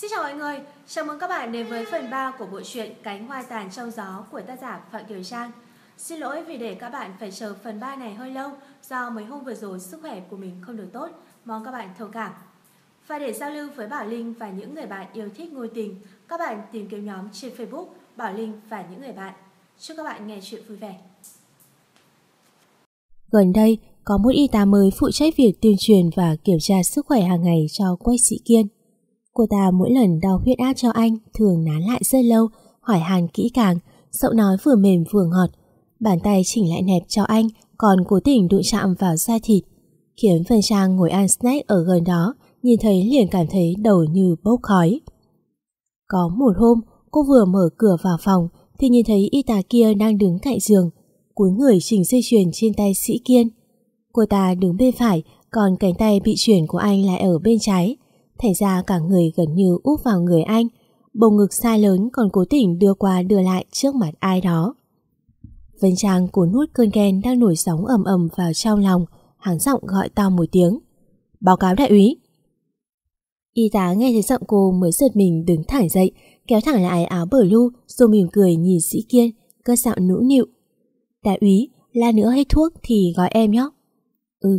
Xin chào mọi người, chào mừng các bạn đến với phần 3 của bộ truyện Cánh hoa tàn trong gió của tác giả Phạm Kiều Trang. Xin lỗi vì để các bạn phải chờ phần 3 này hơi lâu do mấy hôm vừa rồi sức khỏe của mình không được tốt, mong các bạn thông cảm. Và để giao lưu với Bảo Linh và những người bạn yêu thích ngôi tình, các bạn tìm kiếm nhóm trên Facebook Bảo Linh và những người bạn. Chúc các bạn nghe chuyện vui vẻ. Gần đây, có một y tá mới phụ trách việc tuyên truyền và kiểm tra sức khỏe hàng ngày cho Quách Sĩ Kiên. Cô ta mỗi lần đo huyết áp cho anh thường nán lại rất lâu, hỏi hàn kỹ càng, giọng nói vừa mềm vừa ngọt. Bàn tay chỉnh lại nẹp cho anh, còn cố tình đụng chạm vào da thịt. Khiến Vân Trang ngồi ăn snack ở gần đó, nhìn thấy liền cảm thấy đầu như bốc khói. Có một hôm, cô vừa mở cửa vào phòng thì nhìn thấy y tá kia đang đứng cạnh giường, cúi người chỉnh dây chuyền trên tay sĩ kiên. Cô ta đứng bên phải, còn cánh tay bị chuyển của anh lại ở bên trái. Thành ra cả người gần như úp vào người anh, bầu ngực sai lớn còn cố tình đưa qua đưa lại trước mặt ai đó. Vân Trang cuốn hút cơn ghen đang nổi sóng ầm ầm vào trong lòng, Hắn giọng gọi to một tiếng. Báo cáo đại úy. Y tá nghe thấy giọng cô mới giật mình đứng thẳng dậy, kéo thẳng lại áo bờ lu rồi mỉm cười nhìn sĩ kiên, cơ giọng nũ nịu. Đại úy, la nữa hết thuốc thì gọi em nhé. Ừ,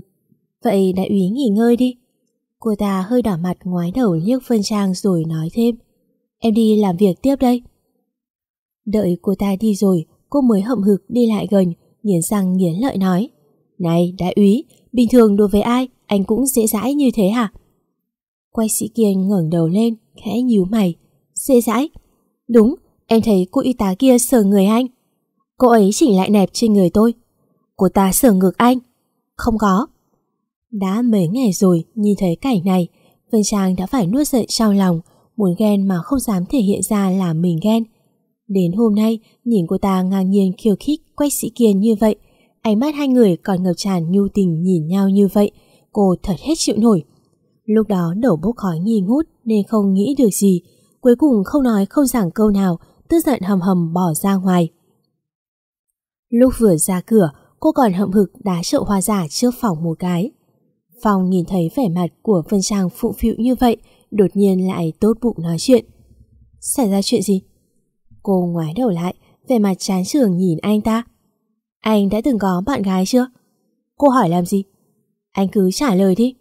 vậy đại úy nghỉ ngơi đi. Cô ta hơi đỏ mặt ngoái đầu liếc Vân Trang rồi nói thêm. Em đi làm việc tiếp đây. Đợi cô ta đi rồi, cô mới hậm hực đi lại gần, nghiến răng nghiến lợi nói. Này, đại úy, bình thường đối với ai, anh cũng dễ dãi như thế hả? Quay sĩ kiên ngẩng đầu lên, khẽ nhíu mày. Dễ dãi? Đúng, em thấy cô y tá kia sờ người anh. Cô ấy chỉnh lại nẹp trên người tôi. Cô ta sờ ngực anh. Không có. Đã mấy ngày rồi nhìn thấy cảnh này, Vân Trang đã phải nuốt giận trong lòng, muốn ghen mà không dám thể hiện ra là mình ghen. Đến hôm nay, nhìn cô ta ngang nhiên khiêu khích Quách Sĩ Kiên như vậy, ánh mắt hai người còn ngập tràn nhu tình nhìn nhau như vậy, cô thật hết chịu nổi. Lúc đó đầu bốc khói nghi ngút nên không nghĩ được gì, cuối cùng không nói không giảng câu nào, tức giận hầm hầm bỏ ra ngoài. Lúc vừa ra cửa, cô còn hậm hực đá chậu hoa giả trước phòng một cái. Phong nhìn thấy vẻ mặt của Vân Trang phụ phịu như vậy, đột nhiên lại tốt bụng nói chuyện. Xảy ra chuyện gì? Cô ngoái đầu lại, vẻ mặt chán trường nhìn anh ta. Anh đã từng có bạn gái chưa? Cô hỏi làm gì? Anh cứ trả lời đi.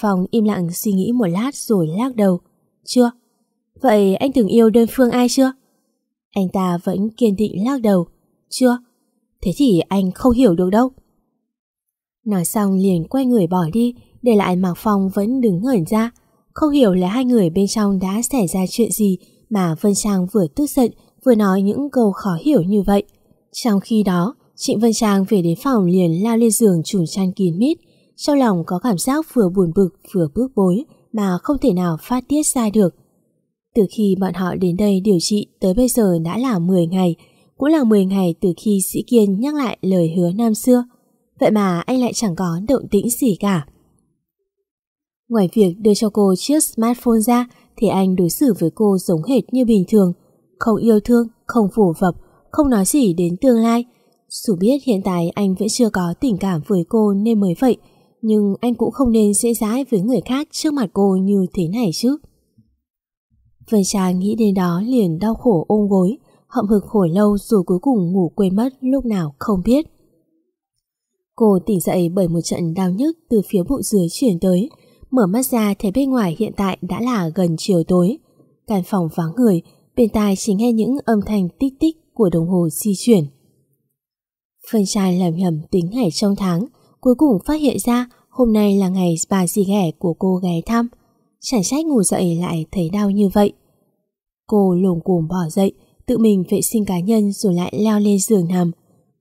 Phong im lặng suy nghĩ một lát rồi lắc đầu. Chưa. Vậy anh từng yêu đơn phương ai chưa? Anh ta vẫn kiên định lắc đầu. Chưa. Thế thì anh không hiểu được đâu. Nói xong liền quay người bỏ đi, để lại Mạc Phong vẫn đứng ngẩn ra. Không hiểu là hai người bên trong đã xảy ra chuyện gì mà Vân Trang vừa tức giận vừa nói những câu khó hiểu như vậy. Trong khi đó, Trịnh Vân Trang về đến phòng liền lao lên giường trùm chăn kín mít. Trong lòng có cảm giác vừa buồn bực vừa bước bối mà không thể nào phát tiết ra được. Từ khi bọn họ đến đây điều trị tới bây giờ đã là 10 ngày, cũng là 10 ngày từ khi Sĩ Kiên nhắc lại lời hứa năm xưa. Vậy mà anh lại chẳng có động tĩnh gì cả. Ngoài việc đưa cho cô chiếc smartphone ra thì anh đối xử với cô giống hệt như bình thường, không yêu thương, không phù vập, không nói gì đến tương lai. Dù biết hiện tại anh vẫn chưa có tình cảm với cô nên mới vậy, nhưng anh cũng không nên dễ dãi với người khác trước mặt cô như thế này chứ. Vân Trà nghĩ đến đó liền đau khổ ôm gối, hậm hực hồi lâu rồi cuối cùng ngủ quên mất lúc nào không biết. Cô tỉnh dậy bởi một trận đau nhức từ phía bụng dưới chuyển tới, mở mắt ra thấy bên ngoài hiện tại đã là gần chiều tối. Căn phòng vắng người, bên tai chỉ nghe những âm thanh tích tích của đồng hồ di chuyển. Phân trai làm nhầm tính ngày trong tháng, cuối cùng phát hiện ra hôm nay là ngày bà dì ghẻ của cô ghé thăm. Chẳng trách ngủ dậy lại thấy đau như vậy. Cô lồm cồm bỏ dậy, tự mình vệ sinh cá nhân rồi lại leo lên giường nằm.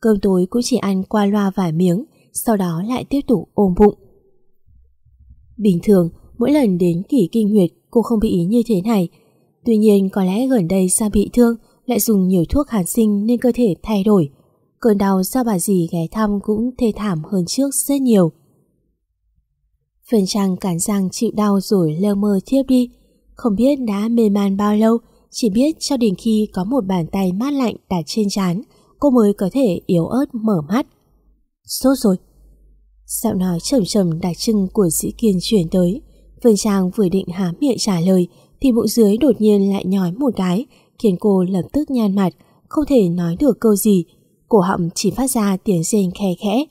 Cơm tối cũng chỉ ăn qua loa vài miếng, sau đó lại tiếp tục ôm bụng. Bình thường, mỗi lần đến kỷ kinh nguyệt cô không bị ý như thế này. Tuy nhiên có lẽ gần đây do bị thương lại dùng nhiều thuốc hàn sinh nên cơ thể thay đổi. Cơn đau do bà dì ghé thăm cũng thê thảm hơn trước rất nhiều. Phần trăng cản răng chịu đau rồi lơ mơ thiếp đi. Không biết đã mê man bao lâu, chỉ biết cho đến khi có một bàn tay mát lạnh đặt trên trán, cô mới có thể yếu ớt mở mắt. Sốt rồi. Giọng nói trầm trầm đặc trưng của sĩ kiên chuyển tới. Vân Trang vừa định há miệng trả lời thì bụng dưới đột nhiên lại nhói một cái, khiến cô lập tức nhăn mặt, không thể nói được câu gì. Cổ họng chỉ phát ra tiếng rên khe khẽ.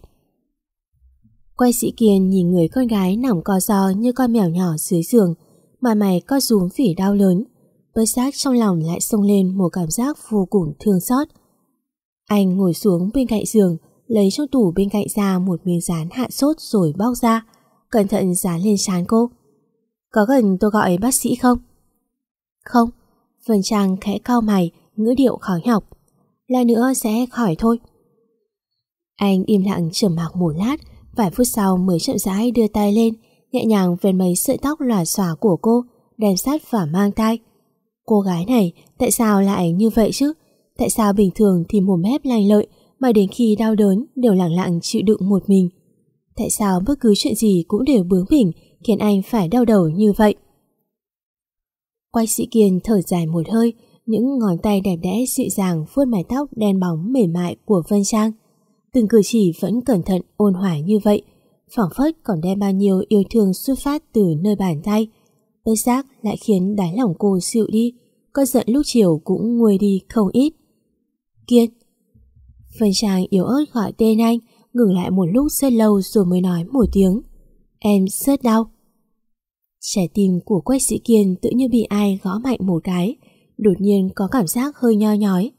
Quay sĩ Kiên nhìn người con gái nằm co ro như con mèo nhỏ dưới giường, mà mày co rúm vì đau lớn. Bất giác trong lòng lại xông lên một cảm giác vô cùng thương xót. Anh ngồi xuống bên cạnh giường, lấy trong tủ bên cạnh ra một miếng dán hạ sốt rồi bóc ra, cẩn thận dán lên trán cô. Có cần tôi gọi bác sĩ không? Không, Vân Trang khẽ cao mày, ngữ điệu khó nhọc. Là nữa sẽ khỏi thôi. Anh im lặng trầm mặc một lát, vài phút sau mới chậm rãi đưa tay lên, nhẹ nhàng vén mấy sợi tóc lòa xòa của cô, đem sát và mang tay. Cô gái này tại sao lại như vậy chứ? Tại sao bình thường thì mồm mép lành lợi mà đến khi đau đớn đều lặng lặng chịu đựng một mình? Tại sao bất cứ chuyện gì cũng đều bướng bỉnh khiến anh phải đau đầu như vậy? Quay sĩ kiên thở dài một hơi, những ngón tay đẹp đẽ dịu dàng vuốt mái tóc đen bóng mềm mại của Vân Trang. Từng cử chỉ vẫn cẩn thận ôn hòa như vậy, phảng phất còn đem bao nhiêu yêu thương xuất phát từ nơi bàn tay. Bất giác lại khiến đáy lòng cô dịu đi, cơn giận lúc chiều cũng nguôi đi không ít. Kiên Phần Trang yếu ớt gọi tên anh, ngừng lại một lúc rất lâu rồi mới nói một tiếng. Em rất đau. Trái tim của Quách Sĩ Kiên tự như bị ai gõ mạnh một cái, đột nhiên có cảm giác hơi nho nhói.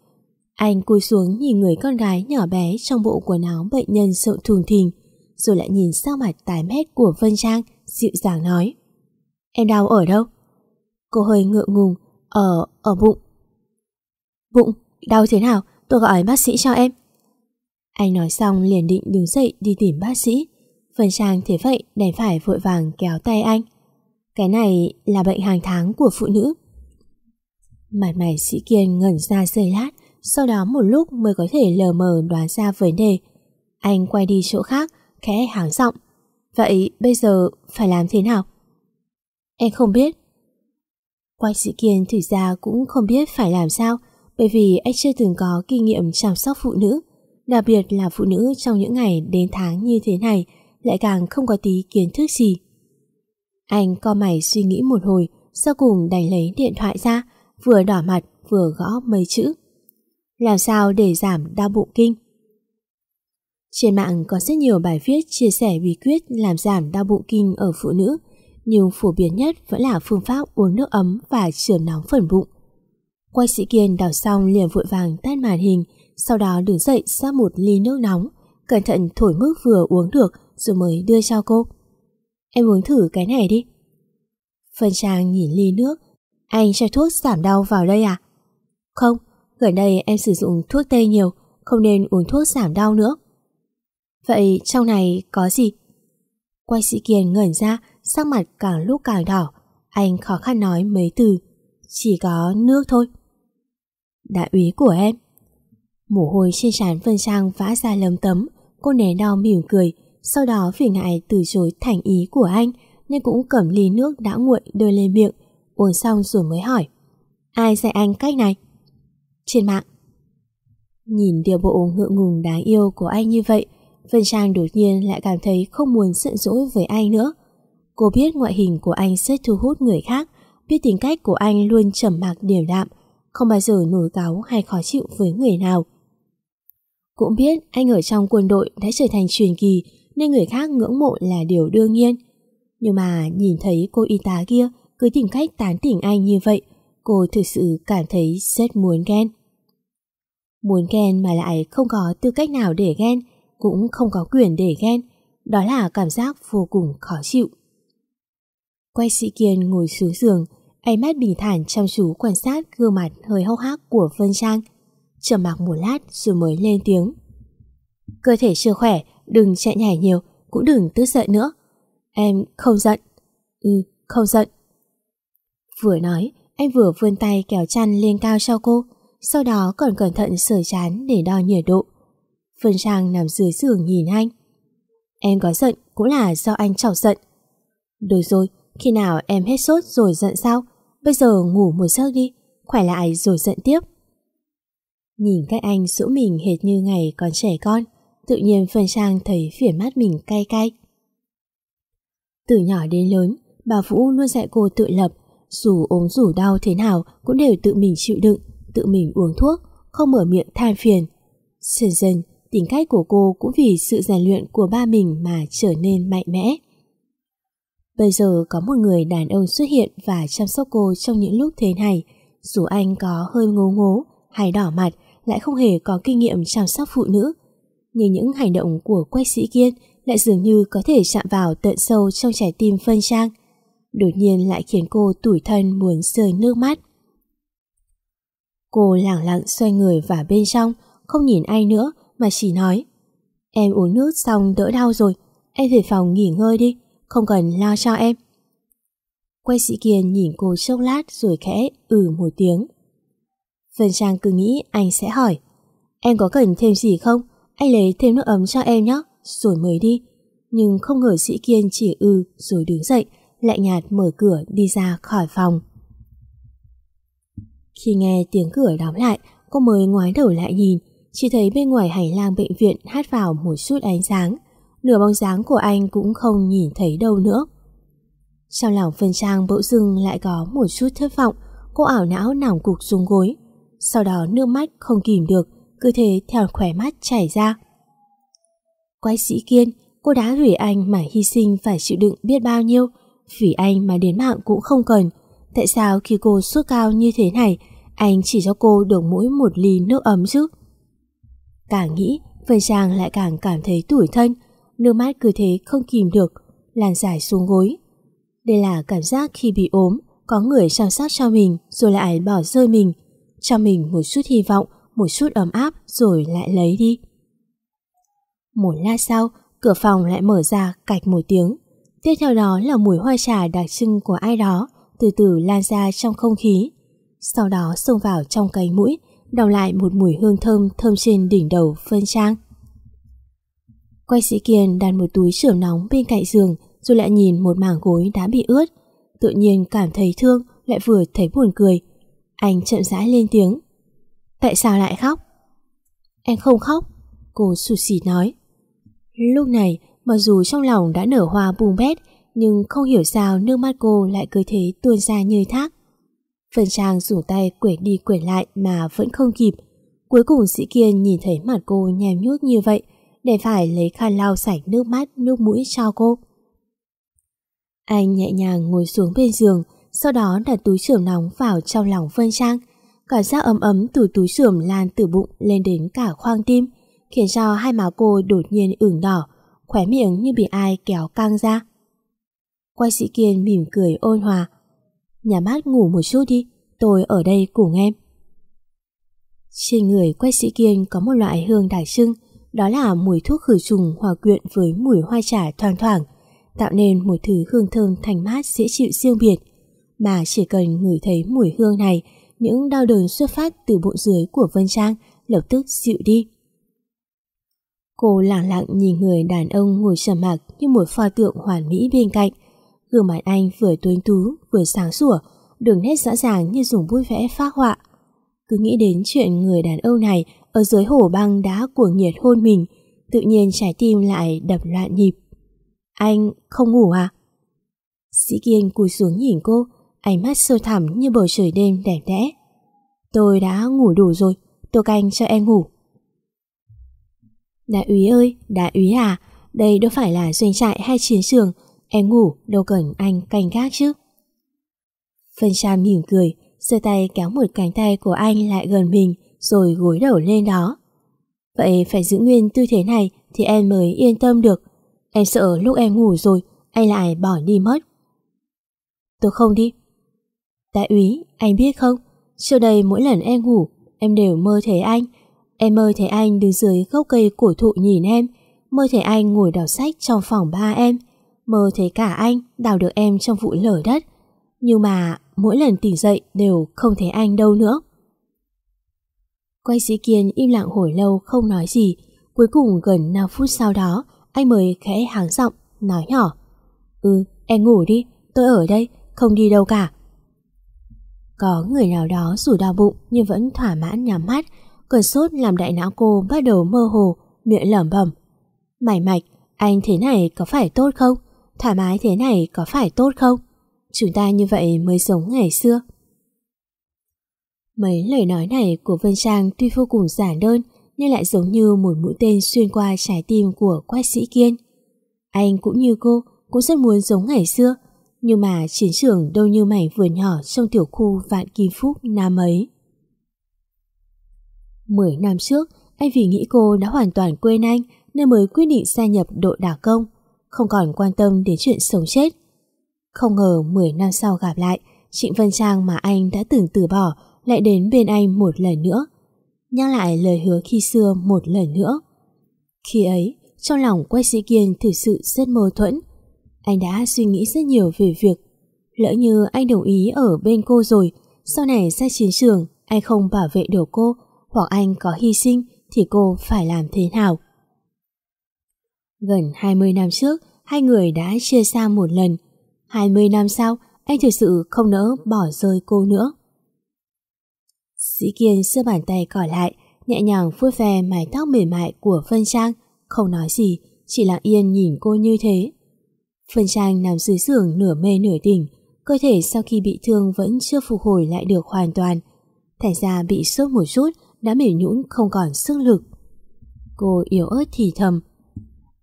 Anh cúi xuống nhìn người con gái nhỏ bé trong bộ quần áo bệnh nhân sợ thùng thình, rồi lại nhìn sao mặt tái mét của Vân Trang, dịu dàng nói. Em đau ở đâu? Cô hơi ngượng ngùng, ở, ở bụng. Bụng, đau thế nào? Tôi gọi bác sĩ cho em. Anh nói xong liền định đứng dậy đi tìm bác sĩ. Vân Trang thế vậy đành phải vội vàng kéo tay anh. Cái này là bệnh hàng tháng của phụ nữ. Mặt mày sĩ kiên ngẩn ra giây lát, sau đó một lúc mới có thể lờ mờ đoán ra vấn đề. Anh quay đi chỗ khác, khẽ háng giọng. Vậy bây giờ phải làm thế nào? Em không biết. Quay sĩ kiên thử ra cũng không biết phải làm sao, bởi vì anh chưa từng có kinh nghiệm chăm sóc phụ nữ, đặc biệt là phụ nữ trong những ngày đến tháng như thế này lại càng không có tí kiến thức gì. Anh co mày suy nghĩ một hồi, sau cùng đành lấy điện thoại ra, vừa đỏ mặt vừa gõ mấy chữ. Làm sao để giảm đau bụng kinh? Trên mạng có rất nhiều bài viết chia sẻ bí quyết làm giảm đau bụng kinh ở phụ nữ, nhưng phổ biến nhất vẫn là phương pháp uống nước ấm và chườm nóng phần bụng. Quay sĩ kiên đào xong liền vội vàng tắt màn hình, sau đó đứng dậy ra một ly nước nóng, cẩn thận thổi mức vừa uống được rồi mới đưa cho cô. Em uống thử cái này đi. Phân Trang nhìn ly nước. Anh cho thuốc giảm đau vào đây à? Không, gần đây em sử dụng thuốc tây nhiều, không nên uống thuốc giảm đau nữa. Vậy trong này có gì? Quay sĩ Kiên ngẩn ra, sắc mặt càng lúc càng đỏ. Anh khó khăn nói mấy từ. Chỉ có nước thôi. Đại úy của em. Mồ hôi trên trán Vân Trang vã ra lấm tấm, cô né đau mỉm cười, sau đó vì ngại từ chối thành ý của anh nên cũng cầm ly nước đã nguội đưa lên miệng, uống xong rồi mới hỏi. Ai dạy anh cách này? Trên mạng. Nhìn điều bộ ngượng ngùng đáng yêu của anh như vậy, Vân Trang đột nhiên lại cảm thấy không muốn giận dỗi với anh nữa. Cô biết ngoại hình của anh rất thu hút người khác, biết tính cách của anh luôn trầm mặc điềm đạm, không bao giờ nổi cáu hay khó chịu với người nào. Cũng biết anh ở trong quân đội đã trở thành truyền kỳ nên người khác ngưỡng mộ là điều đương nhiên. Nhưng mà nhìn thấy cô y tá kia cứ tìm cách tán tỉnh anh như vậy, cô thực sự cảm thấy rất muốn ghen. Muốn ghen mà lại không có tư cách nào để ghen, cũng không có quyền để ghen, đó là cảm giác vô cùng khó chịu. Quay sĩ Kiên ngồi xuống giường, ánh mắt bình thản chăm chú quan sát gương mặt hơi hốc hác của Vân Trang. Trầm mặc một lát rồi mới lên tiếng. Cơ thể chưa khỏe, đừng chạy nhảy nhiều, cũng đừng tức giận nữa. Em không giận. Ừ, không giận. Vừa nói, anh vừa vươn tay kéo chăn lên cao cho cô, sau đó còn cẩn thận sửa chán để đo nhiệt độ. Vân Trang nằm dưới giường nhìn anh. Em có giận cũng là do anh chọc giận. Được rồi, khi nào em hết sốt rồi giận sao? Bây giờ ngủ một giấc đi, khỏe lại rồi giận tiếp. Nhìn các anh giữ mình hệt như ngày còn trẻ con, tự nhiên Vân Trang thấy phiền mắt mình cay cay. Từ nhỏ đến lớn, bà Vũ luôn dạy cô tự lập, Dù ốm dù đau thế nào cũng đều tự mình chịu đựng, tự mình uống thuốc, không mở miệng than phiền. Dần dần, tính cách của cô cũng vì sự rèn luyện của ba mình mà trở nên mạnh mẽ. Bây giờ có một người đàn ông xuất hiện và chăm sóc cô trong những lúc thế này, dù anh có hơi ngố ngố hay đỏ mặt, lại không hề có kinh nghiệm chăm sóc phụ nữ. Nhưng những hành động của quách sĩ kiên lại dường như có thể chạm vào tận sâu trong trái tim phân trang. Đột nhiên lại khiến cô tủi thân muốn rơi nước mắt. Cô lẳng lặng xoay người vào bên trong, không nhìn ai nữa mà chỉ nói Em uống nước xong đỡ đau rồi, em về phòng nghỉ ngơi đi, không cần lo cho em. Quay sĩ Kiên nhìn cô chốc lát rồi khẽ ừ một tiếng. Vân Trang cứ nghĩ anh sẽ hỏi Em có cần thêm gì không? Anh lấy thêm nước ấm cho em nhé, rồi mới đi. Nhưng không ngờ sĩ Kiên chỉ ừ rồi đứng dậy, lại nhạt mở cửa đi ra khỏi phòng. Khi nghe tiếng cửa đóng lại, cô mới ngoái đầu lại nhìn, chỉ thấy bên ngoài hành lang bệnh viện hát vào một chút ánh sáng. Nửa bóng dáng của anh cũng không nhìn thấy đâu nữa. Trong lòng Vân Trang bỗng dưng lại có một chút thất vọng, cô ảo não nằm cục xuống gối. Sau đó nước mắt không kìm được, cứ thế theo khỏe mắt chảy ra. Quái sĩ kiên, cô đã hủy anh mà hy sinh phải chịu đựng biết bao nhiêu, vì anh mà đến mạng cũng không cần. Tại sao khi cô sốt cao như thế này, anh chỉ cho cô được mỗi một ly nước ấm chứ? Càng nghĩ, Vân Trang lại càng cảm thấy tủi thân, nước mắt cứ thế không kìm được, làn dài xuống gối. Đây là cảm giác khi bị ốm, có người chăm sóc cho mình rồi lại bỏ rơi mình, cho mình một chút hy vọng, một chút ấm áp rồi lại lấy đi. Một lát sau, cửa phòng lại mở ra cạch một tiếng. Tiếp theo đó là mùi hoa trà đặc trưng của ai đó từ từ lan ra trong không khí. Sau đó xông vào trong cánh mũi, đọng lại một mùi hương thơm thơm trên đỉnh đầu phân trang. Quay sĩ Kiên đặt một túi sữa nóng bên cạnh giường rồi lại nhìn một mảng gối đã bị ướt. Tự nhiên cảm thấy thương lại vừa thấy buồn cười. Anh chậm rãi lên tiếng. Tại sao lại khóc? Em không khóc, cô sụt sỉ nói. Lúc này, mặc dù trong lòng đã nở hoa bùng bét, nhưng không hiểu sao nước mắt cô lại cứ thế tuôn ra như thác. Phần Trang dùng tay quẩy đi quẩy lại mà vẫn không kịp. Cuối cùng sĩ Kiên nhìn thấy mặt cô nhèm nhút như vậy, để phải lấy khăn lau sạch nước mắt, nước mũi cho cô. Anh nhẹ nhàng ngồi xuống bên giường, sau đó đặt túi sườm nóng vào trong lòng Vân Trang. Cảm giác ấm ấm từ túi sườm lan từ bụng lên đến cả khoang tim, khiến cho hai má cô đột nhiên ửng đỏ, khóe miệng như bị ai kéo căng ra. Quay sĩ Kiên mỉm cười ôn hòa. Nhà mát ngủ một chút đi, tôi ở đây cùng em. Trên người quay sĩ Kiên có một loại hương đặc trưng, đó là mùi thuốc khử trùng hòa quyện với mùi hoa trà thoang thoảng, tạo nên một thứ hương thơm thanh mát dễ chịu riêng biệt. Mà chỉ cần ngửi thấy mùi hương này, những đau đớn xuất phát từ bụng dưới của Vân Trang lập tức dịu đi. Cô lặng lặng nhìn người đàn ông ngồi trầm mặc như một pho tượng hoàn mỹ bên cạnh. Gương mặt anh vừa tuấn tú vừa sáng sủa, đường nét rõ ràng như dùng bút vẽ phác họa. Cứ nghĩ đến chuyện người đàn ông này ở dưới hồ băng đã cuồng nhiệt hôn mình, tự nhiên trái tim lại đập loạn nhịp. Anh không ngủ à? Sĩ Kiên cúi xuống nhìn cô, ánh mắt sâu thẳm như bầu trời đêm đẹp đẽ. Tôi đã ngủ đủ rồi, tôi canh cho em ngủ. Đại úy ơi, đại úy à, đây đâu phải là doanh trại hay chiến trường, em ngủ đâu cần anh canh gác chứ. Phân Sa mỉm cười, giơ tay kéo một cánh tay của anh lại gần mình rồi gối đầu lên đó. Vậy phải giữ nguyên tư thế này thì em mới yên tâm được. Em sợ lúc em ngủ rồi anh lại bỏ đi mất. Tôi không đi. Đại úy, anh biết không, trước đây mỗi lần em ngủ em đều mơ thấy anh Em mơ thấy anh đứng dưới gốc cây cổ thụ nhìn em, mơ thấy anh ngồi đọc sách trong phòng ba em, mơ thấy cả anh đào được em trong vụ lở đất. Nhưng mà mỗi lần tỉnh dậy đều không thấy anh đâu nữa. Quay sĩ Kiên im lặng hồi lâu không nói gì, cuối cùng gần 5 phút sau đó anh mới khẽ háng giọng, nói nhỏ. Ừ, em ngủ đi, tôi ở đây, không đi đâu cả. Có người nào đó dù đau bụng nhưng vẫn thỏa mãn nhắm mắt, Cơn sốt làm đại não cô bắt đầu mơ hồ, miệng lẩm bẩm. Mải mạch, anh thế này có phải tốt không? Thoải mái thế này có phải tốt không? Chúng ta như vậy mới giống ngày xưa. Mấy lời nói này của Vân Trang tuy vô cùng giản đơn nhưng lại giống như một mũi tên xuyên qua trái tim của quách sĩ kiên. Anh cũng như cô, cũng rất muốn giống ngày xưa, nhưng mà chiến trường đâu như mảnh vườn nhỏ trong tiểu khu Vạn Kim Phúc năm ấy. Mười năm trước, anh vì nghĩ cô đã hoàn toàn quên anh nên mới quyết định gia nhập đội đả công, không còn quan tâm đến chuyện sống chết. Không ngờ 10 năm sau gặp lại, Trịnh Vân Trang mà anh đã từng từ bỏ lại đến bên anh một lần nữa. Nhắc lại lời hứa khi xưa một lần nữa. Khi ấy, trong lòng Quách Sĩ Kiên thực sự rất mâu thuẫn. Anh đã suy nghĩ rất nhiều về việc lỡ như anh đồng ý ở bên cô rồi, sau này ra chiến trường anh không bảo vệ được cô hoặc anh có hy sinh thì cô phải làm thế nào? Gần 20 năm trước, hai người đã chia xa một lần. 20 năm sau, anh thực sự không nỡ bỏ rơi cô nữa. Dĩ Kiên xưa bàn tay cỏ lại, nhẹ nhàng vuốt ve mái tóc mềm mại của Vân Trang, không nói gì, chỉ lặng yên nhìn cô như thế. Vân Trang nằm dưới giường nửa mê nửa tỉnh, cơ thể sau khi bị thương vẫn chưa phục hồi lại được hoàn toàn. Thành ra bị sốt một chút đã mềm nhũn không còn sức lực. Cô yếu ớt thì thầm.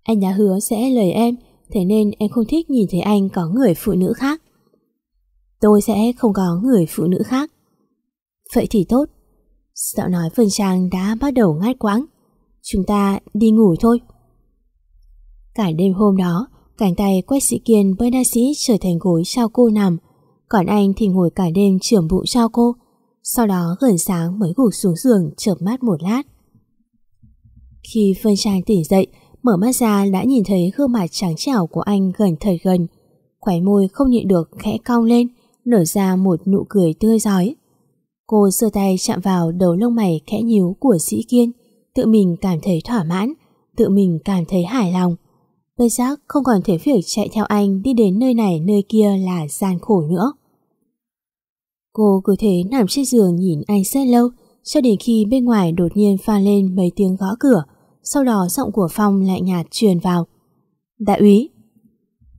Anh đã hứa sẽ lời em, thế nên em không thích nhìn thấy anh có người phụ nữ khác. Tôi sẽ không có người phụ nữ khác. Vậy thì tốt. Giọng nói Phương Trang đã bắt đầu ngát quãng. Chúng ta đi ngủ thôi. Cả đêm hôm đó, cánh tay Quách Sĩ Kiên với đa sĩ trở thành gối sao cô nằm, còn anh thì ngồi cả đêm trưởng bụng sao cô, sau đó gần sáng mới gục xuống giường chợp mắt một lát. Khi Phương Trang tỉnh dậy, mở mắt ra đã nhìn thấy gương mặt trắng trẻo của anh gần thời gần. Khóe môi không nhịn được khẽ cong lên, nở ra một nụ cười tươi giói. Cô sơ tay chạm vào đầu lông mày khẽ nhíu của sĩ kiên, tự mình cảm thấy thỏa mãn, tự mình cảm thấy hài lòng. Bây giác không còn thể việc chạy theo anh đi đến nơi này nơi kia là gian khổ nữa. Cô cứ thế nằm trên giường nhìn anh rất lâu, cho đến khi bên ngoài đột nhiên pha lên mấy tiếng gõ cửa, sau đó giọng của Phong lại nhạt truyền vào. Đại úy!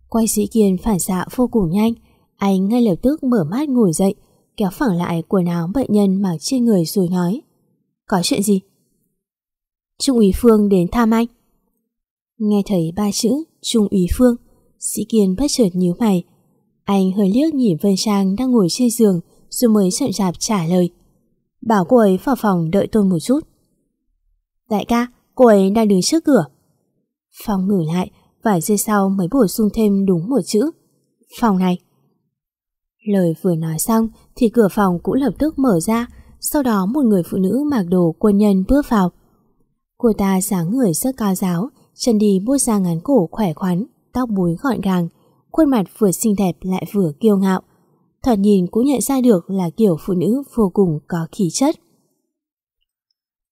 Quay sĩ kiên phản xạ vô cùng nhanh, anh ngay lập tức mở mắt ngồi dậy, kéo phẳng lại quần áo bệnh nhân mặc trên người rồi nói. Có chuyện gì? Trung úy Phương đến thăm anh. Nghe thấy ba chữ Trung úy Phương, sĩ kiên bất chợt nhíu mày. Anh hơi liếc nhìn Vân Trang đang ngồi trên giường, rồi mới chậm chạp trả lời. Bảo cô ấy vào phòng đợi tôi một chút. Đại ca, cô ấy đang đứng trước cửa. phòng ngửi lại, vài giây sau mới bổ sung thêm đúng một chữ. Phòng này. Lời vừa nói xong thì cửa phòng cũng lập tức mở ra, sau đó một người phụ nữ mặc đồ quân nhân bước vào. Cô ta dáng người rất cao giáo, chân đi buốt ra ngắn cổ khỏe khoắn, tóc búi gọn gàng, khuôn mặt vừa xinh đẹp lại vừa kiêu ngạo thoạt nhìn cũng nhận ra được là kiểu phụ nữ vô cùng có khí chất.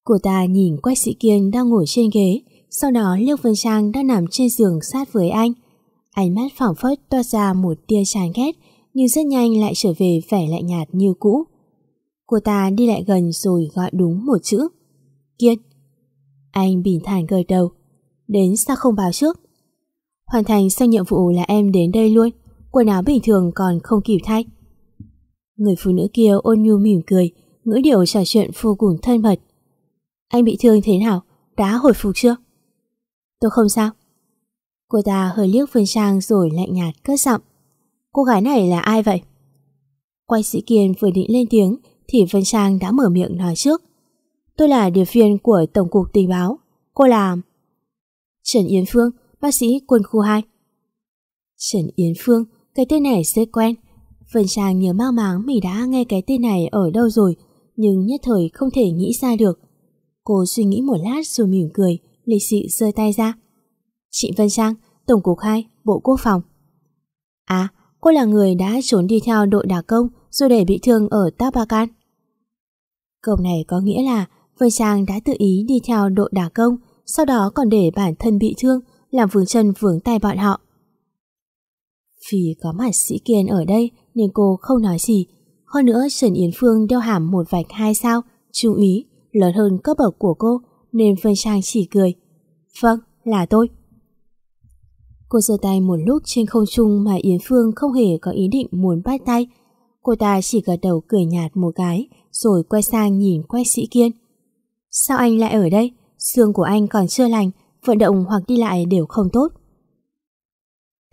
Cô ta nhìn Quách Sĩ Kiên đang ngồi trên ghế, sau đó Liêu Vân Trang đang nằm trên giường sát với anh. Ánh mắt phỏng phất toát ra một tia chán ghét, nhưng rất nhanh lại trở về vẻ lạnh nhạt như cũ. Cô ta đi lại gần rồi gọi đúng một chữ. Kiên. Anh bình thản gật đầu. Đến sao không báo trước? Hoàn thành xong nhiệm vụ là em đến đây luôn. Quần áo bình thường còn không kịp thay. Người phụ nữ kia ôn nhu mỉm cười, ngữ điệu trò chuyện vô cùng thân mật. Anh bị thương thế nào? Đã hồi phục chưa? Tôi không sao. Cô ta hơi liếc Phương Trang rồi lạnh nhạt cất giọng. Cô gái này là ai vậy? Quay sĩ Kiên vừa định lên tiếng thì Vân Trang đã mở miệng nói trước. Tôi là điệp viên của Tổng cục Tình báo. Cô là... Trần Yến Phương, bác sĩ quân khu 2. Trần Yến Phương, cái tên này rất quen. Vân Trang nhớ mang máng mình đã nghe cái tên này ở đâu rồi, nhưng nhất thời không thể nghĩ ra được. Cô suy nghĩ một lát rồi mỉm cười, lịch sự rơi tay ra. Chị Vân Trang, Tổng cục 2, Bộ Quốc phòng. À, cô là người đã trốn đi theo đội đả công rồi để bị thương ở Tabakan. Câu này có nghĩa là Vân Trang đã tự ý đi theo đội đả công, sau đó còn để bản thân bị thương, làm vướng chân vướng tay bọn họ. Vì có mặt sĩ kiên ở đây nên cô không nói gì. Hơn nữa Trần Yến Phương đeo hàm một vạch hai sao, trung ý lớn hơn cấp bậc của cô nên Vân Trang chỉ cười. Vâng, là tôi. Cô giơ tay một lúc trên không trung mà Yến Phương không hề có ý định muốn bắt tay. Cô ta chỉ gật đầu cười nhạt một cái, rồi quay sang nhìn quách sĩ kiên. Sao anh lại ở đây? Xương của anh còn chưa lành, vận động hoặc đi lại đều không tốt.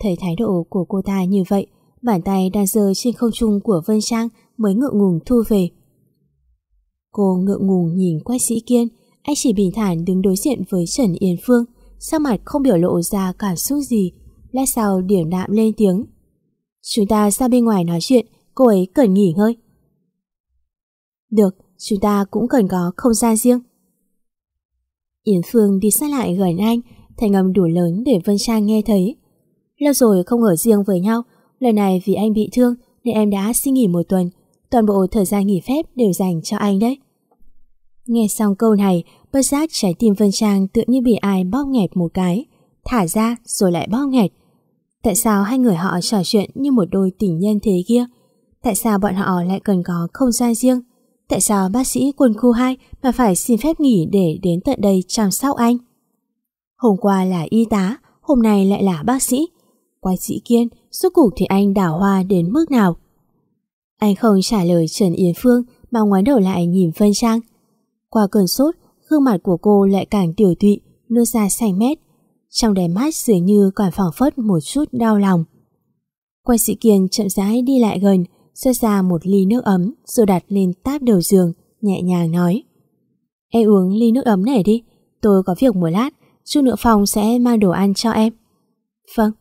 Thấy thái độ của cô ta như vậy, bàn tay đang giơ trên không trung của Vân Trang mới ngượng ngùng thu về. Cô ngượng ngùng nhìn quách sĩ kiên, anh chỉ bình thản đứng đối diện với Trần Yến Phương, sắc mặt không biểu lộ ra cảm xúc gì, lát sau điểm đạm lên tiếng. Chúng ta ra bên ngoài nói chuyện, cô ấy cần nghỉ ngơi. Được, chúng ta cũng cần có không gian riêng. Yến Phương đi sát lại gần anh, thành âm đủ lớn để Vân Trang nghe thấy. Lâu rồi không ở riêng với nhau, lần này vì anh bị thương nên em đã xin nghỉ một tuần, toàn bộ thời gian nghỉ phép đều dành cho anh đấy. Nghe xong câu này, bất giác trái tim Vân Trang tự như bị ai bóp nghẹt một cái, thả ra rồi lại bóp nghẹt. Tại sao hai người họ trò chuyện như một đôi tình nhân thế kia? Tại sao bọn họ lại cần có không gian riêng? Tại sao bác sĩ quân khu 2 mà phải xin phép nghỉ để đến tận đây chăm sóc anh? Hôm qua là y tá, hôm nay lại là bác sĩ. Quay sĩ kiên, suốt cuộc thì anh đảo hoa đến mức nào? Anh không trả lời Trần Yến Phương mà ngoái đầu lại nhìn Vân Trang. Qua cơn sốt, gương mặt của cô lại càng tiểu tụy, nước da xanh mét. Trong đáy mắt dường như còn phảng phất một chút đau lòng. Quay sĩ kiên chậm rãi đi lại gần, xuất ra một ly nước ấm rồi đặt lên táp đầu giường, nhẹ nhàng nói. Em uống ly nước ấm này đi, tôi có việc một lát, chút nữa phòng sẽ mang đồ ăn cho em. Vâng.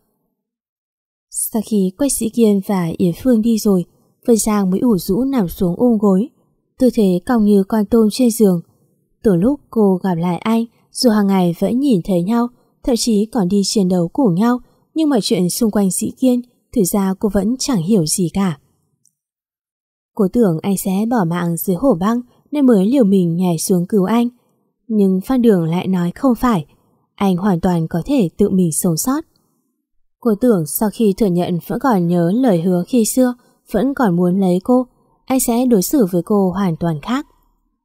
Sau khi Quách Sĩ Kiên và Yến Phương đi rồi, Vân Giang mới ủ rũ nằm xuống ôm gối, tư thế cong như con tôm trên giường. Từ lúc cô gặp lại anh, dù hàng ngày vẫn nhìn thấy nhau, thậm chí còn đi chiến đấu cùng nhau, nhưng mọi chuyện xung quanh Sĩ Kiên, thực ra cô vẫn chẳng hiểu gì cả. Cô tưởng anh sẽ bỏ mạng dưới hổ băng nên mới liều mình nhảy xuống cứu anh. Nhưng Phan Đường lại nói không phải, anh hoàn toàn có thể tự mình sống sót. Cô tưởng sau khi thừa nhận vẫn còn nhớ lời hứa khi xưa, vẫn còn muốn lấy cô, anh sẽ đối xử với cô hoàn toàn khác.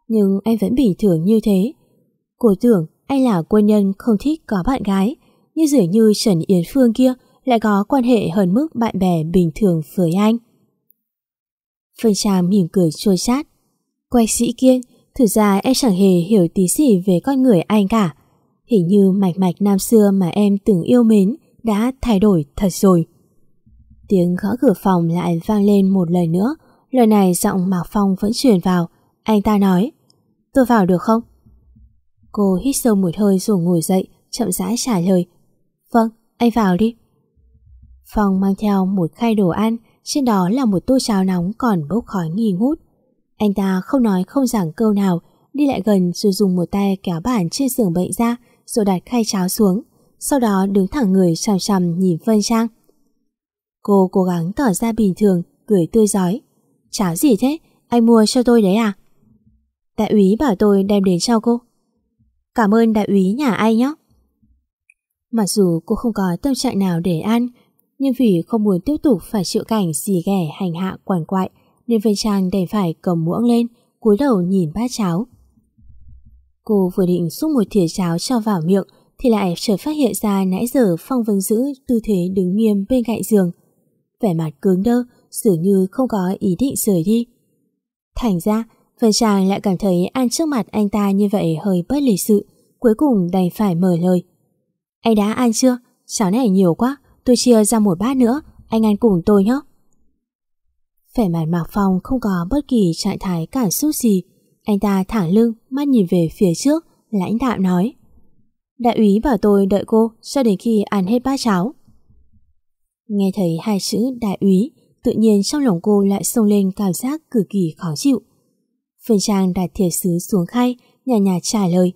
Nhưng anh vẫn bình thường như thế. Cô tưởng anh là quân nhân không thích có bạn gái, nhưng dường như Trần Yến Phương kia lại có quan hệ hơn mức bạn bè bình thường với anh. Phương Trang mỉm cười chua chát. Quay sĩ kiên, thực ra em chẳng hề hiểu tí gì về con người anh cả. Hình như mạch mạch năm xưa mà em từng yêu mến đã thay đổi thật rồi. Tiếng gõ cửa phòng lại vang lên một lời nữa. lời này giọng Mạc Phong vẫn truyền vào. Anh ta nói, tôi vào được không? Cô hít sâu một hơi rồi ngồi dậy, chậm rãi trả lời. Vâng, anh vào đi. Phong mang theo một khay đồ ăn, trên đó là một tô cháo nóng còn bốc khói nghi ngút. Anh ta không nói không giảng câu nào, đi lại gần rồi dùng một tay kéo bản trên giường bệnh ra rồi đặt khay cháo xuống, sau đó đứng thẳng người chằm chằm nhìn Vân Trang. Cô cố gắng tỏ ra bình thường, cười tươi giói. Cháo gì thế? Anh mua cho tôi đấy à? Đại úy bảo tôi đem đến cho cô. Cảm ơn đại úy nhà ai nhé. Mặc dù cô không có tâm trạng nào để ăn, nhưng vì không muốn tiếp tục phải chịu cảnh dì ghẻ hành hạ quằn quại nên Vân Trang đành phải cầm muỗng lên cúi đầu nhìn bát cháo. Cô vừa định xúc một thìa cháo cho vào miệng thì lại chợt phát hiện ra nãy giờ Phong Vân giữ tư thế đứng nghiêm bên cạnh giường. Vẻ mặt cứng đơ, dường như không có ý định rời đi. Thành ra, phần chàng lại cảm thấy ăn trước mặt anh ta như vậy hơi bất lịch sự, cuối cùng đành phải mở lời. Anh đã ăn chưa? Cháo này nhiều quá, Tôi chia ra một bát nữa, anh ăn cùng tôi nhé. Vẻ mặt Mạc Phong không có bất kỳ trạng thái cảm xúc gì. Anh ta thẳng lưng, mắt nhìn về phía trước, lãnh đạo nói. Đại úy bảo tôi đợi cô cho đến khi ăn hết bát cháo. Nghe thấy hai chữ đại úy, tự nhiên trong lòng cô lại xông lên cảm giác cực kỳ khó chịu. Phương Trang đặt thìa sứ xuống khay, nhà nhà trả lời.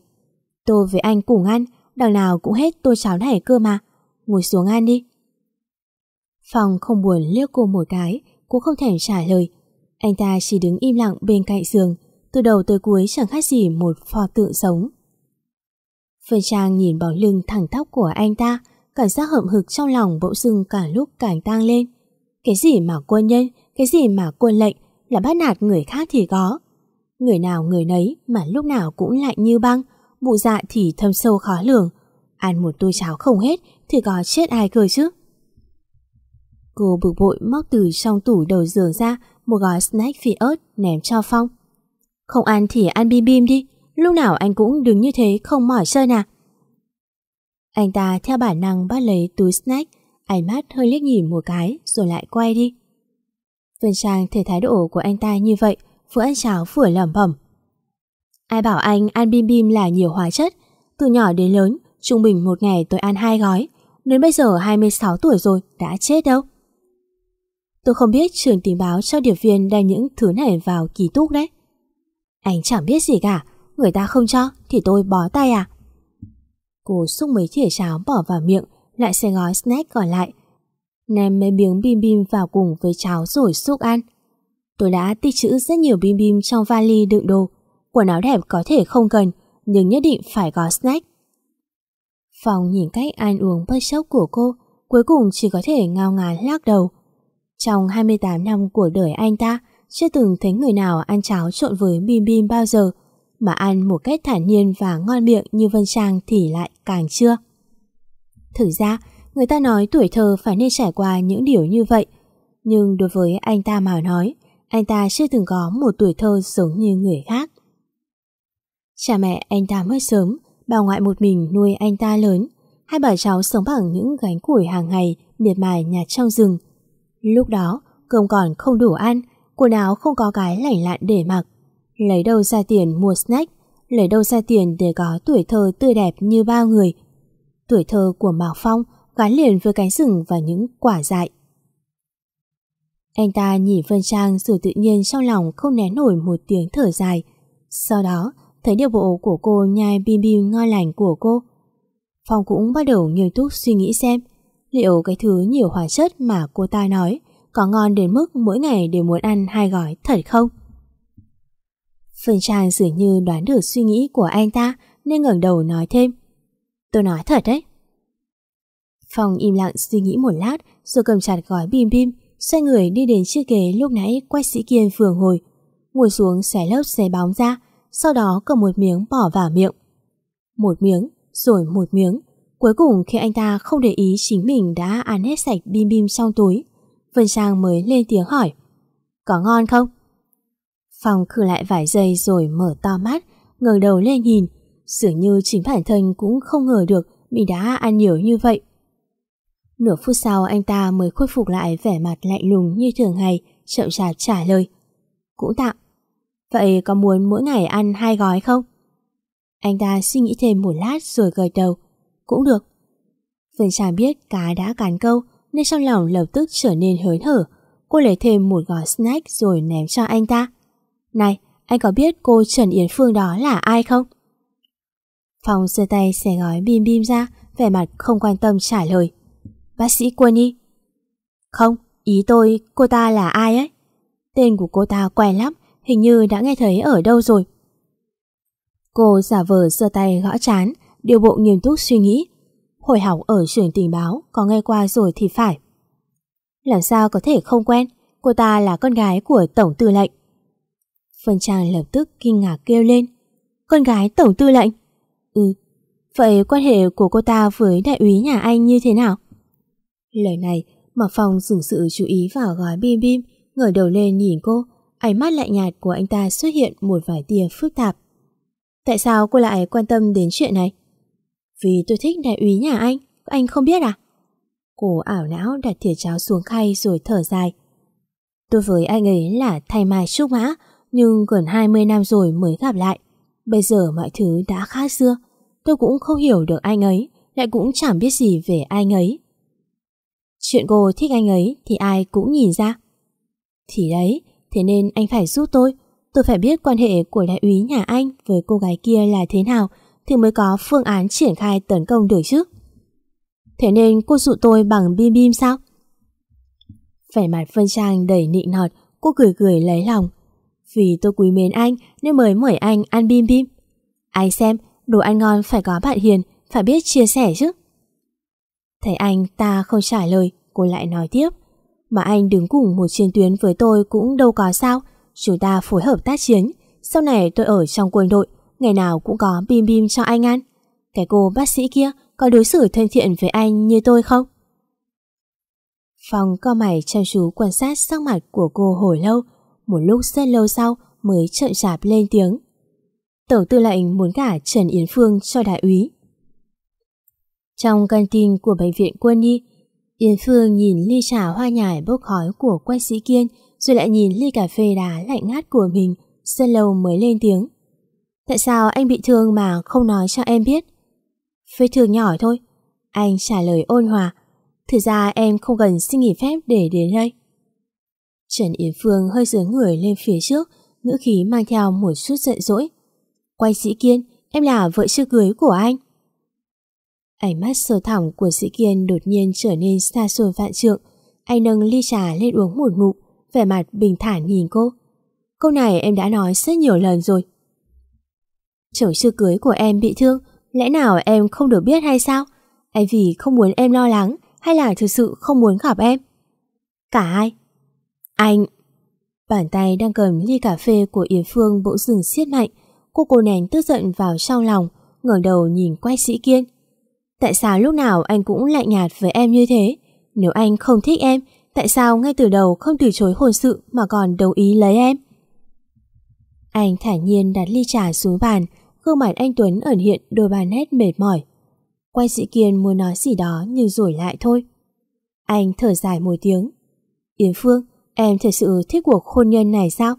Tôi với anh cùng ăn, đằng nào cũng hết tô cháo này cơ mà. Ngồi xuống ăn đi. Phong không buồn liếc cô một cái, cũng không thèm trả lời. Anh ta chỉ đứng im lặng bên cạnh giường, từ đầu tới cuối chẳng khác gì một pho tượng sống. Phương Trang nhìn bóng lưng thẳng tóc của anh ta, cảm giác hậm hực trong lòng bỗng dưng cả lúc càng tăng lên. Cái gì mà quân nhân, cái gì mà quân lệnh là bắt nạt người khác thì có. Người nào người nấy mà lúc nào cũng lạnh như băng, bụ dạ thì thâm sâu khó lường. Ăn một tô cháo không hết thì có chết ai cơ chứ. Cô bực bội móc từ trong tủ đầu giường ra một gói snack phi ớt ném cho Phong. Không ăn thì ăn bim bim đi, lúc nào anh cũng đứng như thế không mỏi chơi à. Anh ta theo bản năng bắt lấy túi snack, ánh mắt hơi liếc nhìn một cái rồi lại quay đi. Vân Trang thấy thái độ của anh ta như vậy, vừa ăn cháo vừa lẩm bẩm. Ai bảo anh ăn bim bim là nhiều hóa chất, từ nhỏ đến lớn, trung bình một ngày tôi ăn hai gói, đến bây giờ 26 tuổi rồi, đã chết đâu. Tôi không biết trường tình báo cho điệp viên đem những thứ này vào ký túc đấy. Anh chẳng biết gì cả, người ta không cho thì tôi bó tay à. Cô xúc mấy thìa cháo bỏ vào miệng, lại xe gói snack còn lại. Ném mấy miếng bim bim vào cùng với cháo rồi xúc ăn. Tôi đã tích trữ rất nhiều bim bim trong vali đựng đồ. Quần áo đẹp có thể không cần, nhưng nhất định phải có snack. phòng nhìn cách ăn uống bất chốc của cô, cuối cùng chỉ có thể ngao ngán lắc đầu. Trong 28 năm của đời anh ta, chưa từng thấy người nào ăn cháo trộn với bim bim bao giờ, mà ăn một cách thản nhiên và ngon miệng như Vân Trang thì lại càng chưa. Thực ra, người ta nói tuổi thơ phải nên trải qua những điều như vậy, nhưng đối với anh ta mà nói, anh ta chưa từng có một tuổi thơ giống như người khác. Cha mẹ anh ta mất sớm, bà ngoại một mình nuôi anh ta lớn, hai bà cháu sống bằng những gánh củi hàng ngày miệt mài nhặt trong rừng. Lúc đó, cơm còn không đủ ăn, quần áo không có cái lành lặn để mặc. Lấy đâu ra tiền mua snack, lấy đâu ra tiền để có tuổi thơ tươi đẹp như bao người. Tuổi thơ của Mạc Phong gắn liền với cánh rừng và những quả dại. Anh ta nhìn Vân Trang rồi tự nhiên trong lòng không nén nổi một tiếng thở dài. Sau đó, thấy điều bộ của cô nhai bim bim ngon lành của cô. Phong cũng bắt đầu nghiêm túc suy nghĩ xem liệu cái thứ nhiều hóa chất mà cô ta nói có ngon đến mức mỗi ngày đều muốn ăn hai gói thật không? Phương Trang dường như đoán được suy nghĩ của anh ta nên ngẩng đầu nói thêm. Tôi nói thật đấy. Phong im lặng suy nghĩ một lát rồi cầm chặt gói bim bim xoay người đi đến chiếc ghế lúc nãy quách sĩ kiên vừa ngồi ngồi xuống xé lớp xé bóng ra sau đó cầm một miếng bỏ vào miệng. Một miếng, rồi một miếng. Cuối cùng khi anh ta không để ý chính mình đã ăn hết sạch bim bim trong túi, Vân Trang mới lên tiếng hỏi. Có ngon không? Phong khử lại vài giây rồi mở to mắt, ngẩng đầu lên nhìn, dường như chính bản thân cũng không ngờ được mình đã ăn nhiều như vậy. Nửa phút sau anh ta mới khôi phục lại vẻ mặt lạnh lùng như thường ngày, chậm chạp trả lời. Cũng tạm. Vậy có muốn mỗi ngày ăn hai gói không? Anh ta suy nghĩ thêm một lát rồi gật đầu. Cũng được. Vân Trà biết cá đã cắn câu nên trong lòng lập tức trở nên hớn hở. Cô lấy thêm một gói snack rồi ném cho anh ta. Này, anh có biết cô Trần Yến Phương đó là ai không? Phong giơ tay xẻ gói bim bim ra, vẻ mặt không quan tâm trả lời. Bác sĩ Quân y. Không, ý tôi cô ta là ai ấy? Tên của cô ta quen lắm, hình như đã nghe thấy ở đâu rồi. Cô giả vờ giơ tay gõ chán, điều bộ nghiêm túc suy nghĩ. Hồi học ở trường tình báo có nghe qua rồi thì phải. Làm sao có thể không quen, cô ta là con gái của Tổng tư lệnh. Phân Trang lập tức kinh ngạc kêu lên. Con gái Tổng tư lệnh? Ừ, vậy quan hệ của cô ta với đại úy nhà anh như thế nào? Lời này, Mạc Phong dùng sự chú ý vào gói bim bim, ngẩng đầu lên nhìn cô, ánh mắt lạnh nhạt của anh ta xuất hiện một vài tia phức tạp. Tại sao cô lại quan tâm đến chuyện này? Vì tôi thích đại úy nhà anh, anh không biết à? Cô ảo não đặt thìa cháo xuống khay rồi thở dài. Tôi với anh ấy là thay mai trúc mã, nhưng gần 20 năm rồi mới gặp lại. Bây giờ mọi thứ đã khác xưa. Tôi cũng không hiểu được anh ấy, lại cũng chẳng biết gì về anh ấy. Chuyện cô thích anh ấy thì ai cũng nhìn ra. Thì đấy, thế nên anh phải giúp tôi. Tôi phải biết quan hệ của đại úy nhà anh với cô gái kia là thế nào thì mới có phương án triển khai tấn công được chứ. Thế nên cô dụ tôi bằng bim bim sao? Vẻ mặt phân trang đầy nịnh nọt, cô cười cười lấy lòng. Vì tôi quý mến anh nên mới mời anh ăn bim bim. Anh xem, đồ ăn ngon phải có bạn hiền, phải biết chia sẻ chứ. Thấy anh ta không trả lời, cô lại nói tiếp. Mà anh đứng cùng một chiến tuyến với tôi cũng đâu có sao. Chúng ta phối hợp tác chiến. Sau này tôi ở trong quân đội, ngày nào cũng có bim bim cho anh ăn. Cái cô bác sĩ kia có đối xử thân thiện với anh như tôi không? Phong co mày chăm chú quan sát sắc mặt của cô hồi lâu, một lúc rất lâu sau mới chậm chạp lên tiếng. Tổng tư lệnh muốn cả Trần Yến Phương cho đại úy. Trong canteen của bệnh viện quân y, Yến Phương nhìn ly trà hoa nhài bốc khói của quách sĩ kiên rồi lại nhìn ly cà phê đá lạnh ngát của mình, rất lâu mới lên tiếng. Tại sao anh bị thương mà không nói cho em biết? Vết thương nhỏ thôi. Anh trả lời ôn hòa. Thực ra em không cần xin nghỉ phép để đến đây. Trần Yến Phương hơi dướng người lên phía trước, ngữ khí mang theo một chút giận dỗi. Quay sĩ Kiên, em là vợ chưa cưới của anh. Ánh mắt sâu thẳm của sĩ Kiên đột nhiên trở nên xa xôi vạn trượng. Anh nâng ly trà lên uống một ngụm, vẻ mặt bình thản nhìn cô. Câu này em đã nói rất nhiều lần rồi. Chồng chưa cưới của em bị thương, lẽ nào em không được biết hay sao? Anh vì không muốn em lo lắng hay là thực sự không muốn gặp em? Cả hai. Anh... Bàn tay đang cầm ly cà phê của Yến Phương bỗng dừng siết mạnh. Cô cô nén tức giận vào trong lòng, ngẩng đầu nhìn quay sĩ kiên. Tại sao lúc nào anh cũng lạnh nhạt với em như thế? Nếu anh không thích em, tại sao ngay từ đầu không từ chối hôn sự mà còn đồng ý lấy em? Anh thản nhiên đặt ly trà xuống bàn, gương mặt anh Tuấn ẩn hiện đôi bàn nét mệt mỏi. Quay sĩ kiên muốn nói gì đó nhưng rồi lại thôi. Anh thở dài một tiếng. Yến Phương, em thật sự thích cuộc hôn nhân này sao?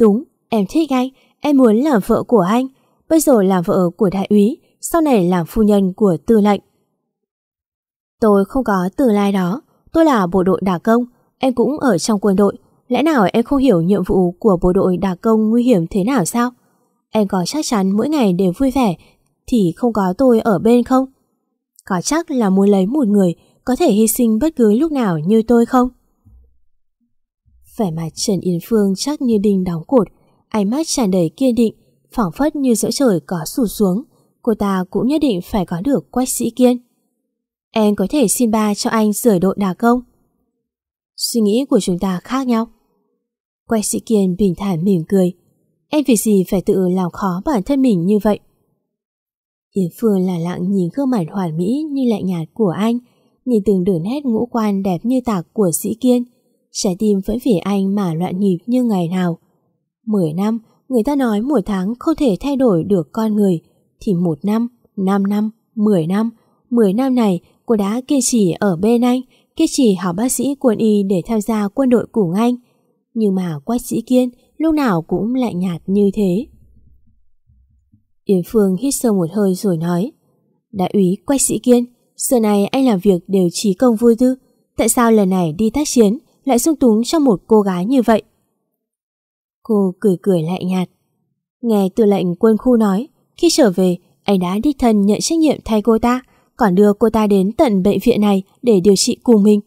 Đúng, em thích anh, em muốn làm vợ của anh. Bây giờ làm vợ của đại úy, sau này làm phu nhân của tư lệnh. Tôi không có tương lai đó, tôi là bộ đội đả công, em cũng ở trong quân đội. Lẽ nào em không hiểu nhiệm vụ của bộ đội đả công nguy hiểm thế nào sao? Em có chắc chắn mỗi ngày đều vui vẻ thì không có tôi ở bên không? Có chắc là muốn lấy một người có thể hy sinh bất cứ lúc nào như tôi không? Vẻ mặt Trần Yến Phương chắc như đinh đóng cột, ánh mắt tràn đầy kiên định, phảng phất như giữa trời có sụt xuống. Cô ta cũng nhất định phải có được quách sĩ kiên. Em có thể xin ba cho anh rời đội đà công. Suy nghĩ của chúng ta khác nhau. Quách sĩ kiên bình thản mỉm cười. Em vì gì phải tự làm khó bản thân mình như vậy? Yến Phương là lặng nhìn gương mặt hoàn mỹ như lạnh nhạt của anh, nhìn từng đường nét ngũ quan đẹp như tạc của sĩ kiên. Trái tim vẫn vì anh mà loạn nhịp như ngày nào. Mười năm, người ta nói một tháng không thể thay đổi được con người, thì một năm, năm năm, mười năm, mười năm này cô đã kiên trì ở bên anh, kiên trì học bác sĩ quân y để tham gia quân đội cùng anh. Nhưng mà quách sĩ kiên lúc nào cũng lạnh nhạt như thế. Yến Phương hít sâu một hơi rồi nói Đại úy Quách Sĩ Kiên Giờ này anh làm việc đều trí công vui tư Tại sao lần này đi tác chiến Lại sung túng cho một cô gái như vậy Cô cười cười lạnh nhạt Nghe tư lệnh quân khu nói khi trở về Anh đã đích thân nhận trách nhiệm thay cô ta Còn đưa cô ta đến tận bệnh viện này Để điều trị cùng mình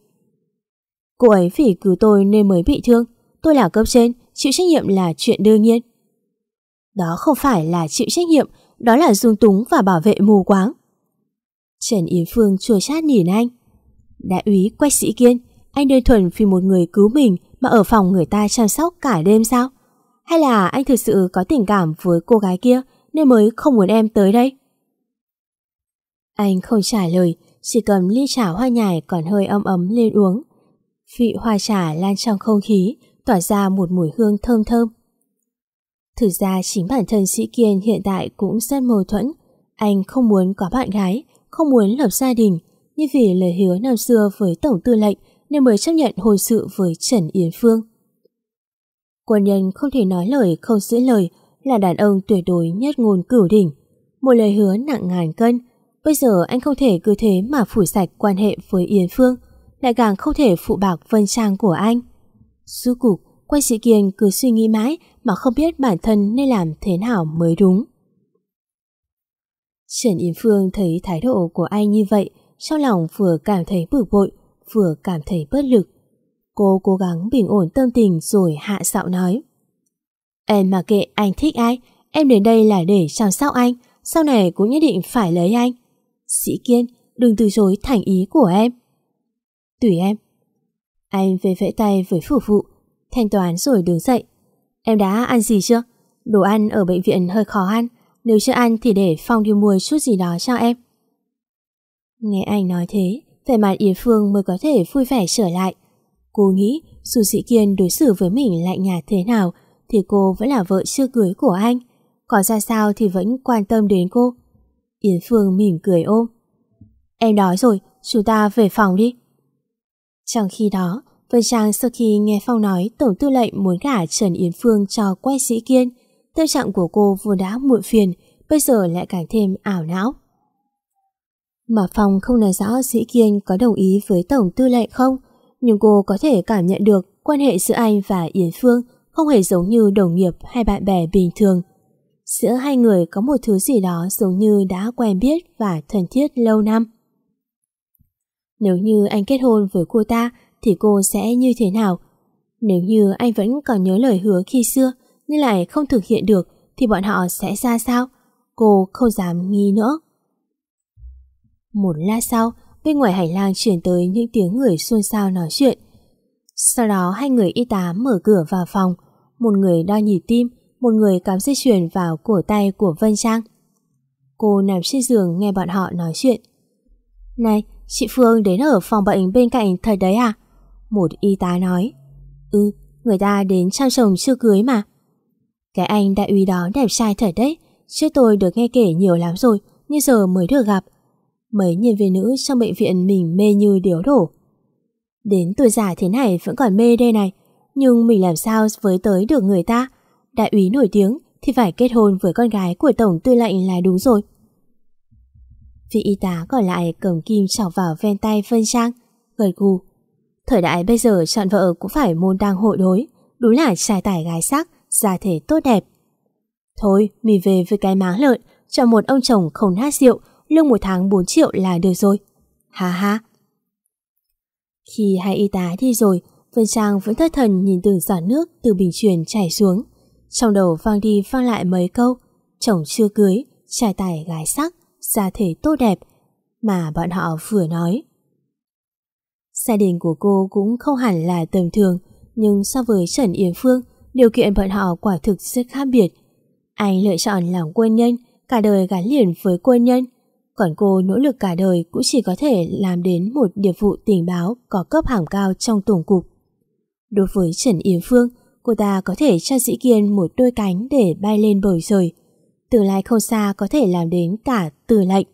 Cô ấy vì cứu tôi nên mới bị thương Tôi là cấp trên Chịu trách nhiệm là chuyện đương nhiên đó không phải là chịu trách nhiệm, đó là dung túng và bảo vệ mù quáng. Trần Yến Phương chua chát nhìn anh. Đại úy Quách Sĩ Kiên, anh đơn thuần vì một người cứu mình mà ở phòng người ta chăm sóc cả đêm sao? Hay là anh thực sự có tình cảm với cô gái kia nên mới không muốn em tới đây? Anh không trả lời, chỉ cầm ly trà hoa nhài còn hơi ấm ấm lên uống. Vị hoa trà lan trong không khí, tỏa ra một mùi hương thơm thơm. Thực ra chính bản thân Sĩ Kiên hiện tại cũng rất mâu thuẫn. Anh không muốn có bạn gái, không muốn lập gia đình, nhưng vì lời hứa năm xưa với Tổng Tư lệnh nên mới chấp nhận hồi sự với Trần Yến Phương. Quân nhân không thể nói lời không giữ lời là đàn ông tuyệt đối nhất ngôn cửu đỉnh. Một lời hứa nặng ngàn cân, bây giờ anh không thể cứ thế mà phủ sạch quan hệ với Yến Phương, lại càng không thể phụ bạc vân trang của anh. Suốt cục, Quay sĩ Kiên cứ suy nghĩ mãi mà không biết bản thân nên làm thế nào mới đúng. Trần Yến Phương thấy thái độ của anh như vậy, trong lòng vừa cảm thấy bực bội, vừa cảm thấy bất lực. Cô cố gắng bình ổn tâm tình rồi hạ giọng nói. Em mà kệ anh thích ai, em đến đây là để chăm sóc anh, sau này cũng nhất định phải lấy anh. Sĩ Kiên, đừng từ chối thành ý của em. Tùy em. Anh về vẫy tay với phủ phụ, thanh toán rồi đứng dậy. Em đã ăn gì chưa? Đồ ăn ở bệnh viện hơi khó ăn, nếu chưa ăn thì để Phong đi mua chút gì đó cho em. Nghe anh nói thế, vẻ mặt Yến Phương mới có thể vui vẻ trở lại. Cô nghĩ dù Sĩ Kiên đối xử với mình lạnh nhạt thế nào thì cô vẫn là vợ chưa cưới của anh. Còn ra sao thì vẫn quan tâm đến cô. Yến Phương mỉm cười ôm. Em đói rồi, chúng ta về phòng đi. Trong khi đó, Vân Trang sau khi nghe Phong nói Tổng tư lệnh muốn gả Trần Yến Phương cho quay sĩ kiên, tâm trạng của cô vốn đã muộn phiền, bây giờ lại càng thêm ảo não. Mà Phong không nói rõ sĩ kiên có đồng ý với Tổng tư lệnh không, nhưng cô có thể cảm nhận được quan hệ giữa anh và Yến Phương không hề giống như đồng nghiệp hay bạn bè bình thường. Giữa hai người có một thứ gì đó giống như đã quen biết và thân thiết lâu năm. Nếu như anh kết hôn với cô ta thì cô sẽ như thế nào? Nếu như anh vẫn còn nhớ lời hứa khi xưa nhưng lại không thực hiện được thì bọn họ sẽ ra sao? Cô không dám nghi nữa. Một lát sau, bên ngoài hành lang chuyển tới những tiếng người xôn xao nói chuyện. Sau đó hai người y tá mở cửa vào phòng, một người đo nhịp tim, một người cắm dây chuyền vào cổ tay của Vân Trang. Cô nằm trên giường nghe bọn họ nói chuyện. Này, chị Phương đến ở phòng bệnh bên cạnh thật đấy à? Một y tá nói. Ừ, người ta đến trang chồng chưa cưới mà. Cái anh đại úy đó đẹp trai thật đấy. Trước tôi được nghe kể nhiều lắm rồi, nhưng giờ mới được gặp. Mấy nhân viên nữ trong bệnh viện mình mê như điếu đổ. Đến tuổi già thế này vẫn còn mê đây này. Nhưng mình làm sao với tới được người ta? Đại úy nổi tiếng thì phải kết hôn với con gái của tổng tư lệnh là đúng rồi. Vị y tá còn lại cầm kim chọc vào ven tay Vân trang, gật gù. Thời đại bây giờ chọn vợ cũng phải môn đăng hội đối, đúng là trai tài gái sắc, gia thể tốt đẹp. Thôi, mình về với cái máng lợn, chọn một ông chồng không hát rượu, lương một tháng 4 triệu là được rồi. Ha ha. Khi hai y tá đi rồi, Vân Trang vẫn thất thần nhìn từng giọt nước từ bình truyền chảy xuống. Trong đầu vang đi vang lại mấy câu, chồng chưa cưới, trai tài gái sắc, gia thể tốt đẹp, mà bọn họ vừa nói. Gia đình của cô cũng không hẳn là tầm thường, nhưng so với Trần Yến Phương, điều kiện bọn họ quả thực rất khác biệt. Anh lựa chọn làm quân nhân, cả đời gắn liền với quân nhân. Còn cô nỗ lực cả đời cũng chỉ có thể làm đến một điệp vụ tình báo có cấp hàm cao trong tổng cục. Đối với Trần Yến Phương, cô ta có thể cho dĩ Kiên một đôi cánh để bay lên bầu trời. Tương lai không xa có thể làm đến cả từ lệnh.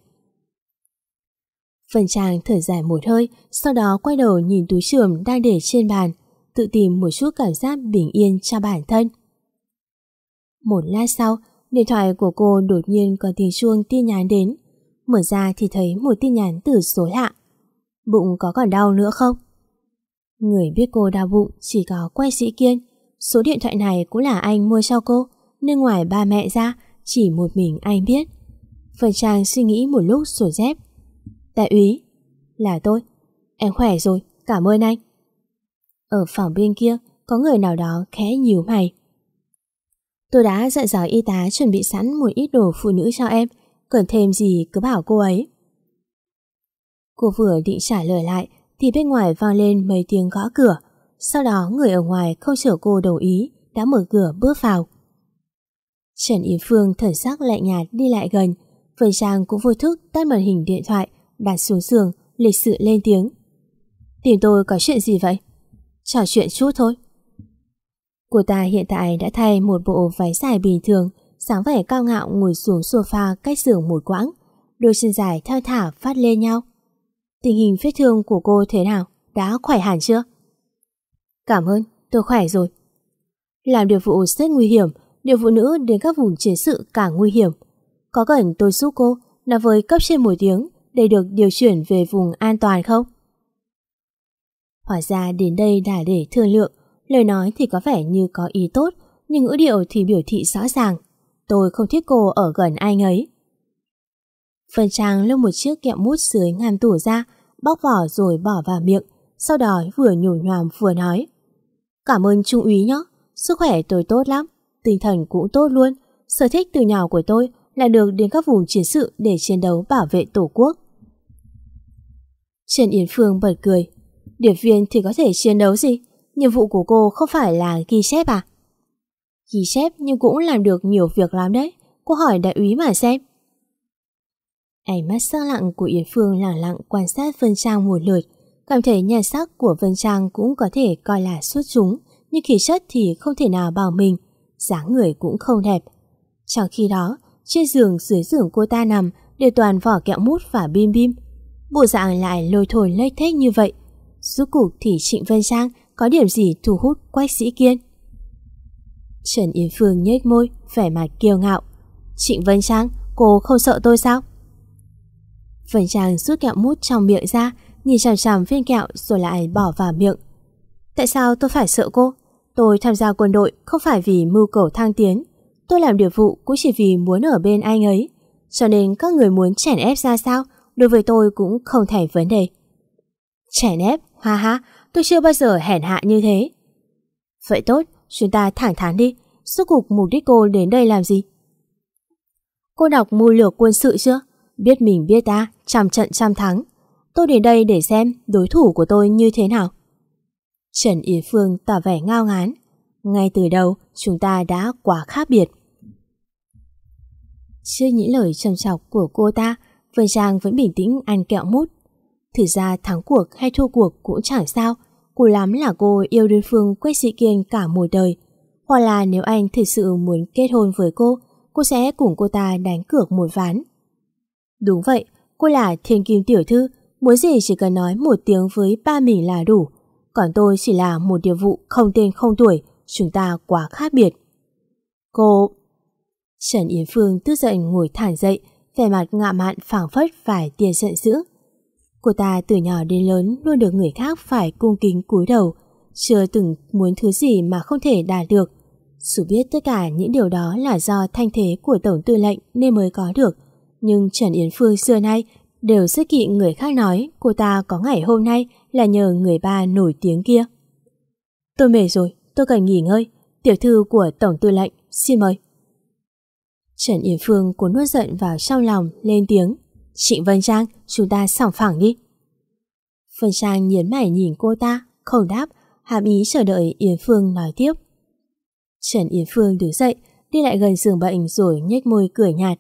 Phần Trang thở dài một hơi, sau đó quay đầu nhìn túi trường đang để trên bàn, tự tìm một chút cảm giác bình yên cho bản thân. Một lát sau, điện thoại của cô đột nhiên có tiếng chuông tin nhắn đến. Mở ra thì thấy một tin nhắn từ số lạ. Bụng có còn đau nữa không? Người biết cô đau bụng chỉ có quay sĩ kiên. Số điện thoại này cũng là anh mua cho cô, nên ngoài ba mẹ ra, chỉ một mình anh biết. Phần Trang suy nghĩ một lúc rồi dép Đại úy, là tôi. Em khỏe rồi, cảm ơn anh. Ở phòng bên kia, có người nào đó khẽ nhíu mày. Tôi đã dặn dò y tá chuẩn bị sẵn một ít đồ phụ nữ cho em, cần thêm gì cứ bảo cô ấy. Cô vừa định trả lời lại thì bên ngoài vang lên mấy tiếng gõ cửa. Sau đó người ở ngoài không chờ cô đồng ý đã mở cửa bước vào. Trần Yến Phương thở sắc lạnh nhạt đi lại gần, Vân Trang cũng vô thức tắt màn hình điện thoại đặt xuống giường, lịch sự lên tiếng. Tìm tôi có chuyện gì vậy? Trò chuyện chút thôi. Cô ta hiện tại đã thay một bộ váy dài bình thường, sáng vẻ cao ngạo ngồi xuống sofa cách giường một quãng, đôi chân dài thao thả phát lên nhau. Tình hình vết thương của cô thế nào? Đã khỏe hẳn chưa? Cảm ơn, tôi khỏe rồi. Làm điều vụ rất nguy hiểm, điều phụ nữ đến các vùng chiến sự càng nguy hiểm. Có cần tôi giúp cô, nói với cấp trên một tiếng, để được điều chuyển về vùng an toàn không? Hóa ra đến đây đã để thương lượng, lời nói thì có vẻ như có ý tốt, nhưng ngữ điệu thì biểu thị rõ ràng. Tôi không thích cô ở gần anh ấy. Phần trang lôi một chiếc kẹo mút dưới ngăn tủ ra, bóc vỏ rồi bỏ vào miệng, sau đó vừa nhủ nhòm vừa nói. Cảm ơn Trung úy nhé, sức khỏe tôi tốt lắm, tinh thần cũng tốt luôn. Sở thích từ nhỏ của tôi là được đến các vùng chiến sự để chiến đấu bảo vệ Tổ quốc. Trần Yến Phương bật cười. Điệp viên thì có thể chiến đấu gì? Nhiệm vụ của cô không phải là ghi chép à? Ghi chép nhưng cũng làm được nhiều việc lắm đấy. Cô hỏi đại úy mà xem. Ánh mắt sắc lặng của Yến Phương lặng lặng quan sát Vân Trang một lượt, cảm thấy nhan sắc của Vân Trang cũng có thể coi là xuất chúng, nhưng khí chất thì không thể nào bảo mình, dáng người cũng không đẹp. Trong khi đó, trên giường dưới giường cô ta nằm đều toàn vỏ kẹo mút và bim bim. Bộ dạng lại lôi thôi lếch thếch như vậy. Rốt cuộc thì Trịnh Vân Trang có điểm gì thu hút quách sĩ kiên? Trần Yến Phương nhếch môi, vẻ mặt kiêu ngạo. Trịnh Vân Trang, cô không sợ tôi sao? Vân Trang rút kẹo mút trong miệng ra, nhìn chằm chằm viên kẹo rồi lại bỏ vào miệng. Tại sao tôi phải sợ cô? Tôi tham gia quân đội không phải vì mưu cầu thăng tiến. Tôi làm điều vụ cũng chỉ vì muốn ở bên anh ấy. Cho nên các người muốn chèn ép ra sao, đối với tôi cũng không thành vấn đề. Chèn ép, ha ha, tôi chưa bao giờ hèn hạ như thế. Vậy tốt, chúng ta thẳng thắn đi. Suốt cuộc mục đích cô đến đây làm gì? Cô đọc mưu lược quân sự chưa? Biết mình biết ta, trăm trận trăm thắng. Tôi đến đây để xem đối thủ của tôi như thế nào. Trần Yến Phương tỏ vẻ ngao ngán. Ngay từ đầu, chúng ta đã quá khác biệt. Trước những lời trầm trọc của cô ta, Vân Trang vẫn bình tĩnh ăn kẹo mút. Thực ra thắng cuộc hay thua cuộc cũng chẳng sao. Cô lắm là cô yêu đối phương Quách Sĩ Kiên cả một đời. Hoặc là nếu anh thực sự muốn kết hôn với cô, cô sẽ cùng cô ta đánh cược một ván. Đúng vậy, cô là thiên kim tiểu thư, muốn gì chỉ cần nói một tiếng với ba mình là đủ. Còn tôi chỉ là một điều vụ không tên không tuổi, chúng ta quá khác biệt. Cô... Trần Yến Phương tức giận ngồi thẳng dậy, vẻ mặt ngạ mạn phảng phất phải tiền giận dữ. Cô ta từ nhỏ đến lớn luôn được người khác phải cung kính cúi đầu, chưa từng muốn thứ gì mà không thể đạt được. Dù biết tất cả những điều đó là do thanh thế của Tổng tư lệnh nên mới có được, nhưng Trần Yến Phương xưa nay đều rất kỵ người khác nói cô ta có ngày hôm nay là nhờ người ba nổi tiếng kia. Tôi mệt rồi, tôi cần nghỉ ngơi. Tiểu thư của Tổng tư lệnh, xin mời. Trần Yến Phương cuốn nuốt giận vào trong lòng, lên tiếng. Trịnh Vân Trang, chúng ta sòng phẳng đi. Vân Trang nhấn mày nhìn cô ta, không đáp, hàm ý chờ đợi Yến Phương nói tiếp. Trần Yến Phương đứng dậy, đi lại gần giường bệnh rồi nhếch môi cười nhạt.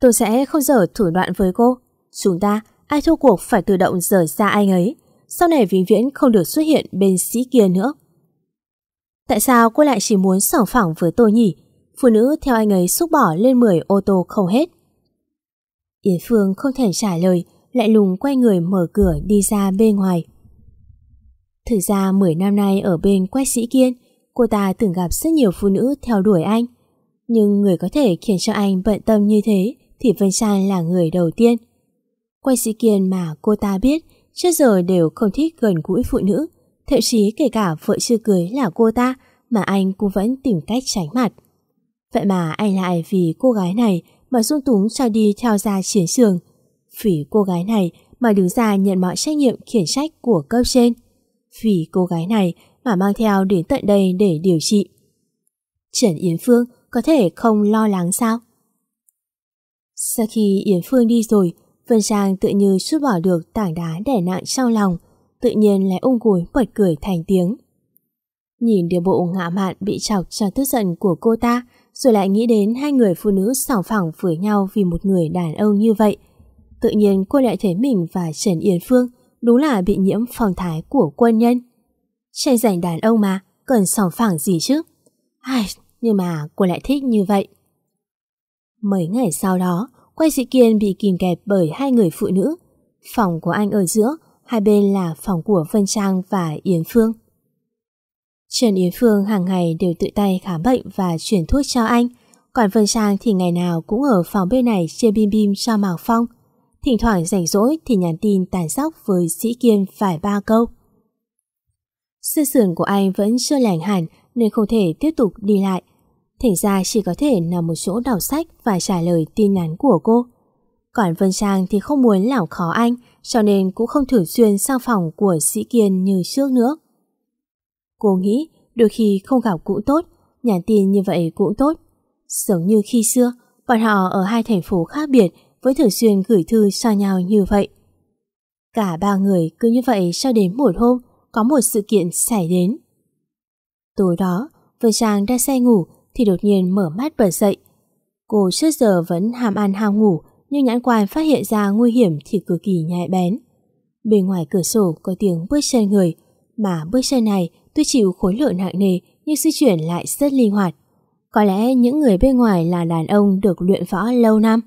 Tôi sẽ không dở thủ đoạn với cô. Chúng ta, ai thua cuộc phải tự động rời xa anh ấy. Sau này vĩnh viễn không được xuất hiện bên sĩ kia nữa. Tại sao cô lại chỉ muốn sòng phẳng với tôi nhỉ? Phụ nữ theo anh ấy xúc bỏ lên 10 ô tô không hết. Yến Phương không thể trả lời, lại lùng quay người mở cửa đi ra bên ngoài. Thực ra 10 năm nay ở bên quách sĩ kiên, cô ta từng gặp rất nhiều phụ nữ theo đuổi anh. Nhưng người có thể khiến cho anh bận tâm như thế thì Vân Trang là người đầu tiên. Quay sĩ kiên mà cô ta biết trước giờ đều không thích gần gũi phụ nữ, thậm chí kể cả vợ chưa cưới là cô ta mà anh cũng vẫn tìm cách tránh mặt. Vậy mà anh lại vì cô gái này mà dung túng cho đi theo ra chiến trường. Vì cô gái này mà đứng ra nhận mọi trách nhiệm khiển trách của cấp trên. Vì cô gái này mà mang theo đến tận đây để điều trị. Trần Yến Phương có thể không lo lắng sao? Sau khi Yến Phương đi rồi, Vân Trang tự như chút bỏ được tảng đá đẻ nặng trong lòng, tự nhiên lại ung cúi bật cười thành tiếng. Nhìn điều bộ ngạ mạn bị chọc cho tức giận của cô ta, rồi lại nghĩ đến hai người phụ nữ sòng phẳng với nhau vì một người đàn ông như vậy. Tự nhiên cô lại thấy mình và Trần Yến Phương đúng là bị nhiễm phong thái của quân nhân. Tranh giành đàn ông mà, cần sòng phẳng gì chứ? Ai, nhưng mà cô lại thích như vậy. Mấy ngày sau đó, quay sĩ kiên bị kìm kẹp bởi hai người phụ nữ. Phòng của anh ở giữa, hai bên là phòng của Vân Trang và Yến Phương. Trần Yến Phương hàng ngày đều tự tay khám bệnh và chuyển thuốc cho anh. Còn Vân Trang thì ngày nào cũng ở phòng bên này chia bim bim cho Mạc Phong. Thỉnh thoảng rảnh rỗi thì nhắn tin tàn sóc với Sĩ Kiên phải ba câu. Sư sườn của anh vẫn chưa lành hẳn nên không thể tiếp tục đi lại. Thành ra chỉ có thể nằm một chỗ đọc sách và trả lời tin nhắn của cô. Còn Vân Trang thì không muốn làm khó anh cho nên cũng không thường xuyên sang phòng của Sĩ Kiên như trước nữa. Cô nghĩ đôi khi không gặp cũng tốt, nhắn tin như vậy cũng tốt. Giống như khi xưa, bọn họ ở hai thành phố khác biệt với thường xuyên gửi thư cho nhau như vậy. Cả ba người cứ như vậy cho đến một hôm có một sự kiện xảy đến. Tối đó, Vân Trang đang say ngủ thì đột nhiên mở mắt bật dậy. Cô trước giờ vẫn ham ăn ham ngủ nhưng nhãn quan phát hiện ra nguy hiểm thì cực kỳ nhạy bén. Bên ngoài cửa sổ có tiếng bước chân người, mà bước chân này tuy chịu khối lượng nặng nề nhưng di chuyển lại rất linh hoạt. Có lẽ những người bên ngoài là đàn ông được luyện võ lâu năm.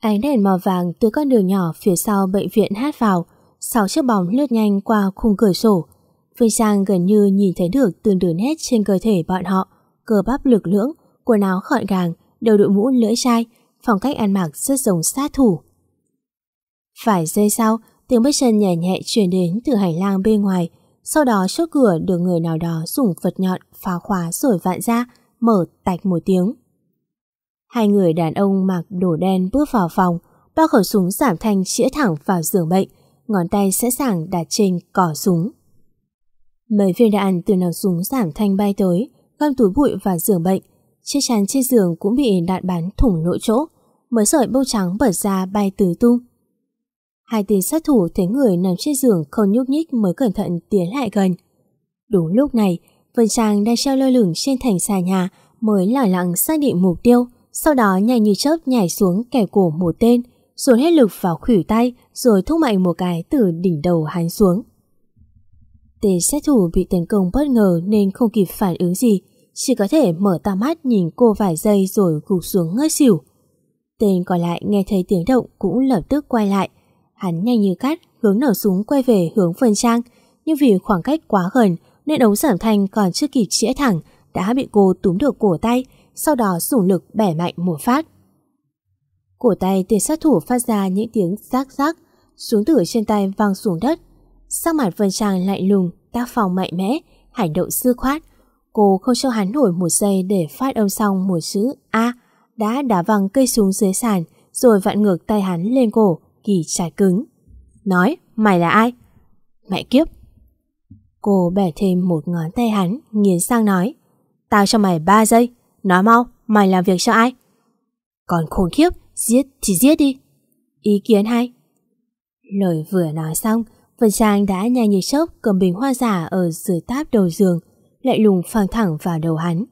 Ánh đèn màu vàng từ con đường nhỏ phía sau bệnh viện hát vào, sáu chiếc bóng lướt nhanh qua khung cửa sổ. Phương Sang gần như nhìn thấy được từng đường nét trên cơ thể bọn họ, cơ bắp lực lưỡng, quần áo gọn gàng, đầu đội mũ lưỡi chai, phong cách ăn mặc rất giống sát thủ. Phải giây sau, tiếng bước chân nhẹ nhẹ truyền đến từ hành lang bên ngoài, sau đó chốt cửa được người nào đó dùng vật nhọn phá khóa rồi vặn ra, mở tạch một tiếng. Hai người đàn ông mặc đồ đen bước vào phòng, bao khẩu súng giảm thanh chĩa thẳng vào giường bệnh, ngón tay sẵn sàng đặt trên cỏ súng. Mấy viên đạn từ nòng súng giảm thanh bay tới, găm túi bụi và giường bệnh. Chiếc chăn trên giường cũng bị đạn bắn thủng lỗ chỗ, mới sợi bông trắng bật ra bay tứ tung. Hai tên sát thủ thấy người nằm trên giường không nhúc nhích mới cẩn thận tiến lại gần. Đúng lúc này, Vân Trang đang treo lơ lửng trên thành xà nhà mới lẳng lặng xác định mục tiêu, sau đó nhanh như chớp nhảy xuống kẻ cổ một tên, dồn hết lực vào khủy tay rồi thúc mạnh một cái từ đỉnh đầu hắn xuống. Tên sát thủ bị tấn công bất ngờ nên không kịp phản ứng gì, chỉ có thể mở to mắt nhìn cô vài giây rồi gục xuống ngất xỉu. Tên còn lại nghe thấy tiếng động cũng lập tức quay lại. Hắn nhanh như cắt hướng nổ súng quay về hướng phân trang, nhưng vì khoảng cách quá gần nên ống giảm thanh còn chưa kịp chĩa thẳng đã bị cô túm được cổ tay, sau đó dùng lực bẻ mạnh một phát. Cổ tay tên sát thủ phát ra những tiếng rác rác, xuống từ trên tay văng xuống đất. Sắc mặt Vân Trang lạnh lùng, tác phòng mạnh mẽ, hành động dư khoát. Cô không cho hắn nổi một giây để phát âm xong một chữ A, đã đá văng cây súng dưới sàn, rồi vặn ngược tay hắn lên cổ, kỳ trái cứng. Nói, mày là ai? Mẹ kiếp! Cô bẻ thêm một ngón tay hắn, nghiến sang nói. Tao cho mày 3 giây, nói mau, mày làm việc cho ai? Còn khốn khiếp, giết thì giết đi. Ý kiến hay? Lời vừa nói xong, Vân Trang đã nhanh như chớp cầm bình hoa giả ở dưới táp đầu giường, lại lùng phang thẳng vào đầu hắn.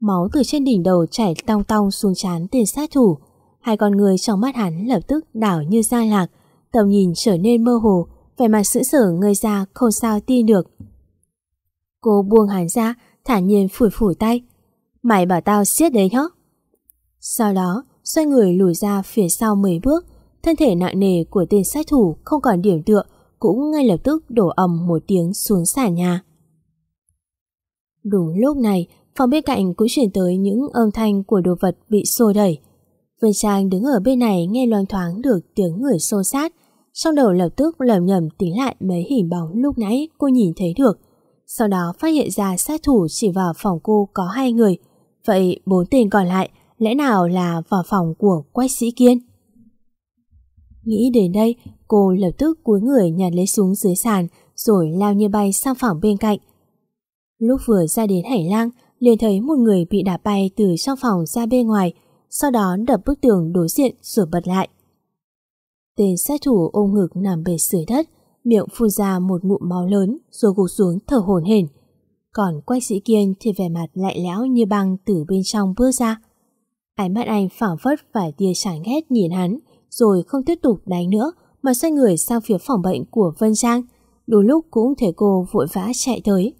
Máu từ trên đỉnh đầu chảy tong tong xuống chán tên sát thủ. Hai con người trong mắt hắn lập tức đảo như da lạc, tầm nhìn trở nên mơ hồ, vẻ mặt sững sờ ngây ra không sao tin được. Cô buông hắn ra, thản nhiên phủi phủi tay. Mày bảo tao siết đấy nhá. Sau đó, xoay người lùi ra phía sau mấy bước, thân thể nặng nề của tên sát thủ không còn điểm tựa, cũng ngay lập tức đổ ầm một tiếng xuống sàn nhà. Đúng lúc này, phòng bên cạnh cũng chuyển tới những âm thanh của đồ vật bị xô đẩy. Vân Trang đứng ở bên này nghe loan thoáng được tiếng người xô sát, trong đầu lập tức lầm nhầm tính lại mấy hình bóng lúc nãy cô nhìn thấy được. Sau đó phát hiện ra sát thủ chỉ vào phòng cô có hai người, vậy bốn tên còn lại lẽ nào là vào phòng của quách sĩ kiên? Nghĩ đến đây, cô lập tức cúi người nhặt lấy súng dưới sàn rồi lao như bay sang phòng bên cạnh. Lúc vừa ra đến hành lang, liền thấy một người bị đạp bay từ trong phòng ra bên ngoài, sau đó đập bức tường đối diện rồi bật lại. Tên sát thủ ôm ngực nằm bệt dưới đất, miệng phun ra một ngụm máu lớn rồi gục xuống thở hổn hển. Còn quách sĩ kiên thì vẻ mặt lạnh lẽo như băng từ bên trong bước ra. Ánh mắt anh phảng phất vài tia chán ghét nhìn hắn, rồi không tiếp tục đánh nữa mà xoay người sang phía phòng bệnh của Vân Trang. Đôi lúc cũng thấy cô vội vã chạy tới.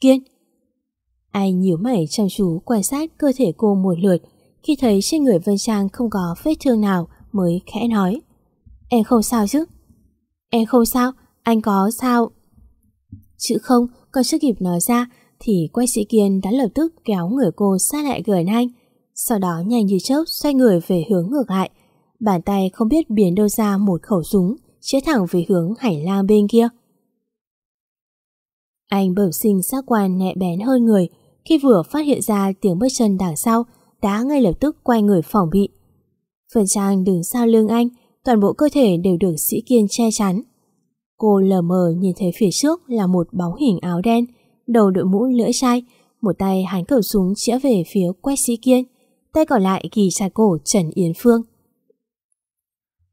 Kiên! Anh nhíu mày chăm chú quan sát cơ thể cô một lượt, khi thấy trên người Vân Trang không có vết thương nào mới khẽ nói. Em không sao chứ? Em không sao, anh có sao? Chữ không, còn chưa kịp nói ra thì quay sĩ Kiên đã lập tức kéo người cô sát lại gần anh. Sau đó nhanh như chớp xoay người về hướng ngược lại. Bàn tay không biết biến đâu ra một khẩu súng, chĩa thẳng về hướng hải lang bên kia. Anh bẩm sinh giác quan nhẹ bén hơn người, khi vừa phát hiện ra tiếng bước chân đằng sau, đã ngay lập tức quay người phòng bị. Phần trang đứng sau lưng anh, toàn bộ cơ thể đều được sĩ kiên che chắn. Cô lờ mờ nhìn thấy phía trước là một bóng hình áo đen, đầu đội mũ lưỡi chai, một tay hắn cầm súng chĩa về phía quách sĩ kiên, tay còn lại ghi chặt cổ Trần Yến Phương.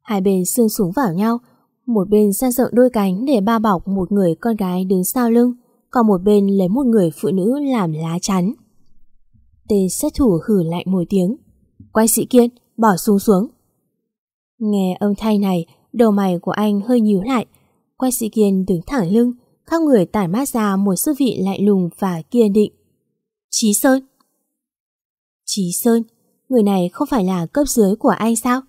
Hai bên xương súng vào nhau, một bên ra rộng đôi cánh để ba bọc một người con gái đứng sau lưng, còn một bên lấy một người phụ nữ làm lá chắn. Tên sát thủ hử lạnh một tiếng. Quay sĩ kiên, bỏ xuống xuống. Nghe âm thanh này, đầu mày của anh hơi nhíu lại. quay sĩ kiên đứng thẳng lưng, khắp người tản mát ra một sức vị lạnh lùng và kiên định. Chí Sơn Chí Sơn, người này không phải là cấp dưới của anh sao?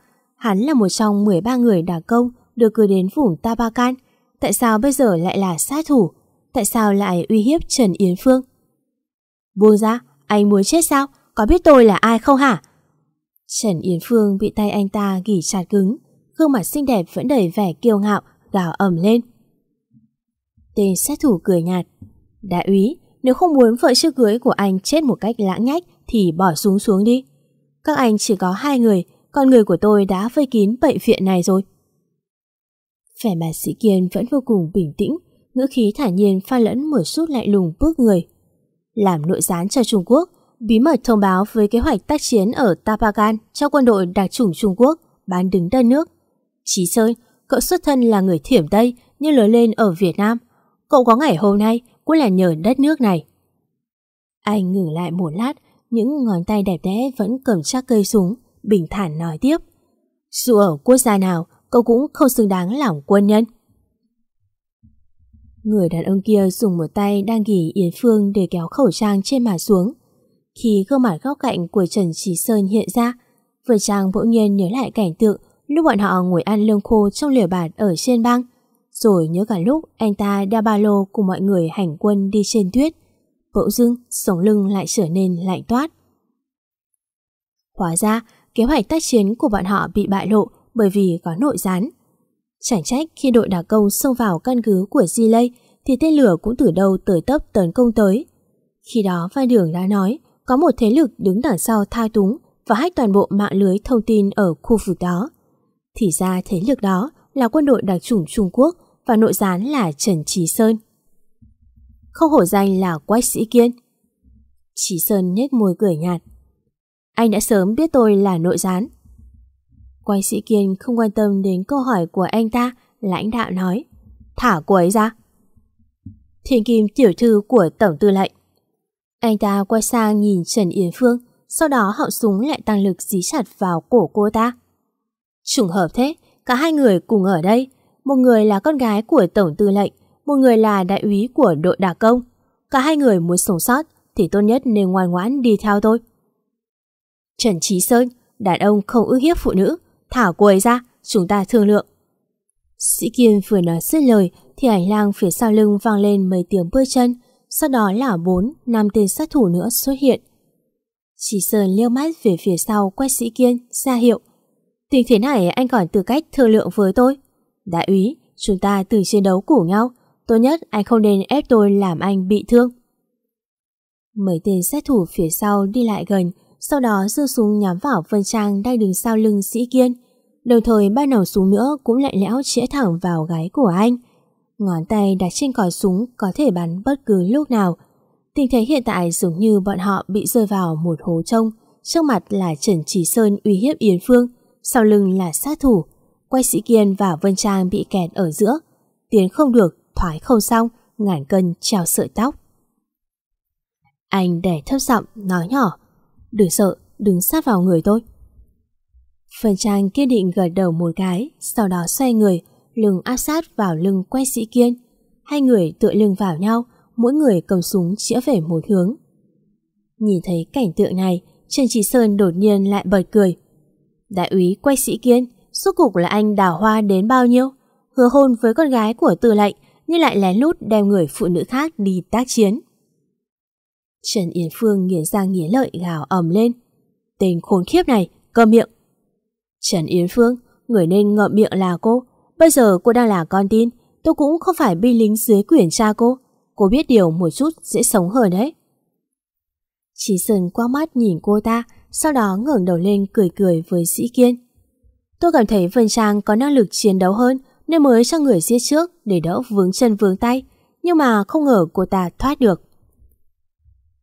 Hắn là một trong 13 người đả công được cử đến vùng Tabakan. Tại sao bây giờ lại là sát thủ? Tại sao lại uy hiếp Trần Yến Phương? Buông ra, anh muốn chết sao? Có biết tôi là ai không hả? Trần Yến Phương bị tay anh ta gỉ chặt cứng, gương mặt xinh đẹp vẫn đầy vẻ kiêu ngạo, gào ầm lên. Tên sát thủ cười nhạt. Đại úy, nếu không muốn vợ chưa cưới của anh chết một cách lãng nhách thì bỏ xuống xuống đi. Các anh chỉ có hai người, con người của tôi đã vây kín bệnh viện này rồi. Vẻ mặt sĩ kiên vẫn vô cùng bình tĩnh, ngữ khí thản nhiên pha lẫn một chút lạnh lùng bước người. Làm nội gián cho Trung Quốc, bí mật thông báo với kế hoạch tác chiến ở Tapagan cho quân đội đặc chủng Trung Quốc bán đứng đất nước. Chí Sơn, cậu xuất thân là người thiểm Tây nhưng lớn lên ở Việt Nam. Cậu có ngày hôm nay cũng là nhờ đất nước này. Anh ngừng lại một lát, những ngón tay đẹp đẽ vẫn cầm chắc cây súng, bình thản nói tiếp. Dù ở quốc gia nào, cậu cũng không xứng đáng làm quân nhân. Người đàn ông kia dùng một tay đang ghi Yến Phương để kéo khẩu trang trên mặt xuống. Khi gương mặt góc cạnh của Trần Trí Sơn hiện ra, Vừa Trang bỗng nhiên nhớ lại cảnh tượng lúc bọn họ ngồi ăn lương khô trong lều bạt ở trên băng. Rồi nhớ cả lúc anh ta đeo ba lô cùng mọi người hành quân đi trên tuyết. Bỗng dưng, sống lưng lại trở nên lạnh toát. Hóa ra, kế hoạch tác chiến của bọn họ bị bại lộ bởi vì có nội gián. Chẳng trách khi đội đả công xông vào căn cứ của Di Lây thì tên lửa cũng từ đâu tới tấp tấn công tới. Khi đó Phan Đường đã nói có một thế lực đứng đằng sau thao túng và hách toàn bộ mạng lưới thông tin ở khu vực đó. Thì ra thế lực đó là quân đội đặc chủng Trung Quốc và nội gián là Trần Trí Sơn. Không hổ danh là Quách Sĩ Kiên. Trí Sơn nhếch môi cười nhạt. Anh đã sớm biết tôi là nội gián. Quay Sĩ Kiên không quan tâm đến câu hỏi của anh ta, lãnh đạo nói. Thả cô ấy ra. Thiên Kim tiểu thư của Tổng tư lệnh. Anh ta quay sang nhìn Trần Yến Phương, sau đó họng súng lại tăng lực dí chặt vào cổ cô ta. Trùng hợp thế, cả hai người cùng ở đây. Một người là con gái của Tổng tư lệnh, một người là đại úy của đội đặc công. Cả hai người muốn sống sót thì tốt nhất nên ngoan ngoãn đi theo tôi. Trần Trí Sơn, đàn ông không ước hiếp phụ nữ, thả cô ấy ra, chúng ta thương lượng. Sĩ Kiên vừa nói dứt lời thì hành lang phía sau lưng vang lên mấy tiếng bước chân, sau đó là bốn, năm tên sát thủ nữa xuất hiện. Chỉ Sơn liêu mắt về phía sau quét sĩ kiên, ra hiệu. Tình thế này anh còn tư cách thương lượng với tôi. Đại úy, chúng ta từ chiến đấu củ nhau. Tốt nhất anh không nên ép tôi làm anh bị thương. Mấy tên sát thủ phía sau đi lại gần, sau đó giơ súng nhắm vào Vân Trang đang đứng sau lưng sĩ kiên. Đồng thời ba nòng súng nữa cũng lạnh lẽo chĩa thẳng vào gáy của anh. Ngón tay đặt trên còi súng có thể bắn bất cứ lúc nào. Tình thế hiện tại giống như bọn họ bị rơi vào một hố trông. Trước mặt là Trần Trí Sơn uy hiếp Yến Phương, sau lưng là sát thủ. Quay sĩ Kiên và Vân Trang bị kẹt ở giữa. Tiến không được, thoái không xong, ngàn cân treo sợi tóc. Anh đẻ thấp giọng nói nhỏ Đừng sợ, đứng sát vào người tôi. Phần Trang kiên định gật đầu một cái Sau đó xoay người Lưng áp sát vào lưng quay sĩ kiên. Hai người tựa lưng vào nhau Mỗi người cầm súng chĩa về một hướng. Nhìn thấy cảnh tượng này Trần Trí Sơn đột nhiên lại bật cười. Đại úy quay sĩ kiên Suốt cục là anh đào hoa đến bao nhiêu? Hứa hôn với con gái của tư lệnh Nhưng lại lén lút đem người phụ nữ khác đi tác chiến. Trần Yến Phương nghiến răng nghiến lợi gào ầm lên. Tên khốn khiếp này, câm miệng. Trần Yến Phương, người nên ngậm miệng là cô. Bây giờ cô đang là con tin, tôi cũng không phải binh lính dưới quyền cha cô. Cô biết điều một chút dễ sống hơn đấy. Chí Sơn qua mắt nhìn cô ta, sau đó ngẩng đầu lên cười cười với Sĩ Kiên. Tôi cảm thấy Vân Trang có năng lực chiến đấu hơn nên mới cho người giết trước để đỡ vướng chân vướng tay. Nhưng mà không ngờ cô ta thoát được.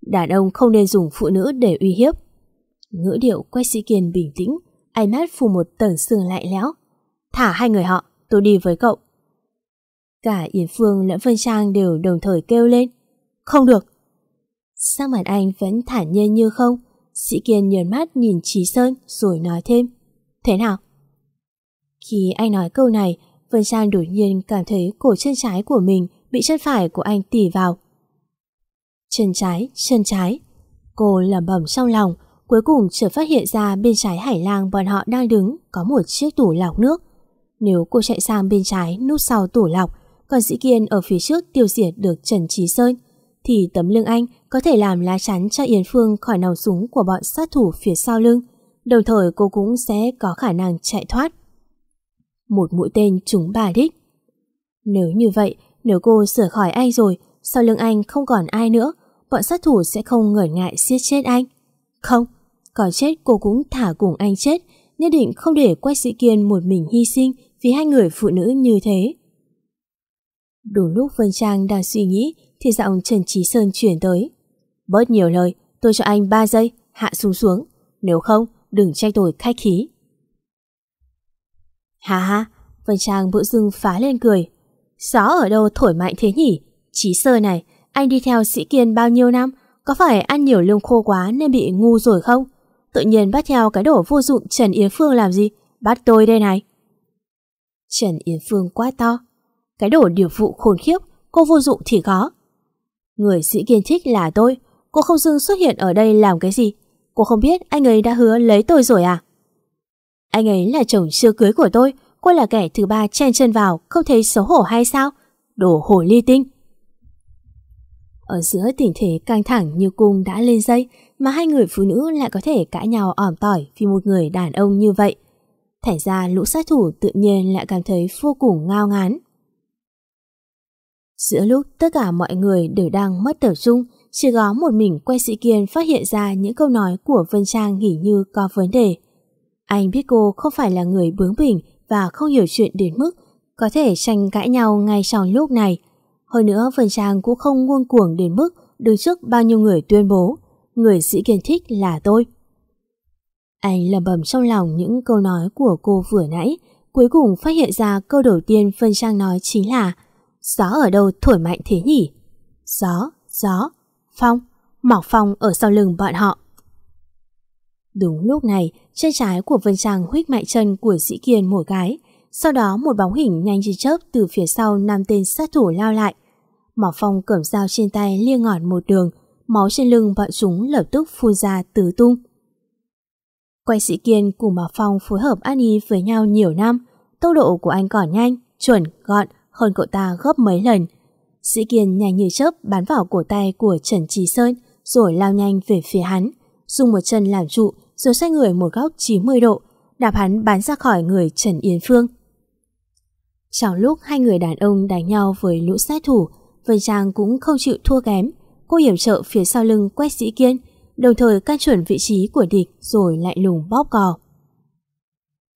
Đàn ông không nên dùng phụ nữ để uy hiếp. Ngữ điệu quét sĩ kiên bình tĩnh, ánh mắt phủ một tầng sương lạnh lẽo. Thả hai người họ, tôi đi với cậu. Cả Yến Phương lẫn Vân Trang đều đồng thời kêu lên. Không được. Sao mặt anh vẫn thản nhiên như không, Sĩ Kiên nhờn mắt nhìn Trí Sơn rồi nói thêm. Thế nào? Khi anh nói câu này, Vân Trang đột nhiên cảm thấy cổ chân trái của mình bị chân phải của anh tỉ vào. Chân trái, chân trái. Cô lẩm bẩm trong lòng, cuối cùng chợt phát hiện ra bên trái hải lang bọn họ đang đứng có một chiếc tủ lọc nước. Nếu cô chạy sang bên trái nút sau tủ lọc, còn sĩ kiên ở phía trước tiêu diệt được Trần Trí Sơn, thì tấm lưng anh có thể làm lá chắn cho Yến Phương khỏi nòng súng của bọn sát thủ phía sau lưng, đồng thời cô cũng sẽ có khả năng chạy thoát. Một mũi tên trúng bà đích. Nếu như vậy, nếu cô sửa khỏi anh rồi, sau lưng anh không còn ai nữa, bọn sát thủ sẽ không ngẩn ngại giết chết anh. Không, còn chết cô cũng thả cùng anh chết, nhất định không để Quách Sĩ Kiên một mình hy sinh vì hai người phụ nữ như thế. Đúng lúc Vân Trang đang suy nghĩ thì giọng Trần Trí Sơn chuyển tới. Bớt nhiều lời, tôi cho anh 3 giây, hạ xuống xuống. Nếu không, đừng trách tôi khách khí. Hà ha, Vân Trang bỗng dưng phá lên cười. Gió ở đâu thổi mạnh thế nhỉ? Trí Sơn này, anh đi theo sĩ kiên bao nhiêu năm? Có phải ăn nhiều lương khô quá nên bị ngu rồi không? Tự nhiên bắt theo cái đổ vô dụng Trần Yến Phương làm gì? Bắt tôi đây này. Trần Yến Phương quá to. Cái đổ điều vụ khôn khiếp, cô vô dụng thì có. Người sĩ kiên thích là tôi, cô không dưng xuất hiện ở đây làm cái gì? Cô không biết anh ấy đã hứa lấy tôi rồi à? Anh ấy là chồng chưa cưới của tôi, cô là kẻ thứ ba chen chân vào, không thấy xấu hổ hay sao? Đồ hồ ly tinh. Ở giữa tình thế căng thẳng như cung đã lên dây mà hai người phụ nữ lại có thể cãi nhau ỏm tỏi vì một người đàn ông như vậy. Thành ra lũ sát thủ tự nhiên lại cảm thấy vô cùng ngao ngán. Giữa lúc tất cả mọi người đều đang mất tập trung, chỉ có một mình quay sĩ kiên phát hiện ra những câu nói của Vân Trang nghỉ như có vấn đề. Anh biết cô không phải là người bướng bỉnh và không hiểu chuyện đến mức có thể tranh cãi nhau ngay trong lúc này. Hơn nữa Vân Trang cũng không nguông cuồng đến mức đứng trước bao nhiêu người tuyên bố người sĩ kiên thích là tôi. Anh lầm bầm trong lòng những câu nói của cô vừa nãy, cuối cùng phát hiện ra câu đầu tiên Vân Trang nói chính là Gió ở đâu thổi mạnh thế nhỉ? Gió, gió, phong, mọc phong ở sau lưng bọn họ. Đúng lúc này, chân trái của Vân Trang huyết mạnh chân của sĩ kiên một cái, sau đó một bóng hình nhanh như chớp từ phía sau năm tên sát thủ lao lại. Mỏ phong cầm dao trên tay lia ngọt một đường, máu trên lưng bọn chúng lập tức phun ra tứ tung. Quay sĩ kiên cùng Mỏ phong phối hợp ăn ý với nhau nhiều năm, tốc độ của anh còn nhanh, chuẩn, gọn hơn cậu ta gấp mấy lần. Sĩ kiên nhanh như chớp bắn vào cổ tay của Trần Trí Sơn rồi lao nhanh về phía hắn, dùng một chân làm trụ rồi xoay người một góc 90 độ, đạp hắn bắn ra khỏi người Trần Yến Phương. Trong lúc hai người đàn ông đánh nhau với lũ sát thủ, Vân Trang cũng không chịu thua kém. Cô hiểm trợ phía sau lưng quét sĩ kiên, đồng thời can chuẩn vị trí của địch rồi lại lùng bóp cò.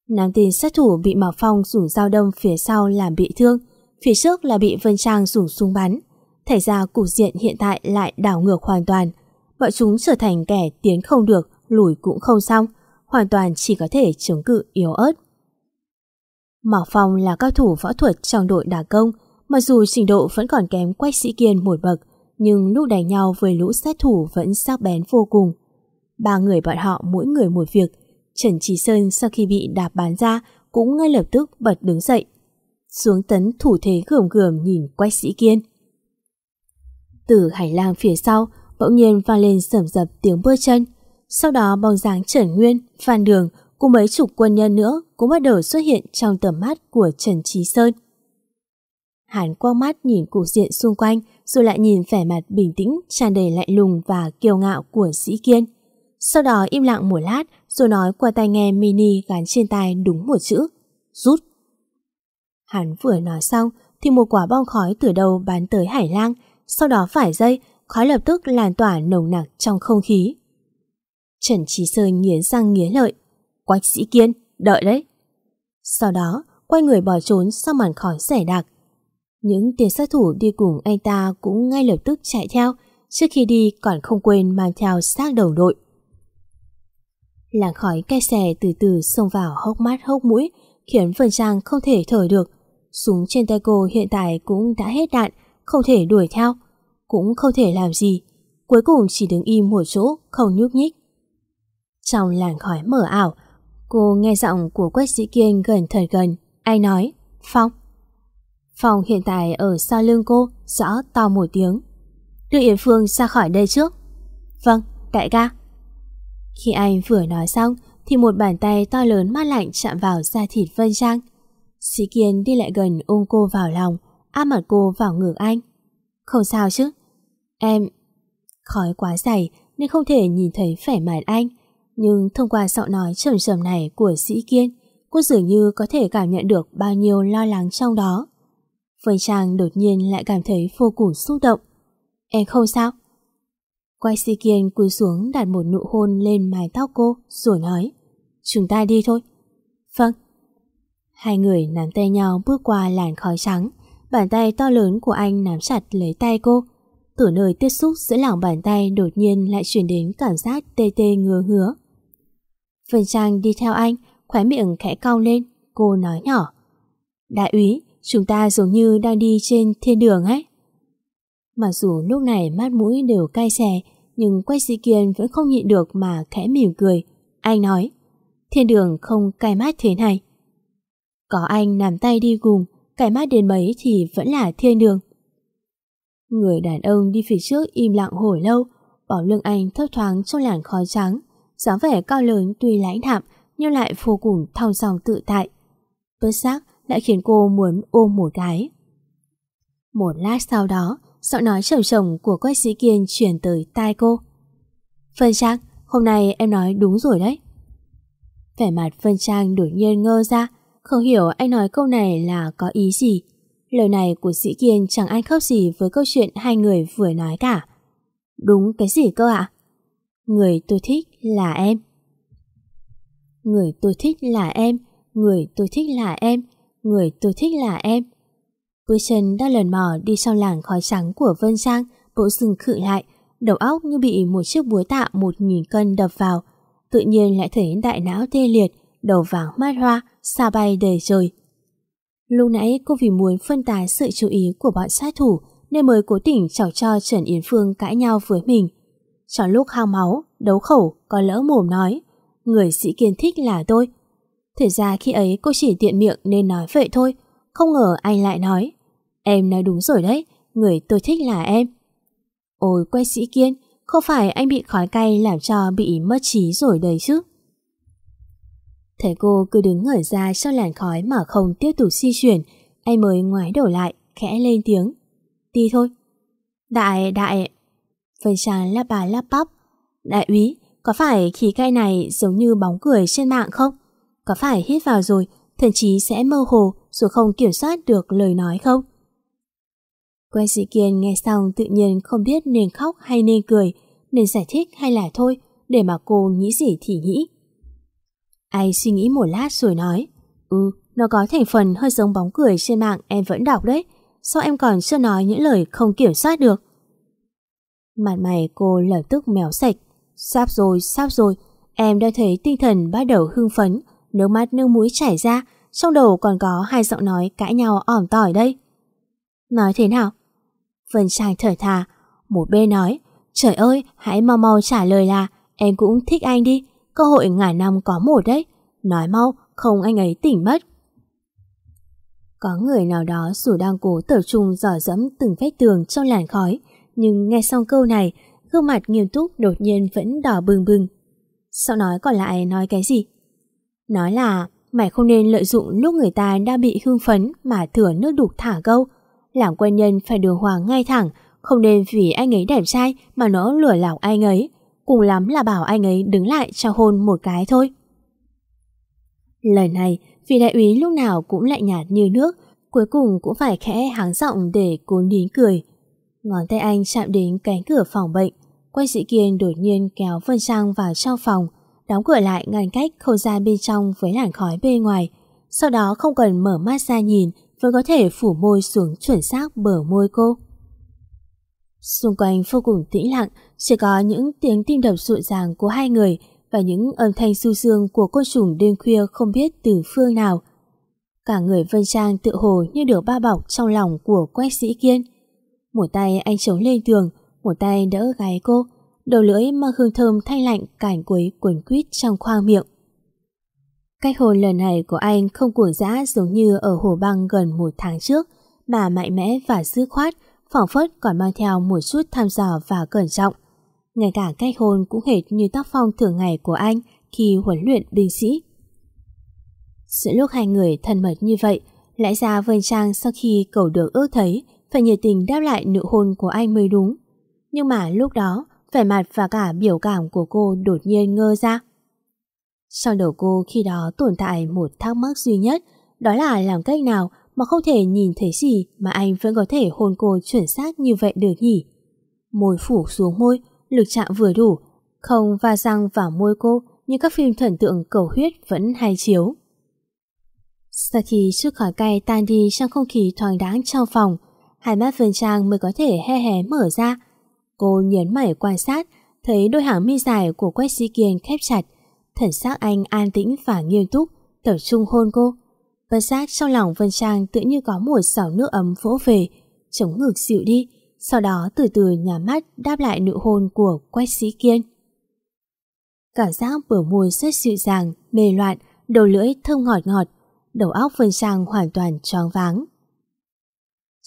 Nam tin sát thủ bị Mạc Phong dùng dao đâm phía sau làm bị thương, phía trước là bị Vân Trang dùng súng bắn. Thể ra cục diện hiện tại lại đảo ngược hoàn toàn. Bọn chúng trở thành kẻ tiến không được, lùi cũng không xong, hoàn toàn chỉ có thể chống cự yếu ớt. Mạc Phong là cao thủ võ thuật trong đội đả công, mặc dù trình độ vẫn còn kém Quách Sĩ Kiên một bậc, nhưng lúc đánh nhau với lũ sát thủ vẫn sắc bén vô cùng. Ba người bọn họ mỗi người một việc, Trần Trí Sơn sau khi bị đạp bán ra cũng ngay lập tức bật đứng dậy. Xuống tấn thủ thế gườm gườm nhìn Quách Sĩ Kiên. Từ hải lang phía sau, bỗng nhiên vang lên sầm dập tiếng bước chân. Sau đó bóng dáng Trần Nguyên, Phan Đường cùng mấy chục quân nhân nữa cũng bắt đầu xuất hiện trong tầm mắt của Trần Trí Sơn. Hắn quay mắt nhìn cục diện xung quanh rồi lại nhìn vẻ mặt bình tĩnh tràn đầy lạnh lùng và kiêu ngạo của sĩ kiên. Sau đó im lặng một lát rồi nói qua tai nghe mini gắn trên tai đúng một chữ, rút. Hắn vừa nói xong thì một quả bong khói từ đầu bắn tới hải lang, sau đó phải dây, khói lập tức lan tỏa nồng nặc trong không khí. Trần Trí Sơn nghiến răng nghiến lợi. Quách sĩ kiên, đợi đấy. Sau đó, quay người bỏ trốn sau màn khói rẻ đặc. Những tiền sát thủ đi cùng anh ta cũng ngay lập tức chạy theo, trước khi đi còn không quên mang theo xác đầu đội. Làn khói cây xè từ từ xông vào hốc mắt hốc mũi, khiến Vân Trang không thể thở được. Súng trên tay cô hiện tại cũng đã hết đạn, không thể đuổi theo, cũng không thể làm gì. Cuối cùng chỉ đứng im một chỗ, không nhúc nhích. Trong làn khói mở ảo, cô nghe giọng của Quách Sĩ Kiên gần thật gần. Anh nói, Phong phòng hiện tại ở sau lưng cô, rõ to một tiếng. Đưa Yến Phương ra khỏi đây trước. Vâng, đại ca. Khi anh vừa nói xong, thì một bàn tay to lớn mát lạnh chạm vào da thịt Vân Trang. Sĩ Kiên đi lại gần ôm cô vào lòng, áp mặt cô vào ngực anh. Không sao chứ? Em... Khói quá dày nên không thể nhìn thấy vẻ mặt anh. Nhưng thông qua giọng nói trầm trầm này của Sĩ Kiên, cô dường như có thể cảm nhận được bao nhiêu lo lắng trong đó. Vân Trang đột nhiên lại cảm thấy vô cùng xúc động. Em không sao? Quay si Kiên cúi xuống đặt một nụ hôn lên mái tóc cô rồi nói Chúng ta đi thôi. Vâng. Hai người nắm tay nhau bước qua làn khói trắng Bàn tay to lớn của anh nắm chặt lấy tay cô Từ nơi tiếp xúc giữa lòng bàn tay đột nhiên lại chuyển đến cảm giác tê tê ngứa ngứa Vân Trang đi theo anh Khóe miệng khẽ cong lên Cô nói nhỏ Đại úy, chúng ta giống như đang đi trên thiên đường ấy. Mặc dù lúc này mắt mũi đều cay xè, Nhưng Quách Sĩ Kiên vẫn không nhịn được mà khẽ mỉm cười. Anh nói, Thiên đường không cay mắt thế này. Có anh nắm tay đi cùng, Cay mắt đến mấy thì vẫn là thiên đường. Người đàn ông đi phía trước im lặng hồi lâu Bỏ lưng anh thấp thoáng trong làn khói trắng, dáng vẻ cao lớn tuy lãnh đạm nhưng lại vô cùng thong dòng tự tại. Bất giác lại khiến cô muốn ôm một cái. Một lát sau đó, giọng nói trầm trầm của quách sĩ kiên chuyển tới tai cô. Phân Trang, hôm nay em nói đúng rồi đấy. Vẻ mặt Phân Trang đột nhiên ngơ ra, không hiểu anh nói câu này là có ý gì. Lời này của sĩ kiên chẳng ăn khớp gì với câu chuyện hai người vừa nói cả. Đúng cái gì cơ ạ? Người tôi thích là em. Người tôi thích là em, người tôi thích là em, người tôi thích là em. Bước chân đã lần mò đi sau làng khói trắng của Vân Giang, bỗng dừng khự lại, đầu óc như bị một chiếc búa tạ một nghìn cân đập vào. Tự nhiên lại thấy đại não tê liệt, đầu vàng mát hoa, xa bay đầy trời. Lúc nãy cô vì muốn phân tán sự chú ý của bọn sát thủ nên mới cố tình chảo cho Trần Yến Phương cãi nhau với mình. Trong lúc hao máu, đấu khẩu, có lỡ mồm nói, người sĩ kiên thích là tôi. Thực ra khi ấy cô chỉ tiện miệng nên nói vậy thôi, không ngờ anh lại nói. Em nói đúng rồi đấy, người tôi thích là em. Ôi quay sĩ kiên, không phải anh bị khói cay làm cho bị mất trí rồi đấy chứ. Thấy cô cứ đứng ngửa ra sau làn khói mà không tiếp tục di chuyển, anh mới ngoái đổ lại, khẽ lên tiếng. Đi thôi. Đại, đại, Vân Trang lắp bà lắp bắp. Đại úy, có phải khí cay này giống như bóng cười trên mạng không? Có phải hít vào rồi, thậm chí sẽ mơ hồ dù không kiểm soát được lời nói không? Quen sĩ kiên nghe xong tự nhiên không biết nên khóc hay nên cười, nên giải thích hay là thôi, để mà cô nghĩ gì thì nghĩ. Ai suy nghĩ một lát rồi nói, Ừ, nó có thành phần hơi giống bóng cười trên mạng em vẫn đọc đấy, sao em còn chưa nói những lời không kiểm soát được? Mặt mày cô lập tức méo sạch. Sắp rồi, sắp rồi. Em đã thấy tinh thần bắt đầu hưng phấn, nước mắt nước mũi chảy ra, trong đầu còn có hai giọng nói cãi nhau ỏm tỏi đây. Nói thế nào? Vân Trang thở thà, một bên nói, trời ơi, hãy mau mau trả lời là em cũng thích anh đi, cơ hội ngàn năm có một đấy. Nói mau, không anh ấy tỉnh mất. Có người nào đó dù đang cố tập trung dò dẫm từng vách tường trong làn khói, nhưng nghe xong câu này, gương mặt nghiêm túc đột nhiên vẫn đỏ bừng bừng. Sau nói còn lại nói cái gì? Nói là mày không nên lợi dụng lúc người ta đang bị hưng phấn mà thừa nước đục thả câu. Làm quen nhân phải đường hoàng ngay thẳng, không nên vì anh ấy đẹp trai mà nó lừa lọc anh ấy. Cùng lắm là bảo anh ấy đứng lại cho hôn một cái thôi. Lời này, vị đại úy lúc nào cũng lạnh nhạt như nước, cuối cùng cũng phải khẽ háng giọng để cố nín cười. Ngón tay anh chạm đến cánh cửa phòng bệnh Quay sĩ kiên đột nhiên kéo Vân Trang vào trong phòng Đóng cửa lại ngăn cách không gian bên trong với làn khói bên ngoài Sau đó không cần mở mắt ra nhìn Vẫn có thể phủ môi xuống chuẩn xác bờ môi cô. Xung quanh vô cùng tĩnh lặng Chỉ có những tiếng tim đập rộn ràng của hai người Và những âm thanh su sương của côn trùng đêm khuya không biết từ phương nào. Cả người Vân Trang tự hồ như được ba bọc trong lòng của quách sĩ kiên. Một tay anh chống lên tường, một tay đỡ gáy cô, đầu lưỡi mang hương thơm thanh lạnh cảnh quấy quẩn quýt trong khoang miệng. Cách hôn lần này của anh không cuồng dã giống như ở hồ băng gần một tháng trước, mà mạnh mẽ và dứt khoát, phỏng phất còn mang theo một chút tham dò và cẩn trọng. Ngay cả cách hôn cũng hệt như tác phong thường ngày của anh khi huấn luyện binh sĩ. Giữa lúc hai người thân mật như vậy, lẽ ra Vân Trang sau khi cầu được ước thấy phải nhiệt tình đáp lại nụ hôn của anh mới đúng. Nhưng mà lúc đó, vẻ mặt và cả biểu cảm của cô đột nhiên ngơ ra. Trong đầu cô khi đó tồn tại một thắc mắc duy nhất, đó là làm cách nào mà không thể nhìn thấy gì mà anh vẫn có thể hôn cô chuẩn xác như vậy được nhỉ? Môi phủ xuống môi, lực chạm vừa đủ, không va răng vào môi cô như các phim thần tượng cầu huyết vẫn hay chiếu. Sau khi chút khỏi cay tan đi trong không khí thoáng đáng trong phòng, hai mắt Vân Trang mới có thể he hé mở ra. Cô nhấn mày quan sát, thấy đôi hàng mi dài của Quách Di Kiên khép chặt, thần sắc anh an tĩnh và nghiêm túc, tập trung hôn cô. Bất giác trong lòng Vân Trang tự như có một sảo nước ấm vỗ về, chống ngực dịu đi, sau đó từ từ nhắm mắt đáp lại nụ hôn của Quách Sĩ Kiên. Cảm giác bờ môi rất dịu dàng, mê loạn, đầu lưỡi thơm ngọt ngọt, đầu óc Vân Trang hoàn toàn choáng váng.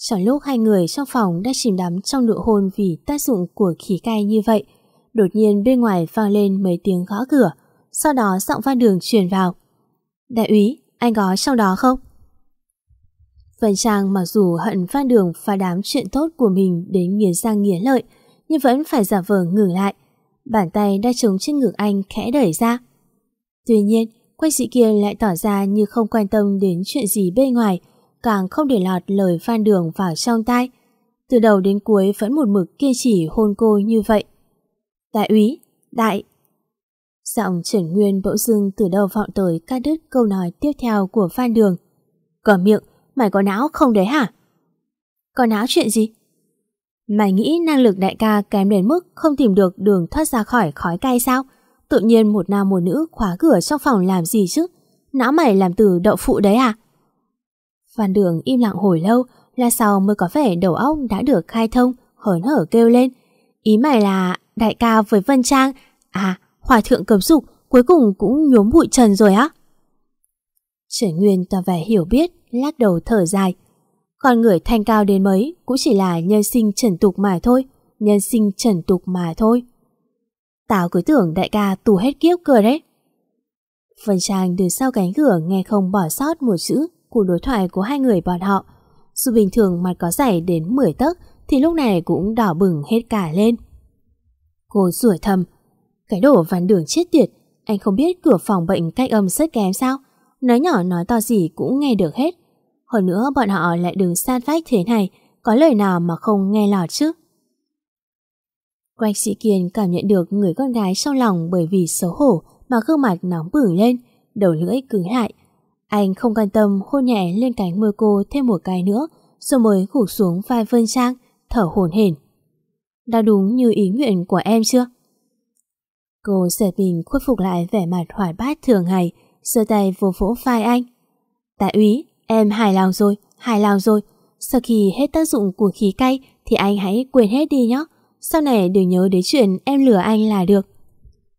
Trong lúc hai người trong phòng đã chìm đắm trong nụ hôn vì tác dụng của khí cay như vậy, đột nhiên bên ngoài vang lên mấy tiếng gõ cửa, sau đó giọng văn đường truyền vào. Đại úy, anh có trong đó không? Vân Trang mặc dù hận Phan Đường phá đám chuyện tốt của mình đến nghiền sang nghiến lợi, nhưng vẫn phải giả vờ ngừng lại. Bàn tay đã chống trên ngực anh khẽ đẩy ra. Tuy nhiên, Quách sĩ kia lại tỏ ra như không quan tâm đến chuyện gì bên ngoài, càng không để lọt lời Phan Đường vào trong tai. Từ đầu đến cuối vẫn một mực kiên trì hôn cô như vậy. Đại úy, đại, Giọng Trần Nguyên bỗng dưng từ đầu vọng tới cắt đứt câu nói tiếp theo của Phan Đường. Cỏ miệng, mày có não không đấy hả? Có não chuyện gì? Mày nghĩ năng lực đại ca kém đến mức không tìm được đường thoát ra khỏi khói cay sao? Tự nhiên một nam một nữ khóa cửa trong phòng làm gì chứ? Não mày làm từ đậu phụ đấy à? Phan Đường im lặng hồi lâu là sau mới có vẻ đầu óc đã được khai thông, hớn hở kêu lên. Ý mày là đại ca với Vân Trang, à hòa thượng cấm dục cuối cùng cũng nhuốm bụi trần rồi á. Trần Nguyên tỏ vẻ hiểu biết, lắc đầu thở dài. Con người thanh cao đến mấy cũng chỉ là nhân sinh trần tục mà thôi, nhân sinh trần tục mà thôi. Tao cứ tưởng đại ca tù hết kiếp cười đấy. Vân Trang từ sau cánh cửa nghe không bỏ sót một chữ của đối thoại của hai người bọn họ. Dù bình thường mặt có dày đến 10 tấc thì lúc này cũng đỏ bừng hết cả lên. Cô rủa thầm, cái đổ ván đường chết tiệt, anh không biết cửa phòng bệnh cách âm rất kém sao? Nói nhỏ nói to gì cũng nghe được hết. Hơn nữa bọn họ lại đứng san vách thế này, có lời nào mà không nghe lọt chứ? Quách sĩ Kiên cảm nhận được người con gái trong lòng bởi vì xấu hổ mà gương mặt nóng bừng lên, đầu lưỡi cứng lại. Anh không quan tâm hôn nhẹ lên cánh môi cô thêm một cái nữa rồi mới gục xuống vai Vân Trang, thở hổn hển. Đã đúng như ý nguyện của em chưa? Cô giật mình khôi phục lại vẻ mặt hoài bát thường ngày, giơ tay vô vỗ vai anh. Đại úy, em hài lòng rồi, hài lòng rồi. Sau khi hết tác dụng của khí cay thì anh hãy quên hết đi nhé. Sau này đừng nhớ đến chuyện em lừa anh là được.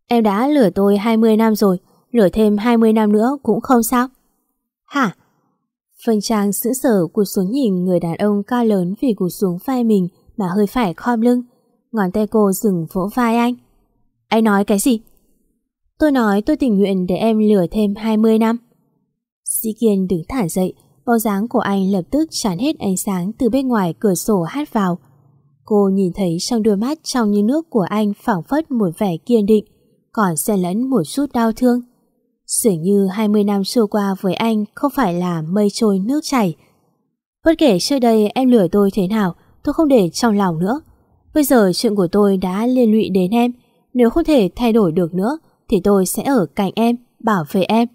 Em đã lừa tôi 20 năm rồi, lừa thêm 20 năm nữa cũng không sao. Hả? Phân Trang sững sờ cụt xuống nhìn người đàn ông cao lớn vì cụt xuống vai mình mà hơi phải khom lưng. Ngón tay cô dừng vỗ vai anh. Anh nói cái gì? Tôi nói tôi tình nguyện để em lừa thêm 20 năm. Sĩ Kiên đứng thả dậy, bóng dáng của anh lập tức chán hết ánh sáng từ bên ngoài cửa sổ hát vào. Cô nhìn thấy trong đôi mắt trong như nước của anh phảng phất một vẻ kiên định, còn xen lẫn một chút đau thương. Dường như 20 năm trôi qua với anh không phải là mây trôi nước chảy. Bất kể trước đây em lừa tôi thế nào, tôi không để trong lòng nữa. Bây giờ chuyện của tôi đã liên lụy đến em, nếu không thể thay đổi được nữa Thì tôi sẽ ở cạnh em Bảo vệ em.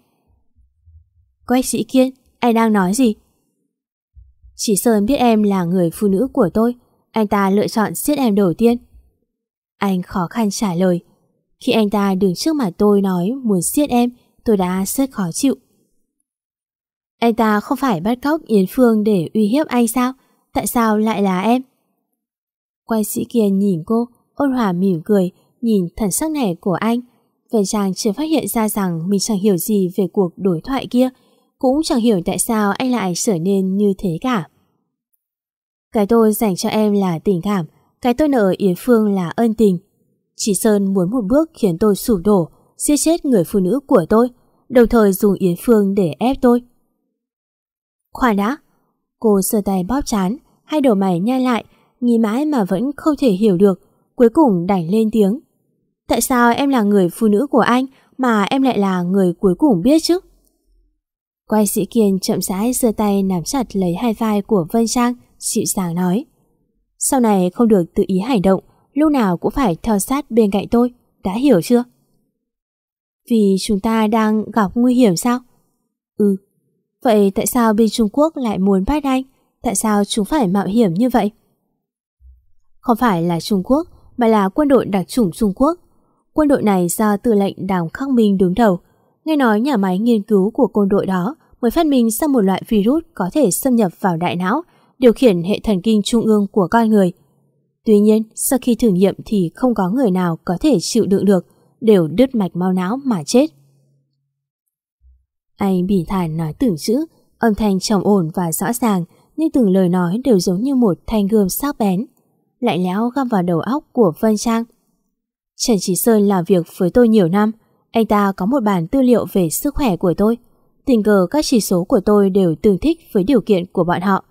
Quách sĩ kiên Anh đang nói gì? Chỉ Sơn biết em là người phụ nữ của tôi. Anh ta lựa chọn giết em đầu tiên. Anh khó khăn trả lời. Khi anh ta đứng trước mặt tôi nói Muốn giết em Tôi đã rất khó chịu. Anh ta không phải bắt cóc Yến Phương Để uy hiếp anh sao? Tại sao lại là em? Quay sĩ kia nhìn cô Ôn hòa mỉm cười nhìn thần sắc này của anh, Vân Trang chưa phát hiện ra rằng mình chẳng hiểu gì về cuộc đối thoại kia, cũng chẳng hiểu tại sao anh lại trở nên như thế cả. Cái tôi dành cho em là tình cảm, cái tôi nợ Yến Phương là ân tình. Chỉ Sơn muốn một bước khiến tôi sụp đổ, giết chết người phụ nữ của tôi, đồng thời dùng Yến Phương để ép tôi. Khoan đã, cô sơ tay bóp chán, hai đầu mày nhai lại, nghĩ mãi mà vẫn không thể hiểu được, cuối cùng đành lên tiếng. Tại sao em là người phụ nữ của anh mà em lại là người cuối cùng biết chứ? Quay sĩ Kiên chậm rãi giơ tay nắm chặt lấy hai vai của Vân Trang, dịu dàng nói. Sau này không được tự ý hành động, lúc nào cũng phải theo sát bên cạnh tôi, đã hiểu chưa? Vì chúng ta đang gặp nguy hiểm sao? Ừ, vậy tại sao bên Trung Quốc lại muốn bắt anh? Tại sao chúng phải mạo hiểm như vậy? Không phải là Trung Quốc, mà là quân đội đặc chủng Trung Quốc. Quân đội này do tư lệnh Đàm Khắc Minh đứng đầu. Nghe nói nhà máy nghiên cứu của quân đội đó mới phát minh ra một loại virus có thể xâm nhập vào đại não, điều khiển hệ thần kinh trung ương của con người. Tuy nhiên, sau khi thử nghiệm thì không có người nào có thể chịu đựng được, đều đứt mạch máu não mà chết. Anh bỉ thản nói từng chữ, âm thanh trầm ổn và rõ ràng, nhưng từng lời nói đều giống như một thanh gươm sắc bén. Lại lẽo găm vào đầu óc của Vân Trang. Trần Trí Sơn làm việc với tôi nhiều năm, anh ta có một bản tư liệu về sức khỏe của tôi. Tình cờ các chỉ số của tôi đều tương thích với điều kiện của bọn họ.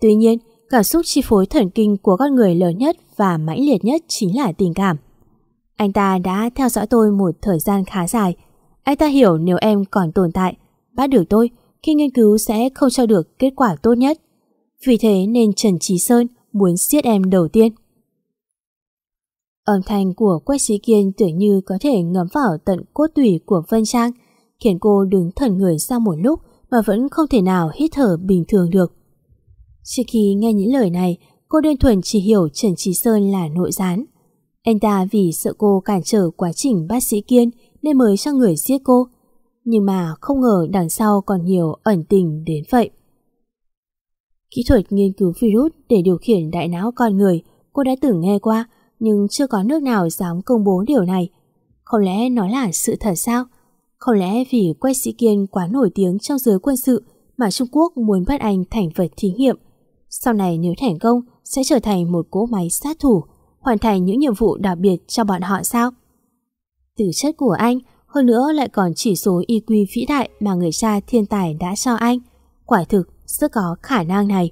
Tuy nhiên, cảm xúc chi phối thần kinh của con người lớn nhất và mãnh liệt nhất chính là tình cảm. Anh ta đã theo dõi tôi một thời gian khá dài. Anh ta hiểu nếu em còn tồn tại, bắt được tôi, khi nghiên cứu sẽ không cho được kết quả tốt nhất. Vì thế nên Trần Trí Sơn muốn giết em đầu tiên. Âm thanh của Quách Sĩ Kiên tưởng như có thể ngấm vào tận cốt tủy của Vân Trang, khiến cô đứng thần người ra một lúc mà vẫn không thể nào hít thở bình thường được. Trước khi nghe những lời này, cô đơn thuần chỉ hiểu Trần Trí Sơn là nội gián. Anh ta vì sợ cô cản trở quá trình bác sĩ Kiên nên mới cho người giết cô. Nhưng mà không ngờ đằng sau còn nhiều ẩn tình đến vậy. Kỹ thuật nghiên cứu virus để điều khiển đại não con người cô đã từng nghe qua nhưng chưa có nước nào dám công bố điều này. Không lẽ nó là sự thật sao? Không lẽ vì quét Sĩ Kiên quá nổi tiếng trong giới quân sự mà Trung Quốc muốn bắt anh thành vật thí nghiệm. Sau này nếu thành công sẽ trở thành một cỗ máy sát thủ, hoàn thành những nhiệm vụ đặc biệt cho bọn họ sao? Từ chất của anh, hơn nữa lại còn chỉ số IQ vĩ đại mà người cha thiên tài đã cho anh. Quả thực rất có khả năng này.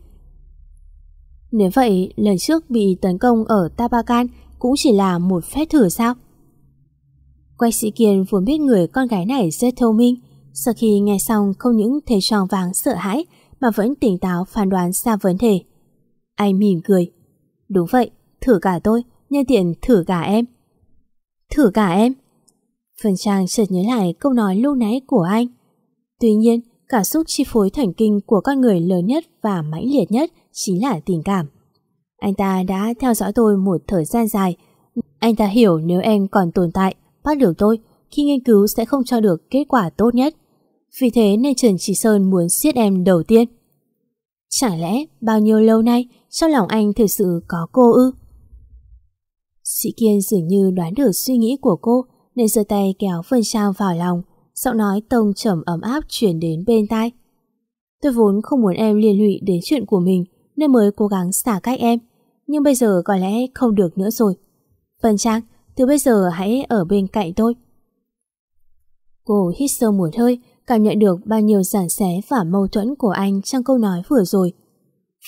Nếu vậy, lần trước bị tấn công ở Tabakan cũng chỉ là một phép thử sao? Quách sĩ Kiên vốn biết người con gái này rất thông minh, sau khi nghe xong không những thấy tròn váng sợ hãi mà vẫn tỉnh táo phán đoán ra vấn đề. Anh mỉm cười. Đúng vậy, thử cả tôi, nhân tiện thử cả em. Thử cả em? Phần Trang chợt nhớ lại câu nói lúc nãy của anh. Tuy nhiên, cảm xúc chi phối thần kinh của con người lớn nhất và mãnh liệt nhất chính là tình cảm. Anh ta đã theo dõi tôi một thời gian dài. Anh ta hiểu nếu em còn tồn tại, bắt được tôi, khi nghiên cứu sẽ không cho được kết quả tốt nhất. Vì thế nên Trần Chỉ Sơn muốn siết em đầu tiên. Chẳng lẽ bao nhiêu lâu nay trong lòng anh thực sự có cô ư? Sĩ Kiên dường như đoán được suy nghĩ của cô nên giơ tay kéo Vân Trang vào lòng, giọng nói tông trầm ấm áp chuyển đến bên tai. Tôi vốn không muốn em liên lụy đến chuyện của mình nên mới cố gắng xả cách em nhưng bây giờ có lẽ không được nữa rồi. Vân Trang, từ bây giờ hãy ở bên cạnh tôi. Cô hít sâu một hơi, cảm nhận được bao nhiêu giản xé và mâu thuẫn của anh trong câu nói vừa rồi.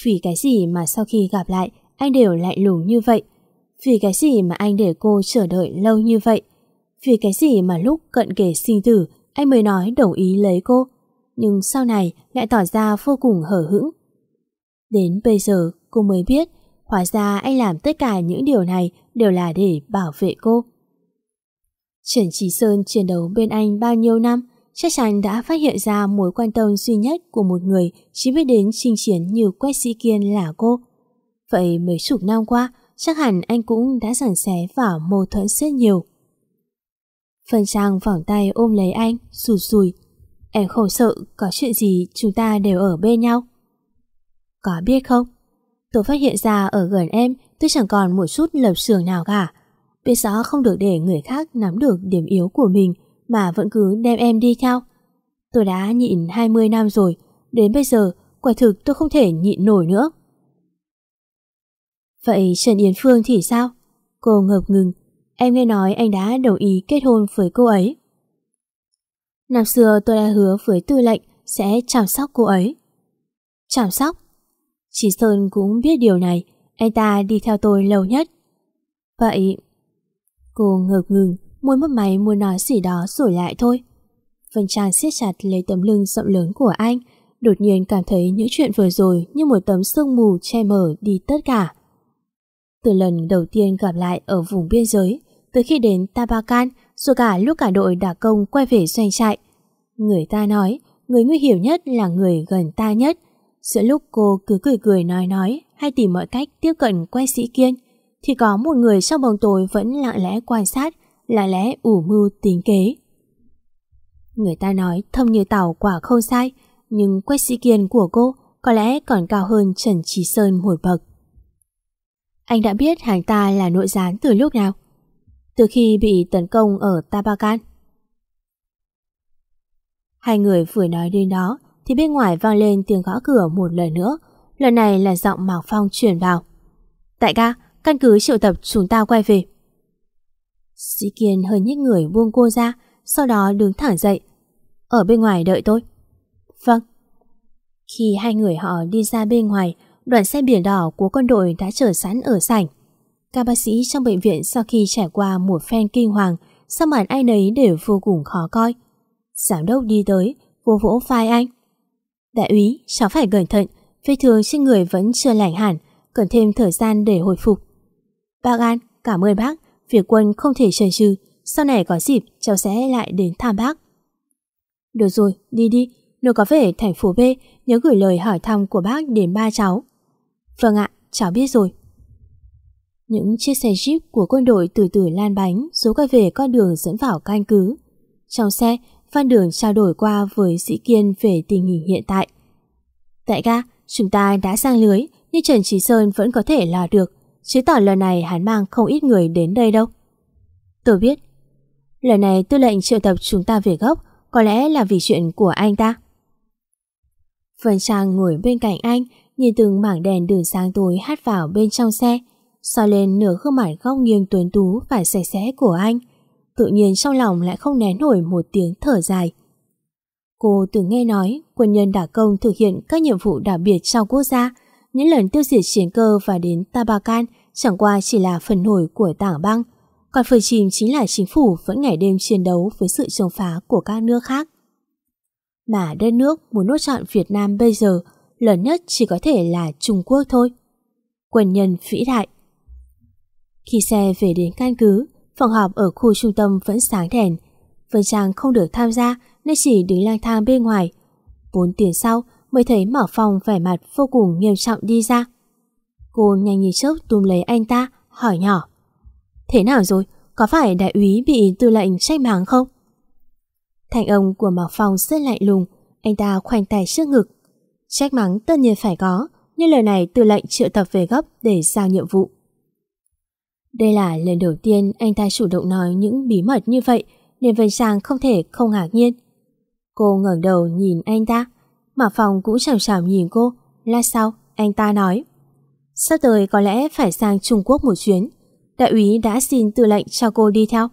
Vì cái gì mà sau khi gặp lại, anh đều lạnh lùng như vậy? Vì cái gì mà anh để cô chờ đợi lâu như vậy? Vì cái gì mà lúc cận kề sinh tử, anh mới nói đồng ý lấy cô? Nhưng sau này lại tỏ ra vô cùng hở hững. Đến bây giờ cô mới biết Hóa ra anh làm tất cả những điều này đều là để bảo vệ cô. Trần Trí Sơn chiến đấu bên anh bao nhiêu năm, chắc chắn đã phát hiện ra mối quan tâm duy nhất của một người chỉ biết đến chinh chiến như Quách Sĩ Kiên là cô. Vậy mấy chục năm qua, chắc hẳn anh cũng đã giảng xé và mâu thuẫn rất nhiều. Phần Trang vòng tay ôm lấy anh, sùi sùi Em khổ sợ, có chuyện gì chúng ta đều ở bên nhau. Có biết không, Tôi phát hiện ra ở gần em tôi chẳng còn một chút lập trường nào cả. biết rõ không được để người khác nắm được điểm yếu của mình mà vẫn cứ đem em đi theo. Tôi đã nhịn 20 năm rồi, đến bây giờ quả thực tôi không thể nhịn nổi nữa. Vậy Trần Yến Phương thì sao? Cô ngập ngừng, em nghe nói anh đã đồng ý kết hôn với cô ấy. Năm xưa tôi đã hứa với tư lệnh sẽ chăm sóc cô ấy. Chăm sóc? Chỉ Sơn cũng biết điều này, anh ta đi theo tôi lâu nhất. Vậy... Cô ngập ngừng, môi mất máy muốn nói gì đó rồi lại thôi. Vân Trang siết chặt lấy tấm lưng rộng lớn của anh, đột nhiên cảm thấy những chuyện vừa rồi như một tấm sương mù che mở đi tất cả. Từ lần đầu tiên gặp lại ở vùng biên giới, từ khi đến Tabakan, rồi cả lúc cả đội đả công quay về doanh trại. Người ta nói, người nguy hiểm nhất là người gần ta nhất. Giữa lúc cô cứ cười cười nói nói hay tìm mọi cách tiếp cận quay sĩ kiên, thì có một người trong bóng tối vẫn lặng lẽ quan sát, lặng lẽ ủ mưu tính kế. Người ta nói thâm như tàu quả không sai, nhưng quét sĩ kiên của cô có lẽ còn cao hơn Trần Trí Sơn một bậc. Anh đã biết hàng ta là nội gián từ lúc nào? Từ khi bị tấn công ở Tabakan. Hai người vừa nói đến đó thì bên ngoài vang lên tiếng gõ cửa một lần nữa. Lần này là giọng Mạc Phong truyền vào. tại ca, căn cứ triệu tập chúng ta quay về. Sĩ Kiên hơi nhích người buông cô ra, sau đó đứng thẳng dậy. Ở bên ngoài đợi tôi. Vâng. Khi hai người họ đi ra bên ngoài, đoàn xe biển đỏ của quân đội đã chờ sẵn ở sảnh. Các bác sĩ trong bệnh viện sau khi trải qua một phen kinh hoàng, sắc mặt ai nấy đều vô cùng khó coi. Giám đốc đi tới, vô vỗ vai anh. Đại úy, cháu phải cẩn thận, vết thương trên người vẫn chưa lành hẳn, cần thêm thời gian để hồi phục. Bác An, cảm ơn bác, việc quân không thể chần chừ, sau này có dịp cháu sẽ lại đến thăm bác. Được rồi, đi đi, nếu có về thành phố B, nhớ gửi lời hỏi thăm của bác đến ba cháu. Vâng ạ, cháu biết rồi. Những chiếc xe Jeep của quân đội từ từ lan bánh số quay về con đường dẫn vào căn cứ. Trong xe, Phan Đường trao đổi qua với Sĩ Kiên về tình hình hiện tại. tại ga chúng ta đã sang lưới, nhưng Trần Trí Sơn vẫn có thể là được, chứ tỏ lần này hắn mang không ít người đến đây đâu. Tôi biết. Lần này tư lệnh triệu tập chúng ta về gốc, có lẽ là vì chuyện của anh ta. Vân Trang ngồi bên cạnh anh, nhìn từng mảng đèn đường sáng tối hát vào bên trong xe, soi lên nửa gương mặt góc nghiêng tuấn tú và sạch sẽ của anh. Tự nhiên trong lòng lại không nén nổi một tiếng thở dài. Cô từng nghe nói quân nhân đả công thực hiện các nhiệm vụ đặc biệt trong quốc gia, những lần tiêu diệt chiến cơ và đến Tabakan chẳng qua chỉ là phần nổi của tảng băng, còn phần chìm chính là chính phủ vẫn ngày đêm chiến đấu với sự chống phá của các nước khác. Mà đất nước muốn nốt chọn Việt Nam bây giờ lớn nhất chỉ có thể là Trung Quốc thôi. Quân nhân vĩ đại Khi xe về đến căn cứ, phòng họp ở khu trung tâm vẫn sáng đèn. Vân Trang không được tham gia nên chỉ đứng lang thang bên ngoài. Bốn tiếng sau mới thấy Mở Phong vẻ mặt vô cùng nghiêm trọng đi ra. Cô nhanh như chớp túm lấy anh ta, hỏi nhỏ. Thế nào rồi? Có phải đại úy bị tư lệnh trách mắng không? Thành ông của Mạc Phong rất lạnh lùng, anh ta khoanh tay trước ngực. Trách mắng tất nhiên phải có, nhưng lời này từ lệnh triệu tập về gấp để giao nhiệm vụ. Đây là lần đầu tiên anh ta chủ động nói những bí mật như vậy, nên Vân Sang không thể không ngạc nhiên. Cô ngẩng đầu nhìn anh ta, mà phòng cũng chằm chằm nhìn cô, lát sau anh ta nói. Sắp tới có lẽ phải sang Trung Quốc một chuyến, đại úy đã xin tư lệnh cho cô đi theo.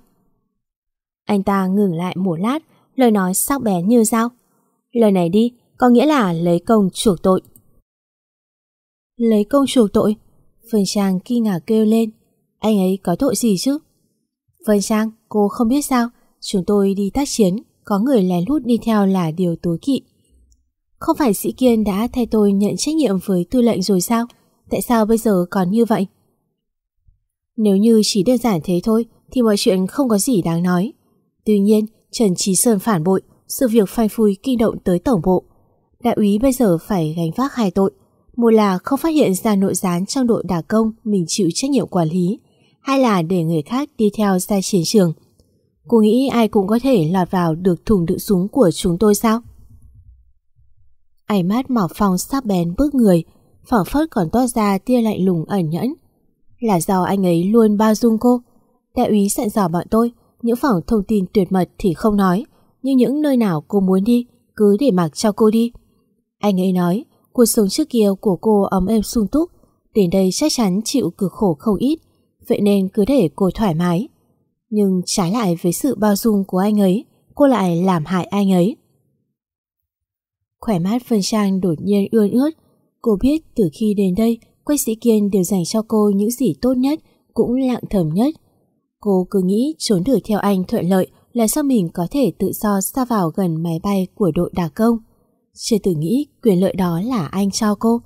Anh ta ngừng lại một lát, lời nói sắc bén như dao. Lời này đi, có nghĩa là lấy công chuộc tội. Lấy công chuộc tội? Vân Trang kinh ngạc kêu lên. Anh ấy có tội gì chứ? Vân Trang, cô không biết sao, chúng tôi đi tác chiến, có người lén lút đi theo là điều tối kỵ. Không phải sĩ Kiên đã thay tôi nhận trách nhiệm với tư lệnh rồi sao? Tại sao bây giờ còn như vậy? Nếu như chỉ đơn giản thế thôi thì mọi chuyện không có gì đáng nói. Tuy nhiên, Trần Trí Sơn phản bội, sự việc phanh phui kinh động tới tổng bộ. Đại úy bây giờ phải gánh vác hai tội. Một là không phát hiện ra nội gián trong đội đả công mình chịu trách nhiệm quản lý, hay là để người khác đi theo ra chiến trường. Cô nghĩ ai cũng có thể lọt vào được thùng đựng súng của chúng tôi sao? Ánh mắt Mỏ Phong sắc bén bước người, phảng phất còn toát ra tia lạnh lùng ẩn nhẫn. Là do anh ấy luôn bao dung cô. Đại úy dặn dò bọn tôi, những phòng thông tin tuyệt mật thì không nói, nhưng những nơi nào cô muốn đi, cứ để mặc cho cô đi. Anh ấy nói, cuộc sống trước kia của cô ấm êm sung túc, đến đây chắc chắn chịu cực khổ không ít, vậy nên cứ để cô thoải mái. Nhưng trái lại với sự bao dung của anh ấy, cô lại làm hại anh ấy. Khỏe mắt Vân Trang đột nhiên ươn ướt. Cô biết từ khi đến đây, Quách Sĩ Kiên đều dành cho cô những gì tốt nhất, cũng lặng thầm nhất. Cô cứ nghĩ trốn được theo anh thuận lợi là sao mình có thể tự do xa vào gần máy bay của đội đặc công. Chưa từng nghĩ quyền lợi đó là anh cho cô.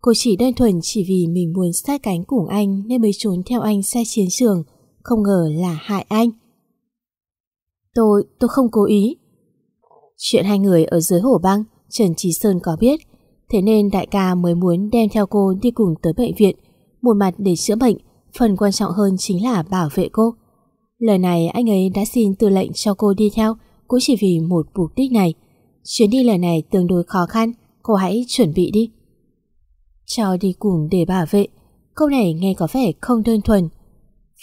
Cô chỉ đơn thuần chỉ vì mình muốn sát cánh cùng anh nên mới trốn theo anh xe chiến trường, không ngờ là hại anh. Tôi, tôi không cố ý. Chuyện hai người ở dưới hồ băng, Trần Trí Sơn có biết, thế nên đại ca mới muốn đem theo cô đi cùng tới bệnh viện, một mặt để chữa bệnh, phần quan trọng hơn chính là bảo vệ cô. Lời này anh ấy đã xin tư lệnh cho cô đi theo, cũng chỉ vì một mục đích này. Chuyến đi lần này tương đối khó khăn, cô hãy chuẩn bị đi. Cho đi cùng để bảo vệ, câu này nghe có vẻ không đơn thuần.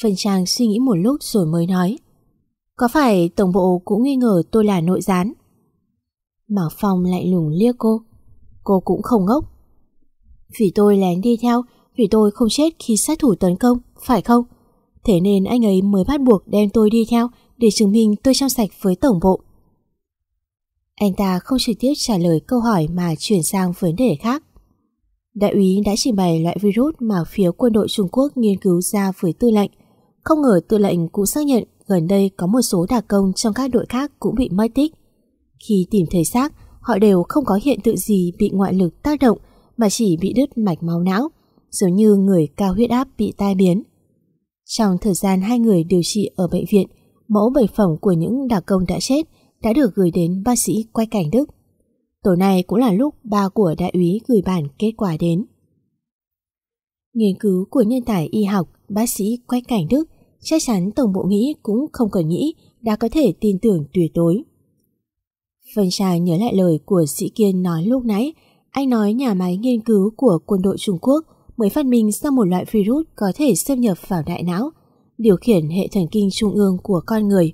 Phần Trang suy nghĩ một lúc rồi mới nói. Có phải tổng bộ cũng nghi ngờ tôi là nội gián? Mạc Phong lại lùng liếc cô. Cô cũng không ngốc. Vì tôi lén đi theo, vì tôi không chết khi sát thủ tấn công, phải không? Thế nên anh ấy mới bắt buộc đem tôi đi theo để chứng minh tôi trong sạch với tổng bộ. Anh ta không trực tiếp trả lời câu hỏi mà chuyển sang vấn đề khác. Đại úy đã trình bày loại virus mà phía quân đội Trung Quốc nghiên cứu ra với tư lệnh. Không ngờ tư lệnh cũng xác nhận gần đây có một số đặc công trong các đội khác cũng bị mất tích. Khi tìm thấy xác, họ đều không có hiện tượng gì bị ngoại lực tác động mà chỉ bị đứt mạch máu não, giống như người cao huyết áp bị tai biến. Trong thời gian hai người điều trị ở bệnh viện, mẫu bệnh phẩm của những đặc công đã chết đã được gửi đến bác sĩ Quay Cảnh Đức. Tối nay cũng là lúc ba của đại úy gửi bản kết quả đến. Nghiên cứu của nhân tài y học bác sĩ Quay Cảnh Đức chắc chắn Tổng bộ nghĩ cũng không cần nghĩ đã có thể tin tưởng tuyệt đối. Vân Trà nhớ lại lời của sĩ Kiên nói lúc nãy, anh nói nhà máy nghiên cứu của quân đội Trung Quốc mới phát minh ra một loại virus có thể xâm nhập vào đại não, điều khiển hệ thần kinh trung ương của con người.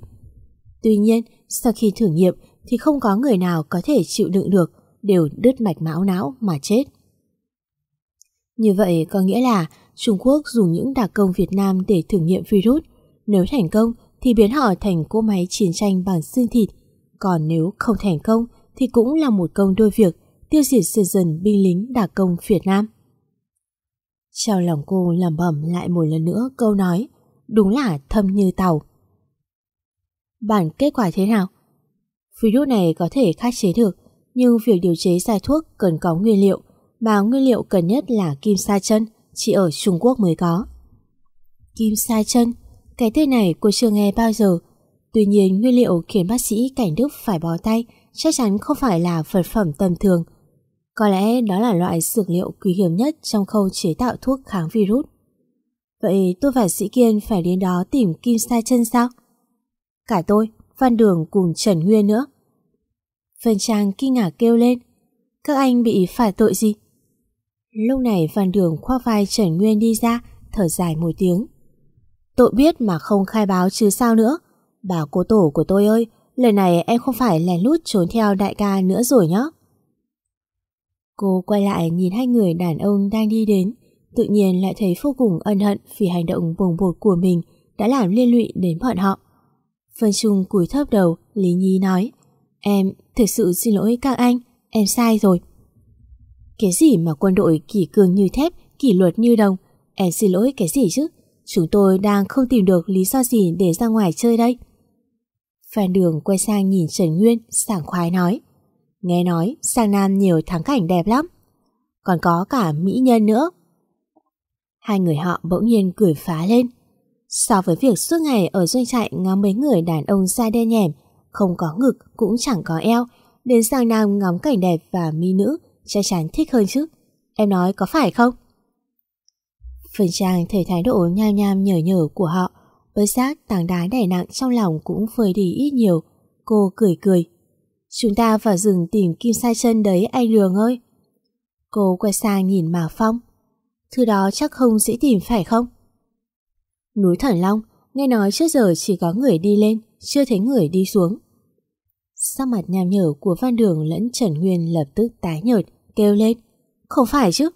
Tuy nhiên, sau khi thử nghiệm thì không có người nào có thể chịu đựng được, đều đứt mạch máu não mà chết. Như vậy có nghĩa là Trung Quốc dùng những đặc công Việt Nam để thử nghiệm virus. Nếu thành công thì biến họ thành cỗ máy chiến tranh bằng xương thịt. Còn nếu không thành công thì cũng là một công đôi việc tiêu diệt dần dần binh lính đặc công Việt Nam. Trong lòng cô lẩm bẩm lại một lần nữa câu nói đúng là thâm như tàu. Bản kết quả thế nào? Virus này có thể khắc chế được, nhưng việc điều chế ra thuốc cần có nguyên liệu, mà nguyên liệu cần nhất là kim sa chân, chỉ ở Trung Quốc mới có. Kim sa chân, cái tên này cô chưa nghe bao giờ Tuy nhiên, nguyên liệu khiến bác sĩ Cảnh Đức phải bó tay, chắc chắn không phải là vật phẩm tầm thường có lẽ đó là loại dược liệu quý hiếm nhất trong khâu chế tạo thuốc kháng virus. Vậy tôi và Sĩ Kiên phải đến đó tìm Kim Sa chân sao? Cả tôi, phan Đường cùng Trần Nguyên nữa. Vân Trang kinh ngạc kêu lên. Các anh bị phải tội gì? Lúc này phan Đường khoác vai Trần Nguyên đi ra, thở dài một tiếng. Tội biết mà không khai báo chứ sao nữa. Bảo cô tổ của tôi ơi, lần này em không phải lén lút trốn theo đại ca nữa rồi nhá. Cô quay lại nhìn hai người đàn ông đang đi đến, tự nhiên lại thấy vô cùng ân hận vì hành động bồng bột của mình đã làm liên lụy đến bọn họ. Vân Trung cúi thấp đầu, Lý Nhi nói, em thực sự xin lỗi các anh, em sai rồi. Cái gì mà quân đội kỷ cương như thép, kỷ luật như đồng, em xin lỗi cái gì chứ? Chúng tôi đang không tìm được lý do gì để ra ngoài chơi đây. Phan Đường quay sang nhìn Trần Nguyên, sảng khoái nói. Nghe nói sang Nam nhiều thắng cảnh đẹp lắm Còn có cả mỹ nhân nữa Hai người họ bỗng nhiên cười phá lên So với việc suốt ngày ở doanh trại ngắm mấy người đàn ông da đen nhèm Không có ngực cũng chẳng có eo Đến sang Nam ngắm cảnh đẹp và mỹ nữ, Chắc chắn thích hơn chứ Em nói có phải không? Phần Trang thấy thái độ nham nham nhở nhở của họ Bất giác tảng đá đè nặng trong lòng cũng vơi đi ít nhiều Cô cười cười Chúng ta vào rừng tìm kim sai chân đấy anh Lường ơi. Cô quay sang nhìn Mạc Phong. Thứ đó chắc không dễ tìm phải không? Núi Thần Long, Nghe nói trước giờ chỉ có người đi lên, chưa thấy người đi xuống. Sắc mặt nham nhở của Phan Đường lẫn Trần Nguyên lập tức tái nhợt, kêu lên. Không phải chứ.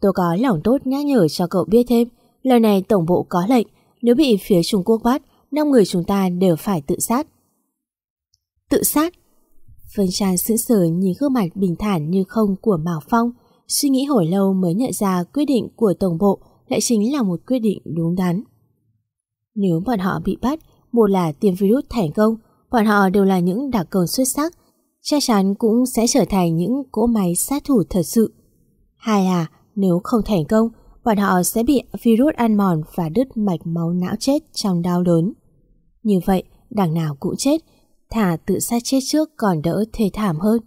Tôi có lòng tốt nhắc nhở cho cậu biết thêm. Lần này tổng bộ có lệnh, nếu bị phía Trung Quốc bắt, năm người chúng ta đều phải tự sát. Tự sát? Vân Trang sững sờ nhìn gương mặt bình thản như không của Mao Phong, suy nghĩ hồi lâu mới nhận ra quyết định của tổng bộ lại chính là một quyết định đúng đắn. Nếu bọn họ bị bắt, một là tiêm virus thành công, bọn họ đều là những đặc công xuất sắc, chắc chắn cũng sẽ trở thành những cỗ máy sát thủ thật sự. Hai là nếu không thành công, bọn họ sẽ bị virus ăn mòn và đứt mạch máu não chết trong đau đớn. Như vậy, đằng nào cũng chết, thả tự sát chết trước còn đỡ thê thảm hơn,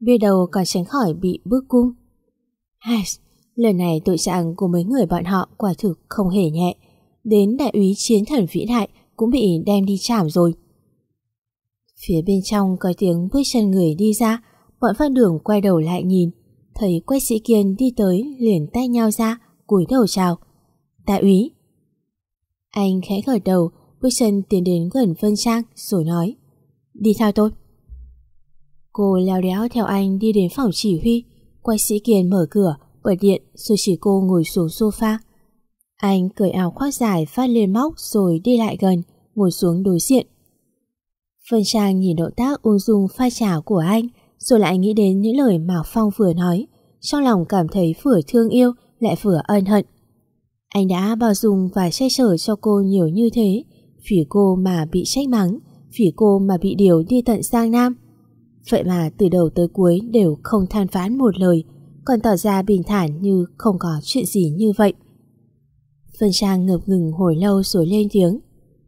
biết đầu còn tránh khỏi bị bước cung. Hai, lần này tội trạng của mấy người bọn họ quả thực không hề nhẹ, đến đại úy chiến thần vĩ đại cũng bị đem đi chảm rồi. Phía bên trong có tiếng bước chân người đi ra, bọn phát đường quay đầu lại nhìn, thấy quách sĩ kiên đi tới liền tay nhau ra, cúi đầu chào. Đại úy. Anh khẽ gật đầu, bước chân tiến đến gần Vân Trang rồi nói. Đi theo tôi. Cô leo đéo theo anh đi đến phòng chỉ huy, quách sĩ kiên mở cửa, bật điện rồi chỉ cô ngồi xuống sofa. Anh cởi áo khoác dài phát lên móc rồi đi lại gần, ngồi xuống đối diện. Vân Trang nhìn động tác ung dung pha trà của anh, rồi lại nghĩ đến những lời Mạc Phong vừa nói, trong lòng cảm thấy vừa thương yêu lại vừa ân hận. Anh đã bao dung và che chở cho cô nhiều như thế, vì cô mà bị trách mắng, vì cô mà bị điều đi tận Giang Nam. Vậy mà từ đầu tới cuối đều không than phán một lời, còn tỏ ra bình thản như không có chuyện gì như vậy. Vân Trang ngập ngừng hồi lâu rồi lên tiếng.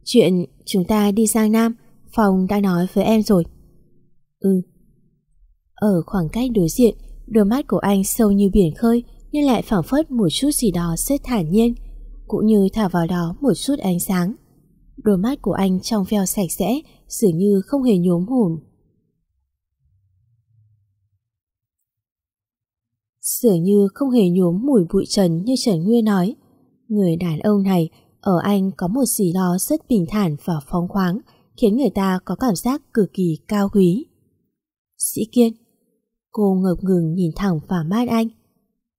Chuyện chúng ta đi Giang Nam, Phong đã nói với em rồi. Ừ. Ở khoảng cách đối diện, đôi mắt của anh sâu như biển khơi nhưng lại phảng phất một chút gì đó rất thản nhiên, cũng như thả vào đó một chút ánh sáng. Đôi mắt của anh trong veo sạch sẽ, dường như không hề nhốm hồn. Dường như không hề nhuốm mùi bụi trần như Trần Nguyên nói. Người đàn ông này ở anh có một gì đó rất bình thản và phóng khoáng, khiến người ta có cảm giác cực kỳ cao quý. Sĩ Kiên Cô ngập ngừng nhìn thẳng vào mắt anh.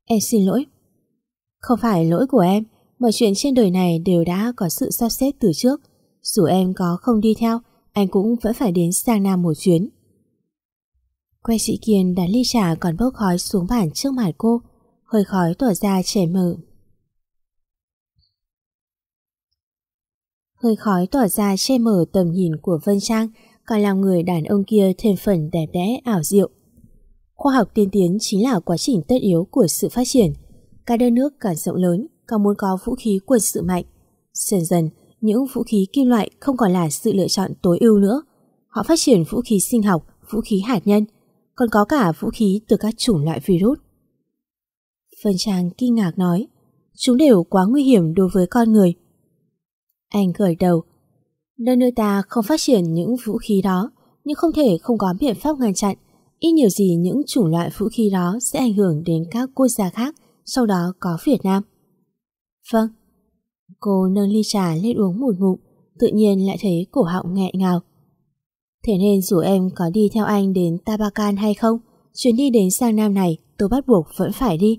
Em xin lỗi. Không phải lỗi của em, mọi chuyện trên đời này đều đã có sự sắp xếp từ trước. Dù em có không đi theo, anh cũng vẫn phải đến Sang Nam một chuyến. Quay chị Kiên đặt ly trà còn bốc khói xuống bàn trước mặt cô, hơi khói tỏa ra chảy mờ. Hơi khói tỏa ra che mở tầm nhìn của Vân Trang, còn làm người đàn ông kia thêm phần đẹp đẽ ảo diệu. Khoa học tiên tiến chính là quá trình tất yếu của sự phát triển. Các đất nước càng rộng lớn, càng muốn có vũ khí quân sự mạnh. Dần dần, những vũ khí kim loại không còn là sự lựa chọn tối ưu nữa. Họ phát triển vũ khí sinh học, vũ khí hạt nhân, còn có cả vũ khí từ các chủng loại virus. Vân Trang kinh ngạc nói, chúng đều quá nguy hiểm đối với con người. Anh gởi đầu, nơi nơi ta không phát triển những vũ khí đó, nhưng không thể không có biện pháp ngăn chặn. Ít nhiều gì những chủng loại vũ khí đó sẽ ảnh hưởng đến các quốc gia khác, sau đó có Việt Nam. Vâng. Cô nâng ly trà lên uống một ngụm, tự nhiên lại thấy cổ họng nghẹn ngào. Thế nên dù em có đi theo anh đến Tabakan hay không, chuyến đi đến sang Nam này tôi bắt buộc vẫn phải đi.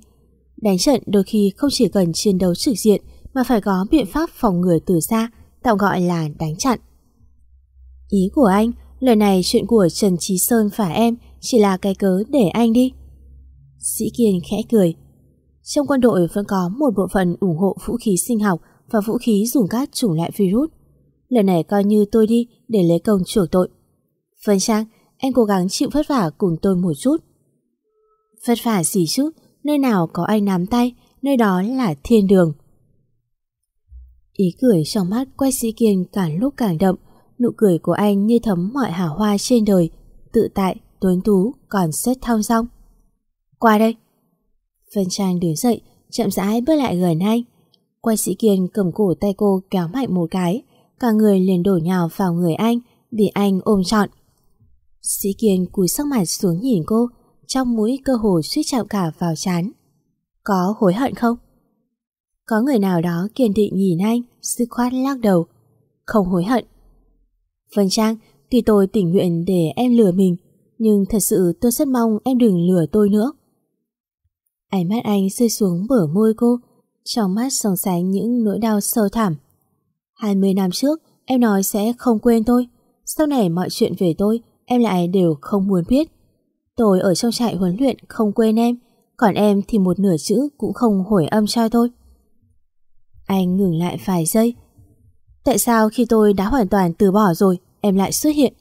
Đánh trận đôi khi không chỉ cần chiến đấu trực diện mà phải có biện pháp phòng ngừa từ xa, tạm gọi là đánh chặn. Ý của anh, lời này chuyện của Trần Trí Sơn và em chỉ là cái cớ để anh đi. Sĩ Kiên khẽ cười. Trong quân đội vẫn có một bộ phận ủng hộ vũ khí sinh học và vũ khí dùng các chủng loại virus. Lần này coi như tôi đi để lấy công chuộc tội. Vân Trang, em cố gắng chịu vất vả cùng tôi một chút. Vất vả gì chứ, nơi nào có anh nắm tay, nơi đó là thiên đường. Ý cười trong mắt quay sĩ kiên càng lúc càng đậm, nụ cười của anh như thấm mọi hảo hoa trên đời, tự tại, tuấn tú, còn rất thong dong. Qua đây. Vân Trang đứng dậy, chậm rãi bước lại gần anh. Quay sĩ kiên cầm cổ tay cô kéo mạnh một cái, cả người liền đổ nhào vào người anh, bị anh ôm trọn. Sĩ Kiên cúi sắc mặt xuống nhìn cô, trong mũi cơ hồ suýt chạm cả vào chán. Có hối hận không? Có người nào đó kiên định nhìn anh, dứt khoát lắc đầu. không hối hận. Vân Trang, tuy tôi tình nguyện để em lừa mình, nhưng thật sự tôi rất mong em đừng lừa tôi nữa. Ánh mắt anh rơi xuống bờ môi cô, trong mắt sòng sánh những nỗi đau sâu thẳm. 20 năm trước, em nói sẽ không quên tôi. Sau này mọi chuyện về tôi, em lại đều không muốn biết. Tôi ở trong trại huấn luyện không quên em, còn em thì một nửa chữ cũng không hồi âm cho tôi. Anh ngừng lại vài giây. Tại sao khi tôi đã hoàn toàn từ bỏ rồi, em lại xuất hiện?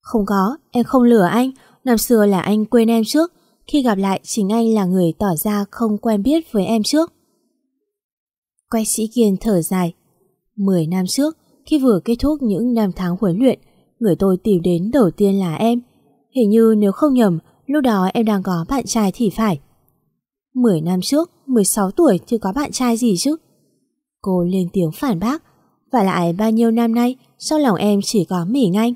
Không có, em không lừa anh, năm xưa là anh quên em trước, khi gặp lại chính anh là người tỏ ra không quen biết với em trước. Quay sĩ Kiên thở dài. Mười năm trước, khi vừa kết thúc những năm tháng huấn luyện, người tôi tìm đến đầu tiên là em. Hình như nếu không nhầm, lúc đó em đang có bạn trai thì phải. Mười năm trước, 16 tuổi thì có bạn trai gì chứ? Cô lên tiếng phản bác. Và lại bao nhiêu năm nay, sau lòng em chỉ có mỉ anh.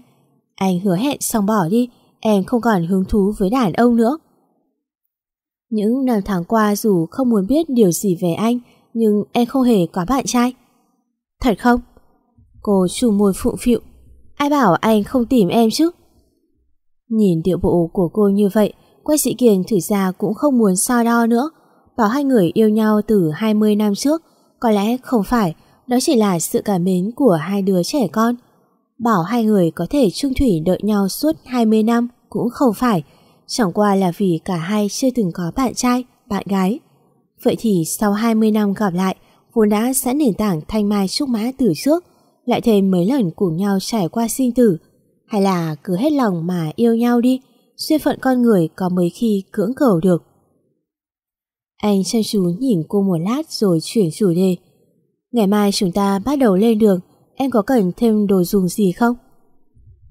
Anh hứa hẹn xong bỏ đi, em không còn hứng thú với đàn ông nữa. Những năm tháng qua dù không muốn biết điều gì về anh, nhưng em không hề có bạn trai. Thật không? Cô chủ môi phụng phịu. Ai bảo anh không tìm em chứ? Nhìn điệu bộ của cô như vậy, quay sĩ Kiền thử ra cũng không muốn so đo nữa. Bảo hai người yêu nhau từ 20 năm trước, có lẽ không phải, đó chỉ là sự cảm mến của hai đứa trẻ con. Bảo hai người có thể chung thủy đợi nhau suốt 20 năm cũng không phải, chẳng qua là vì cả hai chưa từng có bạn trai, bạn gái. Vậy thì sau 20 năm gặp lại, vốn đã sẵn nền tảng thanh mai trúc mã từ trước, lại thêm mấy lần cùng nhau trải qua sinh tử, hay là cứ hết lòng mà yêu nhau đi, duyên phận con người có mấy khi cưỡng cầu được. Anh chăm chú nhìn cô một lát rồi chuyển chủ đề. Ngày mai chúng ta bắt đầu lên đường, em có cần thêm đồ dùng gì không?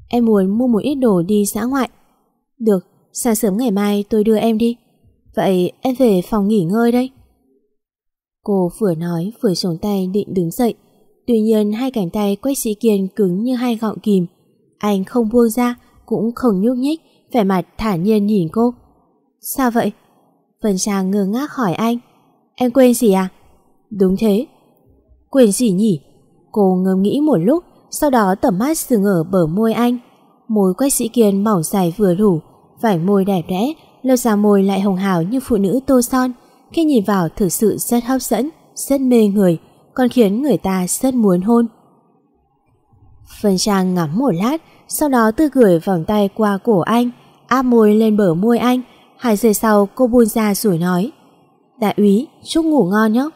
Em muốn mua một ít đồ đi xã ngoại. Được, sáng sớm ngày mai tôi đưa em đi. Vậy em về phòng nghỉ ngơi đây. Cô vừa nói vừa chống tay định đứng dậy. Tuy nhiên hai cánh tay quách sĩ kiên cứng như hai gọng kìm. Anh không buông ra, cũng không nhúc nhích, vẻ mặt thản nhiên nhìn cô. Sao vậy? Vân Trang ngơ ngác hỏi anh. Em quên gì à? Đúng thế. Quên gì nhỉ? Cô ngơ nghĩ một lúc, sau đó tầm mắt dừng ở bờ môi anh. Môi quách sĩ kiên mỏng dài vừa đủ, vảnh môi đẹp đẽ, lông da môi lại hồng hào như phụ nữ tô son. Khi nhìn vào thực sự rất hấp dẫn, rất mê người, còn khiến người ta rất muốn hôn. Vân Trang ngắm một lát, sau đó tư gửi vòng tay qua cổ anh, áp môi lên bờ môi anh. Hai giây sau cô buông ra rồi nói Đại úy, chúc ngủ ngon nhé.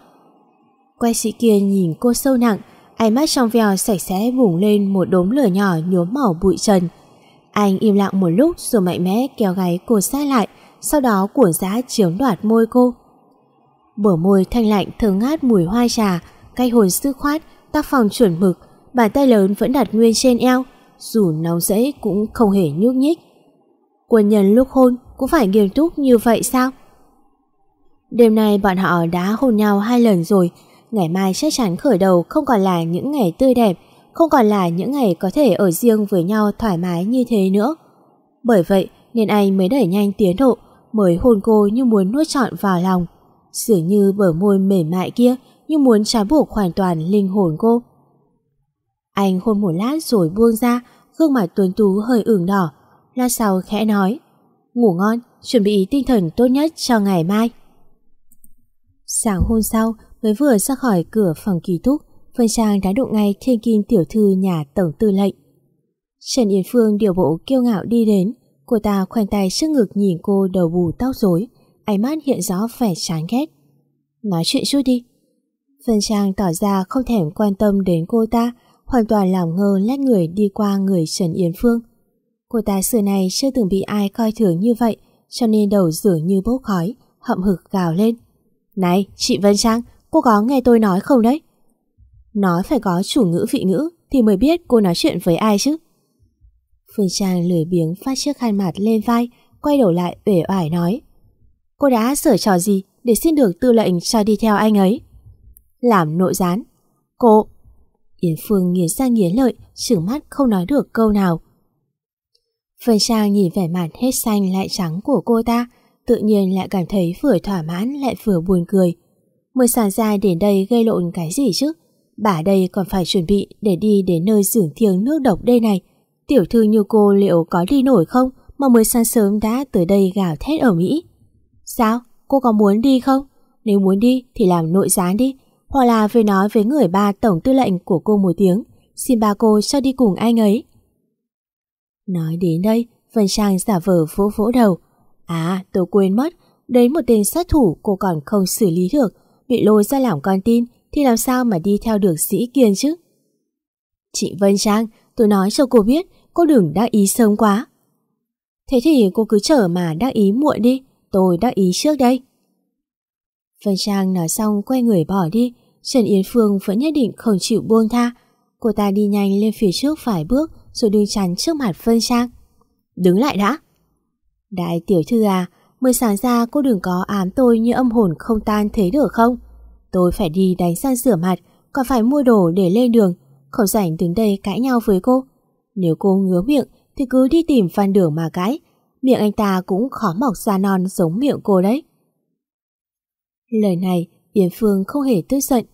Quay sĩ kia nhìn cô sâu nặng, ánh mắt trong veo sạch sẽ bùng lên một đốm lửa nhỏ nhuốm màu bụi trần. Anh im lặng một lúc rồi mạnh mẽ kéo gáy cô sát lại, sau đó cuộn giá chiếm đoạt môi cô. Bờ môi thanh lạnh thơm ngát mùi hoa trà, cay hồn sức khoát, tác phòng chuẩn mực, bàn tay lớn vẫn đặt nguyên trên eo, dù nóng rẫy cũng không hề nhúc nhích. Quân nhân lúc hôn cũng phải nghiêm túc như vậy sao? Đêm nay bọn họ đã hôn nhau hai lần rồi, ngày mai chắc chắn khởi đầu không còn là những ngày tươi đẹp, không còn là những ngày có thể ở riêng với nhau thoải mái như thế nữa. Bởi vậy nên anh mới đẩy nhanh tiến độ, mới hôn cô như muốn nuốt trọn vào lòng. Dường như bờ môi mềm mại kia như muốn trói buộc hoàn toàn linh hồn cô. Anh hôn một lát rồi buông ra, gương mặt tuấn tú hơi ửng đỏ. Lát sau khẽ nói, ngủ ngon, chuẩn bị tinh thần tốt nhất cho ngày mai. Sáng hôm sau, mới vừa ra khỏi cửa phòng kỳ túc, Vân Trang đã đụng ngay thiên kim tiểu thư nhà tổng tư lệnh. Trần Yến Phương điều bộ kiêu ngạo đi đến, cô ta khoanh tay trước ngực nhìn cô đầu bù tóc rối, ánh mắt hiện rõ vẻ chán ghét. Nói chuyện chút đi. Vân Trang tỏ ra không thèm quan tâm đến cô ta, hoàn toàn làm ngơ lách người đi qua người Trần Yến Phương. Cô ta xưa này chưa từng bị ai coi thường như vậy, cho nên đầu dường như bốc khói, hậm hực gào lên. Này, chị Vân Trang, cô có nghe tôi nói không đấy? Nói phải có chủ ngữ vị ngữ thì mới biết cô nói chuyện với ai chứ. Phương Trang lười biếng phát chiếc khăn mặt lên vai, quay đầu lại uể oải nói. Cô đã sở trò gì để xin được tư lệnh cho đi theo anh ấy? Làm nội gián. Cô... Yến Phương nghiến sang nghiến lợi, trừng mắt không nói được câu nào. Phương Trang nhìn vẻ mặt hết xanh lại trắng của cô ta, tự nhiên lại cảm thấy vừa thỏa mãn lại vừa buồn cười. Mới sàn ra đến đây gây lộn cái gì chứ? Bà đây còn phải chuẩn bị để đi đến nơi dưỡng thiêng nước độc đây này. Tiểu thư như cô liệu có đi nổi không mà mới sáng sớm đã tới đây gào thét ở Mỹ? Sao? Cô có muốn đi không? Nếu muốn đi thì làm nội gián đi. Hoặc là về nói với người ba tổng tư lệnh của cô một tiếng. Xin ba cô cho đi cùng anh ấy. Nói đến đây, Vân Trang giả vờ vỗ vỗ đầu. À, tôi quên mất. Đấy một tên sát thủ cô còn không xử lý được. Bị lôi ra làm con tin thì làm sao mà đi theo được sĩ kiên chứ? Chị Vân Trang, tôi nói cho cô biết, cô đừng đắc ý sớm quá. Thế thì cô cứ chờ mà đắc ý muộn đi, tôi đắc ý trước đây. Vân Trang nói xong quay người bỏ đi, Trần Yến Phương vẫn nhất định không chịu buông tha. Cô ta đi nhanh lên phía trước vài bước rồi đứng chắn trước mặt Vân Trang. Đứng lại đã. Đại tiểu thư à, mới sáng ra cô đừng có ám tôi như âm hồn không tan thế được không? Tôi phải đi đánh răng rửa mặt, còn phải mua đồ để lên đường, không rảnh đứng đây cãi nhau với cô. Nếu cô ngứa miệng thì cứ đi tìm Phan Đường mà cãi. Miệng anh ta cũng khó mọc da non giống miệng cô đấy. Lời này Yến Phương không hề tức giận.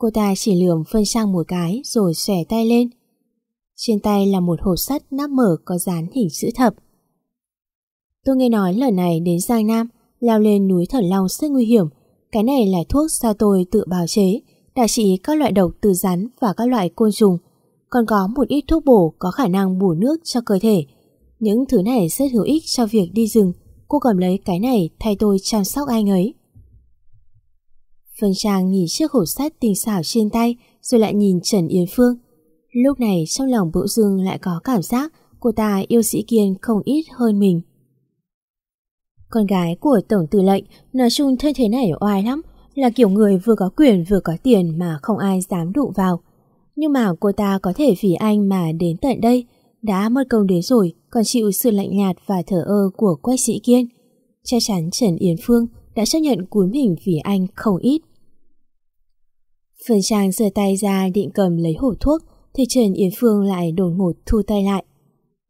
Cô ta chỉ lườm phân sang một cái rồi xòe tay lên. Trên tay là một hộp sắt nắp mở có dán hình chữ thập. Tôi nghe nói lần này đến Giang Nam, leo lên núi Thần Long rất nguy hiểm. Cái này là thuốc do tôi tự bào chế, đã trị các loại độc từ rắn và các loại côn trùng. Còn có một ít thuốc bổ có khả năng bổ nước cho cơ thể. Những thứ này rất hữu ích cho việc đi rừng. Cô cầm lấy cái này thay tôi chăm sóc anh ấy. Phương Trang nhìn chiếc hộp sắt tinh xảo trên tay rồi lại nhìn Trần Yến Phương. Lúc này trong lòng Bữu Dương lại có cảm giác cô ta yêu sĩ Kiên không ít hơn mình. Con gái của Tổng Tư lệnh nói chung thân thế này oai lắm, là kiểu người vừa có quyền vừa có tiền mà không ai dám đụng vào. Nhưng mà cô ta có thể vì anh mà đến tận đây, đã mất công đến rồi còn chịu sự lạnh nhạt và thở ơ của quách sĩ Kiên. Chắc chắn Trần Yến Phương đã chấp nhận cúi mình vì anh không ít. Phần Trang giơ tay ra định cầm lấy hộp thuốc thì Trần Yến Phương lại đột ngột thu tay lại.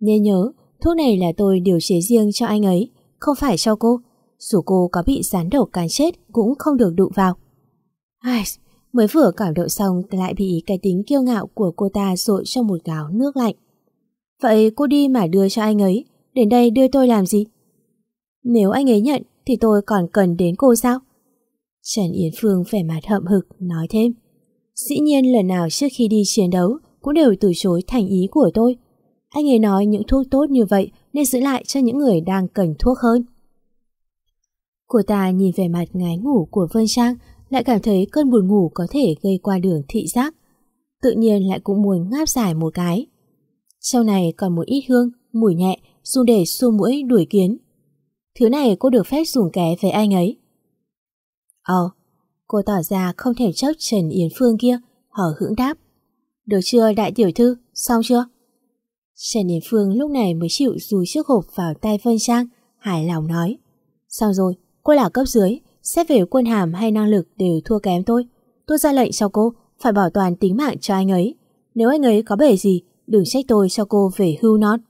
Nên nhớ, thuốc này là tôi điều chế riêng cho anh ấy, không phải cho cô. Dù cô có bị rắn đầu cán chết cũng không được đụng vào. Ai, mới vừa cảm động xong lại bị cái tính kiêu ngạo của cô ta rội trong một gáo nước lạnh. Vậy cô đi mà đưa cho anh ấy, đến đây đưa tôi làm gì? Nếu anh ấy nhận thì tôi còn cần đến cô sao? Trần Yến Phương vẻ mặt hậm hực nói thêm. Dĩ nhiên lần nào trước khi đi chiến đấu cũng đều từ chối thành ý của tôi. Anh ấy nói những thuốc tốt như vậy nên giữ lại cho những người đang cần thuốc hơn. Cô ta nhìn về mặt ngái ngủ của Vân Trang lại cảm thấy cơn buồn ngủ có thể gây qua đường thị giác. Tự nhiên lại cũng muốn ngáp dài một cái. Trong này còn một ít hương, mùi nhẹ dùng để xua mũi đuổi kiến. Thứ này cô được phép dùng ké với anh ấy. Ờ, cô tỏ ra không thể chấp Trần Yến Phương kia, hở hững đáp. Được chưa đại tiểu thư, xong chưa? Trần Yến Phương lúc này mới chịu rùi chiếc hộp vào tay Vân Trang, hài lòng nói. Xong rồi, cô là cấp dưới, xét về quân hàm hay năng lực đều thua kém tôi. Tôi ra lệnh cho cô, phải bảo toàn tính mạng cho anh ấy. Nếu anh ấy có bể gì, đừng trách tôi cho cô về hưu non.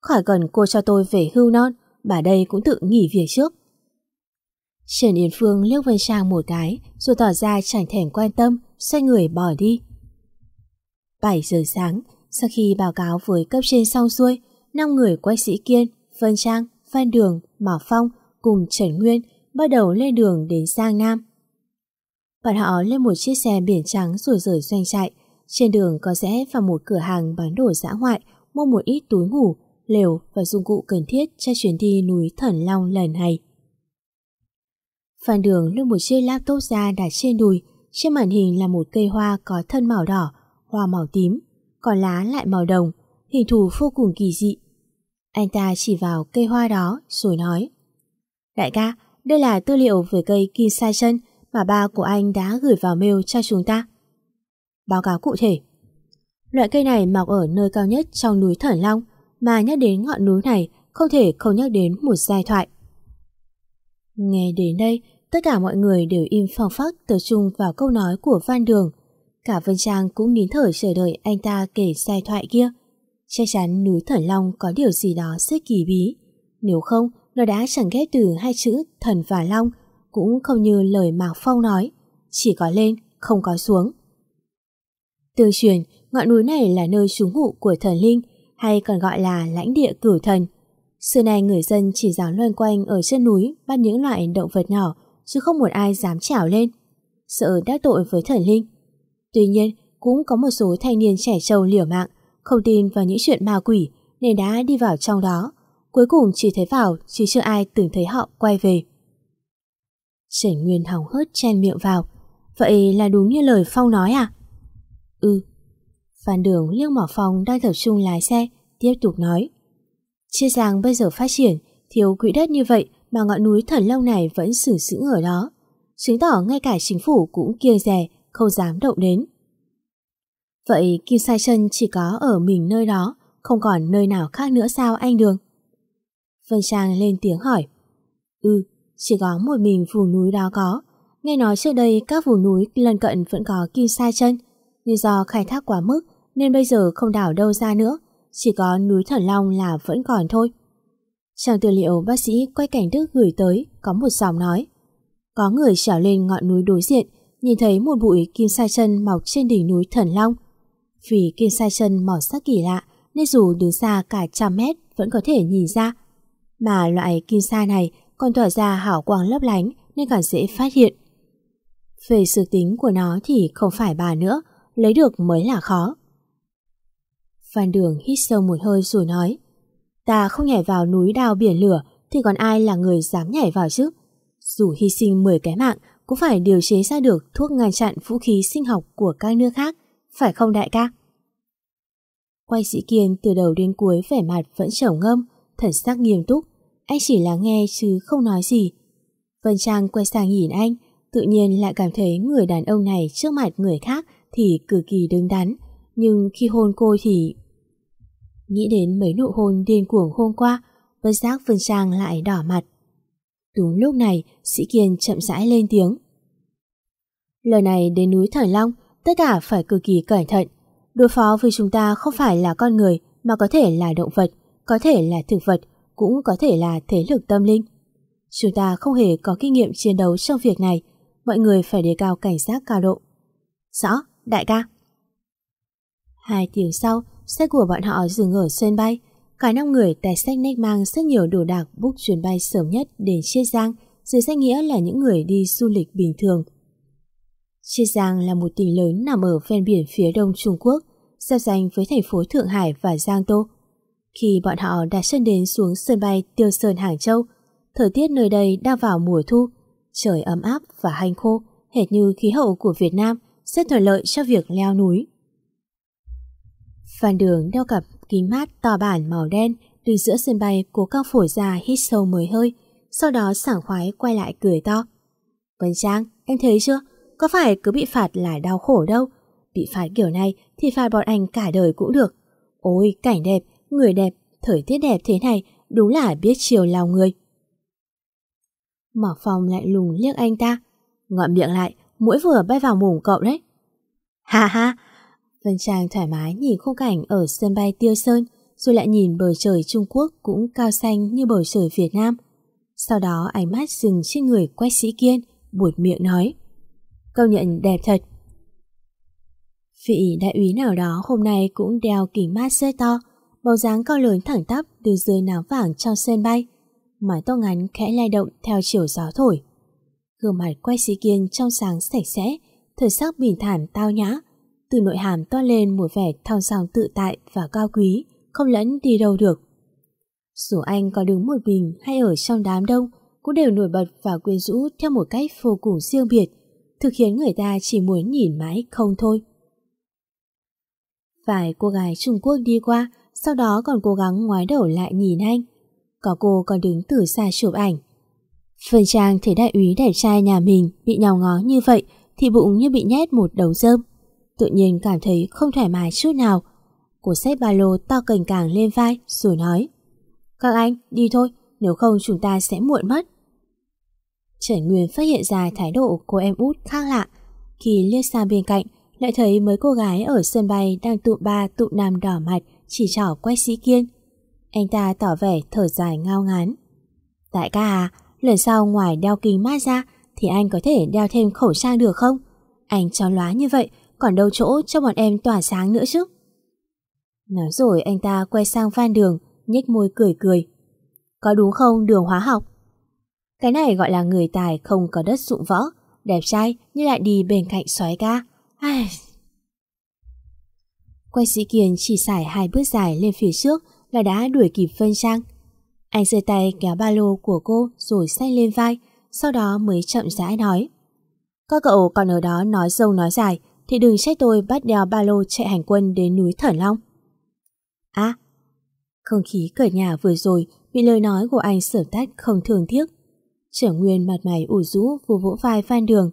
Khỏi cần cô cho tôi về hưu non, bà đây cũng tự nghỉ việc trước. Trần Yến Phương liếc Vân Trang một cái rồi tỏ ra chẳng thèm quan tâm, xoay người bỏ đi. 7 giờ sáng, sau khi báo cáo với cấp trên xong xuôi, năm người quay sĩ Kiên, Vân Trang, Phan Đường, Mỏ Phong cùng Trần Nguyên bắt đầu lên đường đến Giang Nam. Bọn họ lên một chiếc xe biển trắng rồi rời doanh trại. Trên đường có rẽ vào một cửa hàng bán đồ dã ngoại, mua một ít túi ngủ, lều và dụng cụ cần thiết cho chuyến đi núi Thần Long lần này. Phan Đường lưu một chiếc laptop ra đặt trên đùi, trên màn hình là một cây hoa có thân màu đỏ, hoa màu tím, còn lá lại màu đồng, hình thù vô cùng kỳ dị. Anh ta chỉ vào cây hoa đó rồi nói Đại ca, đây là tư liệu về cây kim sai chân mà ba của anh đã gửi vào mail cho chúng ta. Báo cáo cụ thể Loại cây này mọc ở nơi cao nhất trong núi Thẩn Long mà nhắc đến ngọn núi này không thể không nhắc đến một giai thoại. Nghe đến đây, tất cả mọi người đều im phăng phắc tập trung vào câu nói của Văn Đường. Cả Vân Trang cũng nín thở chờ đợi anh ta kể sai thoại kia. Chắc chắn núi Thần Long có điều gì đó rất kỳ bí. Nếu không, nó đã chẳng ghép từ hai chữ thần và long, cũng không như lời Mạc Phong nói, chỉ có lên, không có xuống. Tương truyền, ngọn núi này là nơi trú ngụ của thần linh, hay còn gọi là lãnh địa cửu thần. Xưa nay người dân chỉ dám loanh quanh ở chân núi bắt những loại động vật nhỏ, chứ không một ai dám trèo lên, sợ đắc tội với thần linh. Tuy nhiên, cũng có một số thanh niên trẻ trâu liều mạng, không tin vào những chuyện ma quỷ nên đã đi vào trong đó. Cuối cùng chỉ thấy vào chứ chưa ai từng thấy họ quay về. Trần Nguyên hỏng hớt chen miệng vào. Vậy là đúng như lời Phong nói à? Ừ. Phan Đường liếc mỏ Phong đang tập trung lái xe, tiếp tục nói chưa rằng bây giờ phát triển, thiếu quỹ đất như vậy mà ngọn núi thần long này vẫn xử sững ở đó. Chứng tỏ ngay cả chính phủ cũng kiêng rè, không dám động đến. Vậy Kim Sai Chân chỉ có ở mình nơi đó, không còn nơi nào khác nữa sao anh Đường? Vân Trang lên tiếng hỏi. Ừ, chỉ có một mình vùng núi đó có. Nghe nói trước đây các vùng núi lân cận vẫn có Kim Sai Chân, nhưng do khai thác quá mức nên bây giờ không đảo đâu ra nữa, chỉ có núi Thần Long là vẫn còn thôi. Trong tư liệu bác sĩ quay cảnh Đức gửi tới có một dòng nói Có người trèo lên ngọn núi đối diện nhìn thấy một bụi kim sai chân mọc trên đỉnh núi Thần Long. Vì kim sai chân màu sắc kỳ lạ nên dù đứng xa cả trăm mét vẫn có thể nhìn ra. Mà loại kim sa này còn tỏa ra hảo quang lấp lánh nên càng dễ phát hiện. Về sự tính của nó thì không phải bà nữa, lấy được mới là khó. Phan Đường hít sâu một hơi rồi nói Ta không nhảy vào núi đào biển lửa thì còn ai là người dám nhảy vào chứ? Dù hy sinh 10 cái mạng cũng phải điều chế ra được thuốc ngăn chặn vũ khí sinh học của các nước khác, phải không đại ca? Quay sĩ Kiên từ đầu đến cuối vẻ mặt vẫn trầm ngâm, thần sắc nghiêm túc. Anh chỉ lắng nghe chứ không nói gì. Vân Trang quay sang nhìn anh, tự nhiên lại cảm thấy người đàn ông này trước mặt người khác thì cực kỳ đứng đắn. Nhưng khi hôn cô thì... Nghĩ đến mấy nụ hôn điên cuồng hôm qua, bất giác Vân Trang lại đỏ mặt. Đúng lúc này, sĩ Kiên chậm rãi lên tiếng. Lời này đến núi Thần Long, tất cả phải cực kỳ cẩn thận. Đối phó với chúng ta không phải là con người, mà có thể là động vật, có thể là thực vật, cũng có thể là thế lực tâm linh. Chúng ta không hề có kinh nghiệm chiến đấu trong việc này, mọi người phải đề cao cảnh giác cao độ. Rõ, đại ca. Hai tiếng sau, xe của bọn họ dừng ở sân bay. Cả năm người tài sách nách mang rất nhiều đồ đạc book chuyến bay sớm nhất đến Chiết Giang, dưới danh nghĩa là những người đi du lịch bình thường. Chiết Giang là một tỉnh lớn nằm ở ven biển phía đông Trung Quốc, giáp danh với thành phố Thượng Hải và Giang Tô. Khi bọn họ đặt chân đến xuống sân bay Tiêu Sơn Hàng Châu, thời tiết nơi đây đang vào mùa thu, trời ấm áp và hanh khô, hệt như khí hậu của Việt Nam, rất thuận lợi cho việc leo núi. Phan Đường đeo cặp kính mát to bản màu đen đứng giữa sân bay cố cao phổi ra hít sâu mới hơi, sau đó sảng khoái quay lại cười to. Vân Trang, em thấy chưa? Có phải cứ bị phạt là đau khổ đâu. Bị phạt kiểu này thì phạt bọn anh cả đời cũng được. Ôi, cảnh đẹp, người đẹp, thời tiết đẹp thế này đúng là biết chiều lòng người. Mỏ phòng lại lùng liếc anh ta. Ngọn miệng lại, mũi vừa bay vào mồm cậu đấy. Ha ha, Vân Trang thoải mái nhìn khung cảnh ở sân bay Tiêu Sơn, rồi lại nhìn bầu trời Trung Quốc cũng cao xanh như bầu trời Việt Nam. Sau đó ánh mắt dừng trên người quách sĩ kiên, buột miệng nói. Câu nhận đẹp thật. Vị đại úy nào đó hôm nay cũng đeo kính mát rơi to, bầu dáng cao lớn thẳng tắp từ dưới náo vàng trong sân bay. Mái tóc ngắn khẽ lay động theo chiều gió thổi. Gương mặt quay sĩ kiên trong sáng sạch sẽ, thời sắc bình thản tao nhã, từ nội hàm toát lên một vẻ thong song tự tại và cao quý, không lẫn đi đâu được. Dù anh có đứng một mình hay ở trong đám đông, cũng đều nổi bật và quyến rũ theo một cách vô cùng riêng biệt, thực khiến người ta chỉ muốn nhìn mãi không thôi. Vài cô gái Trung Quốc đi qua, sau đó còn cố gắng ngoái đầu lại nhìn anh. Có cô còn đứng từ xa chụp ảnh. Phần Trang thấy đại úy đẹp trai nhà mình bị nhào ngó như vậy thì bụng như bị nhét một đầu rơm tự nhiên cảm thấy không thoải mái chút nào. Cô xếp ba lô to cành càng lên vai rồi nói Các anh, đi thôi, nếu không chúng ta sẽ muộn mất. Trần Nguyên phát hiện ra thái độ của em út khác lạ. Khi liếc sang bên cạnh, lại thấy mấy cô gái ở sân bay đang tụ ba tụ nam đỏ mặt chỉ trỏ quay sĩ kiên. Anh ta tỏ vẻ thở dài ngao ngán. Đại ca à, lần sau ngoài đeo kính mát ra thì anh có thể đeo thêm khẩu trang được không? Anh cho lóa như vậy còn đâu chỗ cho bọn em tỏa sáng nữa chứ. Nói rồi anh ta quay sang Phan Đường, nhếch môi cười cười. Có đúng không đường hóa học? Cái này gọi là người tài không có đất dụng võ, đẹp trai nhưng lại đi bên cạnh sói ca. Ai... Quay sĩ Kiên chỉ xài hai bước dài lên phía trước là đã đuổi kịp Vân trang. Anh giơ tay kéo ba lô của cô rồi xách lên vai, sau đó mới chậm rãi nói. Các cậu còn ở đó nói dâu nói dài thì đừng trách tôi bắt đèo ba lô chạy hành quân đến núi Thở Long. À, không khí cởi nhà vừa rồi bị lời nói của anh sở tách không thường tiếc. Trở Nguyên mặt mày ủ rũ vù vỗ vai Phan Đường.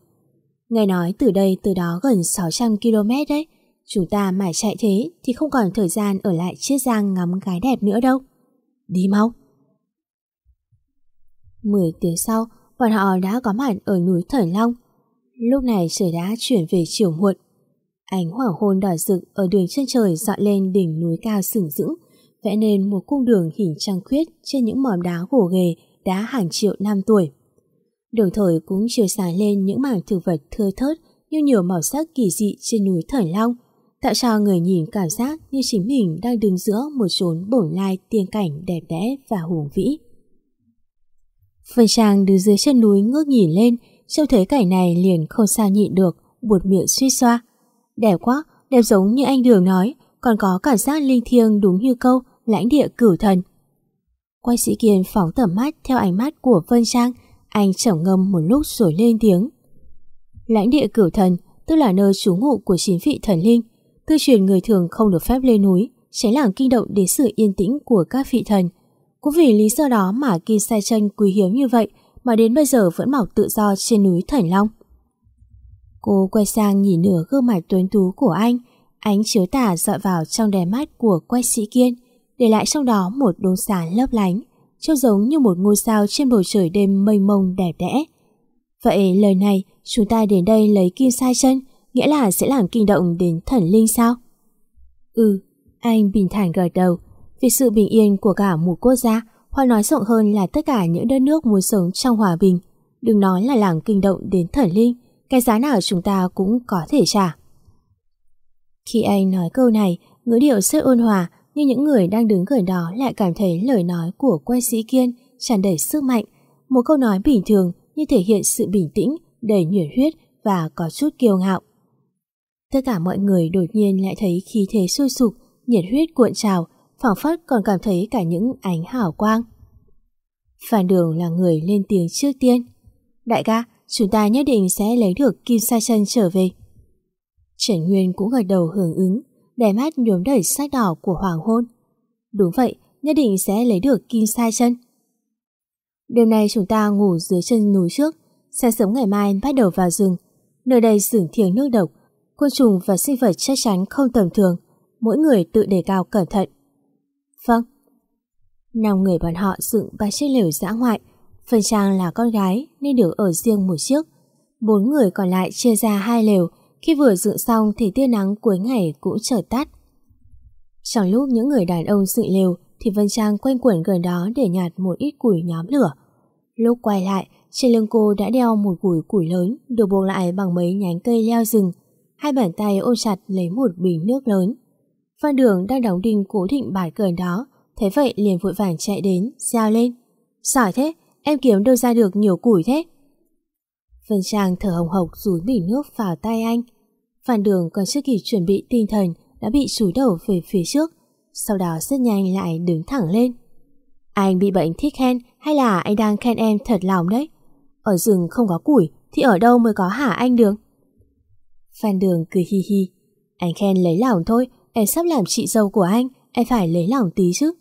Nghe nói từ đây từ đó gần 600 km đấy. Chúng ta mãi chạy thế thì không còn thời gian ở lại chiết giang ngắm gái đẹp nữa đâu. Đi mau. Mười tiếng sau, bọn họ đã có mặt ở núi Thở Long. Lúc này trời đã chuyển về chiều muộn. Ánh hoàng hôn đỏ rực ở đường chân trời dọn lên đỉnh núi cao sừng sững, vẽ nên một cung đường hình trăng khuyết trên những mỏm đá gồ ghề đã hàng triệu năm tuổi. Đường thời cũng chiếu sáng lên những mảng thực vật thưa thớt như nhiều màu sắc kỳ dị trên núi Thần Long, tạo cho người nhìn cảm giác như chính mình đang đứng giữa một chốn bổn lai tiên cảnh đẹp đẽ và hùng vĩ. Phần Trang đứng dưới chân núi ngước nhìn lên, trông thấy cảnh này liền không sao nhịn được, buột miệng suy xoa. Đẹp quá, đẹp giống như anh Đường nói, còn có cảm giác linh thiêng đúng như câu lãnh địa cửu thần. Quay sĩ Kiên phóng tầm mắt theo ánh mắt của Vân Trang, anh trầm ngâm một lúc rồi lên tiếng. Lãnh địa cửu thần, tức là nơi trú ngụ của chín vị thần linh, tư truyền người thường không được phép lên núi, tránh làm kinh động đến sự yên tĩnh của các vị thần. Cũng vì lý do đó mà Kim Sai chân quý hiếm như vậy mà đến bây giờ vẫn mọc tự do trên núi Thần Long. Cô quay sang nhìn nửa gương mặt tuấn tú của anh, ánh chiếu tả dọi vào trong đèn mắt của quay sĩ kiên, để lại trong đó một đốm sáng lấp lánh, trông giống như một ngôi sao trên bầu trời đêm mênh mông đẹp đẽ. Vậy lời này, chúng ta đến đây lấy kim sai chân, nghĩa là sẽ làm kinh động đến thần linh sao? Ừ, anh bình thản gật đầu, vì sự bình yên của cả một quốc gia, hoặc nói rộng hơn là tất cả những đất nước muốn sống trong hòa bình. Đừng nói là làm kinh động đến thần linh, cái giá nào chúng ta cũng có thể trả. Khi anh nói câu này, ngữ điệu rất ôn hòa, nhưng những người đang đứng gần đó lại cảm thấy lời nói của quay sĩ kiên tràn đầy sức mạnh. Một câu nói bình thường như thể hiện sự bình tĩnh, đầy nhiệt huyết và có chút kiêu ngạo. Tất cả mọi người đột nhiên lại thấy khí thế sôi sục, nhiệt huyết cuộn trào, phảng phất còn cảm thấy cả những ánh hào quang. Phan Đường là người lên tiếng trước tiên. Đại ca, chúng ta nhất định sẽ lấy được Kim Sa Chân trở về. Trần Nguyên cũng gật đầu hưởng ứng, đè mắt nhuốm đẩy sắc đỏ của hoàng hôn. Đúng vậy, nhất định sẽ lấy được Kim Sa Chân. Đêm nay chúng ta ngủ dưới chân núi trước, sáng sớm ngày mai bắt đầu vào rừng. Nơi đây sửng thiêng nước độc, côn trùng và sinh vật chắc chắn không tầm thường. Mỗi người tự đề cao cẩn thận. Vâng. Năm người bọn họ dựng ba chiếc lều dã ngoại. Phần Trang là con gái nên được ở riêng một chiếc. Bốn người còn lại chia ra hai lều. Khi vừa dựng xong thì tia nắng cuối ngày cũng trở tắt. Trong lúc những người đàn ông dựng lều thì Vân Trang quanh quẩn gần đó để nhặt một ít củi nhóm lửa. Lúc quay lại, trên lưng cô đã đeo một củi củi lớn được buộc lại bằng mấy nhánh cây leo rừng. Hai bàn tay ôm chặt lấy một bình nước lớn. Phan Đường đang đóng đinh cố định bài gần đó, thế vậy liền vội vàng chạy đến, giao lên. Giỏi thế, em kiếm đâu ra được nhiều củi thế? Vân Trang thở hồng hộc rúi bỉ nước vào tay anh. Phản Đường còn chưa kịp chuẩn bị tinh thần đã bị chúi đầu về phía trước, sau đó rất nhanh lại đứng thẳng lên. Anh bị bệnh thích khen hay là anh đang khen em thật lòng đấy? Ở rừng không có củi thì ở đâu mới có hả anh Đường? Phan Đường cười hi hi. Anh khen lấy lòng thôi, Em sắp làm chị dâu của anh Em phải lấy lòng tí chứ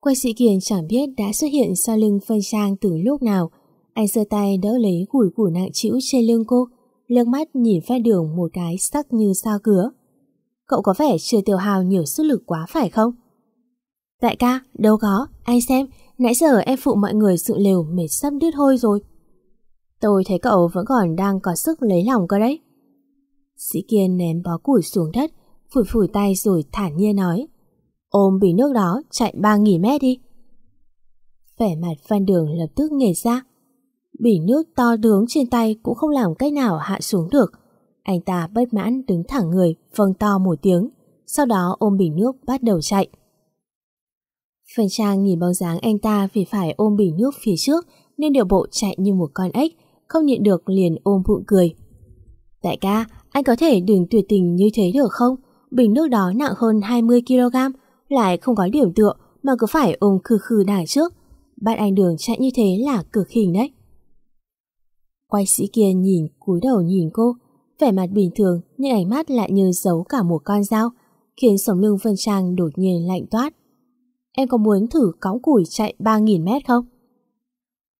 Quay sĩ Kiền chẳng biết đã xuất hiện sau lưng phân trang từ lúc nào. Anh giơ tay đỡ lấy gủi củ nặng chịu trên lưng cô Lương mắt nhìn pha đường một cái sắc như sao cứa. Cậu có vẻ chưa tiêu hào nhiều sức lực quá phải không? Đại ca, đâu có, anh xem Nãy giờ em phụ mọi người sự lều mệt sắp đứt hôi rồi. Tôi thấy cậu vẫn còn đang có sức lấy lòng cơ đấy. Sĩ Kiên ném bó củi xuống đất phủi phủi tay rồi thản nhiên nói ôm bình nước đó chạy 3.000 mét đi. Vẻ mặt Phan Đường lập tức nghề ra. Bỉ nước to tướng trên tay cũng không làm cách nào hạ xuống được. Anh ta bất mãn đứng thẳng người, vâng to một tiếng, sau đó ôm bình nước bắt đầu chạy. Phần Trang nhìn bóng dáng anh ta vì phải ôm bình nước phía trước nên điều bộ chạy như một con ếch, không nhịn được liền ôm bụng cười. Đại ca, anh có thể đừng tuyệt tình như thế được không? Bình nước đó nặng hơn 20kg, lại không có điểm tựa mà cứ phải ôm khư khư đài trước. Bạn anh đường chạy như thế là cực hình đấy. Quay sĩ kia nhìn, cúi đầu nhìn cô, vẻ mặt bình thường nhưng ánh mắt lại như giấu cả một con dao, khiến sống lưng Vân Trang đột nhiên lạnh toát. Em có muốn thử cõng củi chạy 3.000 mét không?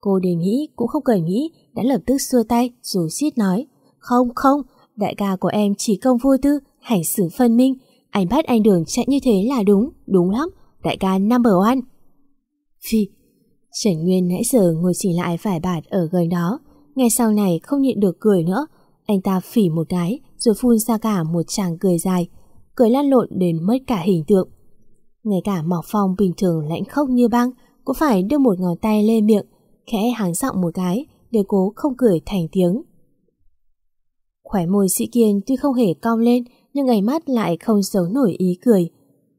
Cô đề nghĩ cũng không cần nghĩ, đã lập tức xua tay rồi xít nói. Không, không, đại ca của em chỉ công vô tư, hành xử phân minh. Anh bắt anh đường chạy như thế là đúng, đúng lắm, đại ca number one. Phi, Trần Nguyên nãy giờ ngồi chỉ lại vải bạt ở gần đó, ngay sau này không nhịn được cười nữa. Anh ta phỉ một cái rồi phun ra cả một tràng cười dài, cười lăn lộn đến mất cả hình tượng. Ngay cả Mọc Phong bình thường lạnh khốc như băng cũng phải đưa một ngón tay lên miệng, khẽ háng giọng một cái để cố không cười thành tiếng. Khỏe môi sĩ kiên tuy không hề cong lên nhưng ánh mắt lại không giấu nổi ý cười.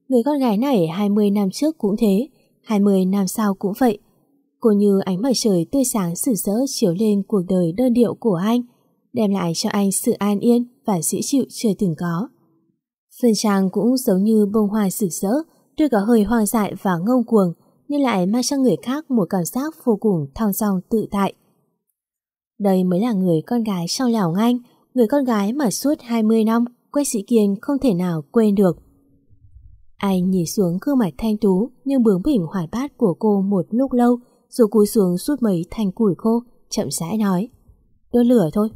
Người con gái này 20 năm trước cũng thế, 20 năm sau cũng vậy. Cô như ánh mặt trời tươi sáng sử rỡ chiếu lên cuộc đời đơn điệu của anh, đem lại cho anh sự an yên và dễ chịu chưa từng có. Phần trang cũng giống như bông hoa sử rỡ, tuy có hơi hoang dại và ngông cuồng, nhưng lại mang cho người khác một cảm giác vô cùng thong dong tự tại. Đây mới là người con gái trong lòng anh, người con gái mà suốt 20 năm Quách Sĩ Kiên không thể nào quên được. Anh nhìn xuống gương mặt thanh tú nhưng bướng bỉnh hoạt bát của cô một lúc lâu rồi cúi xuống rút mấy thanh củi khô, chậm rãi nói. Đốt lửa thôi.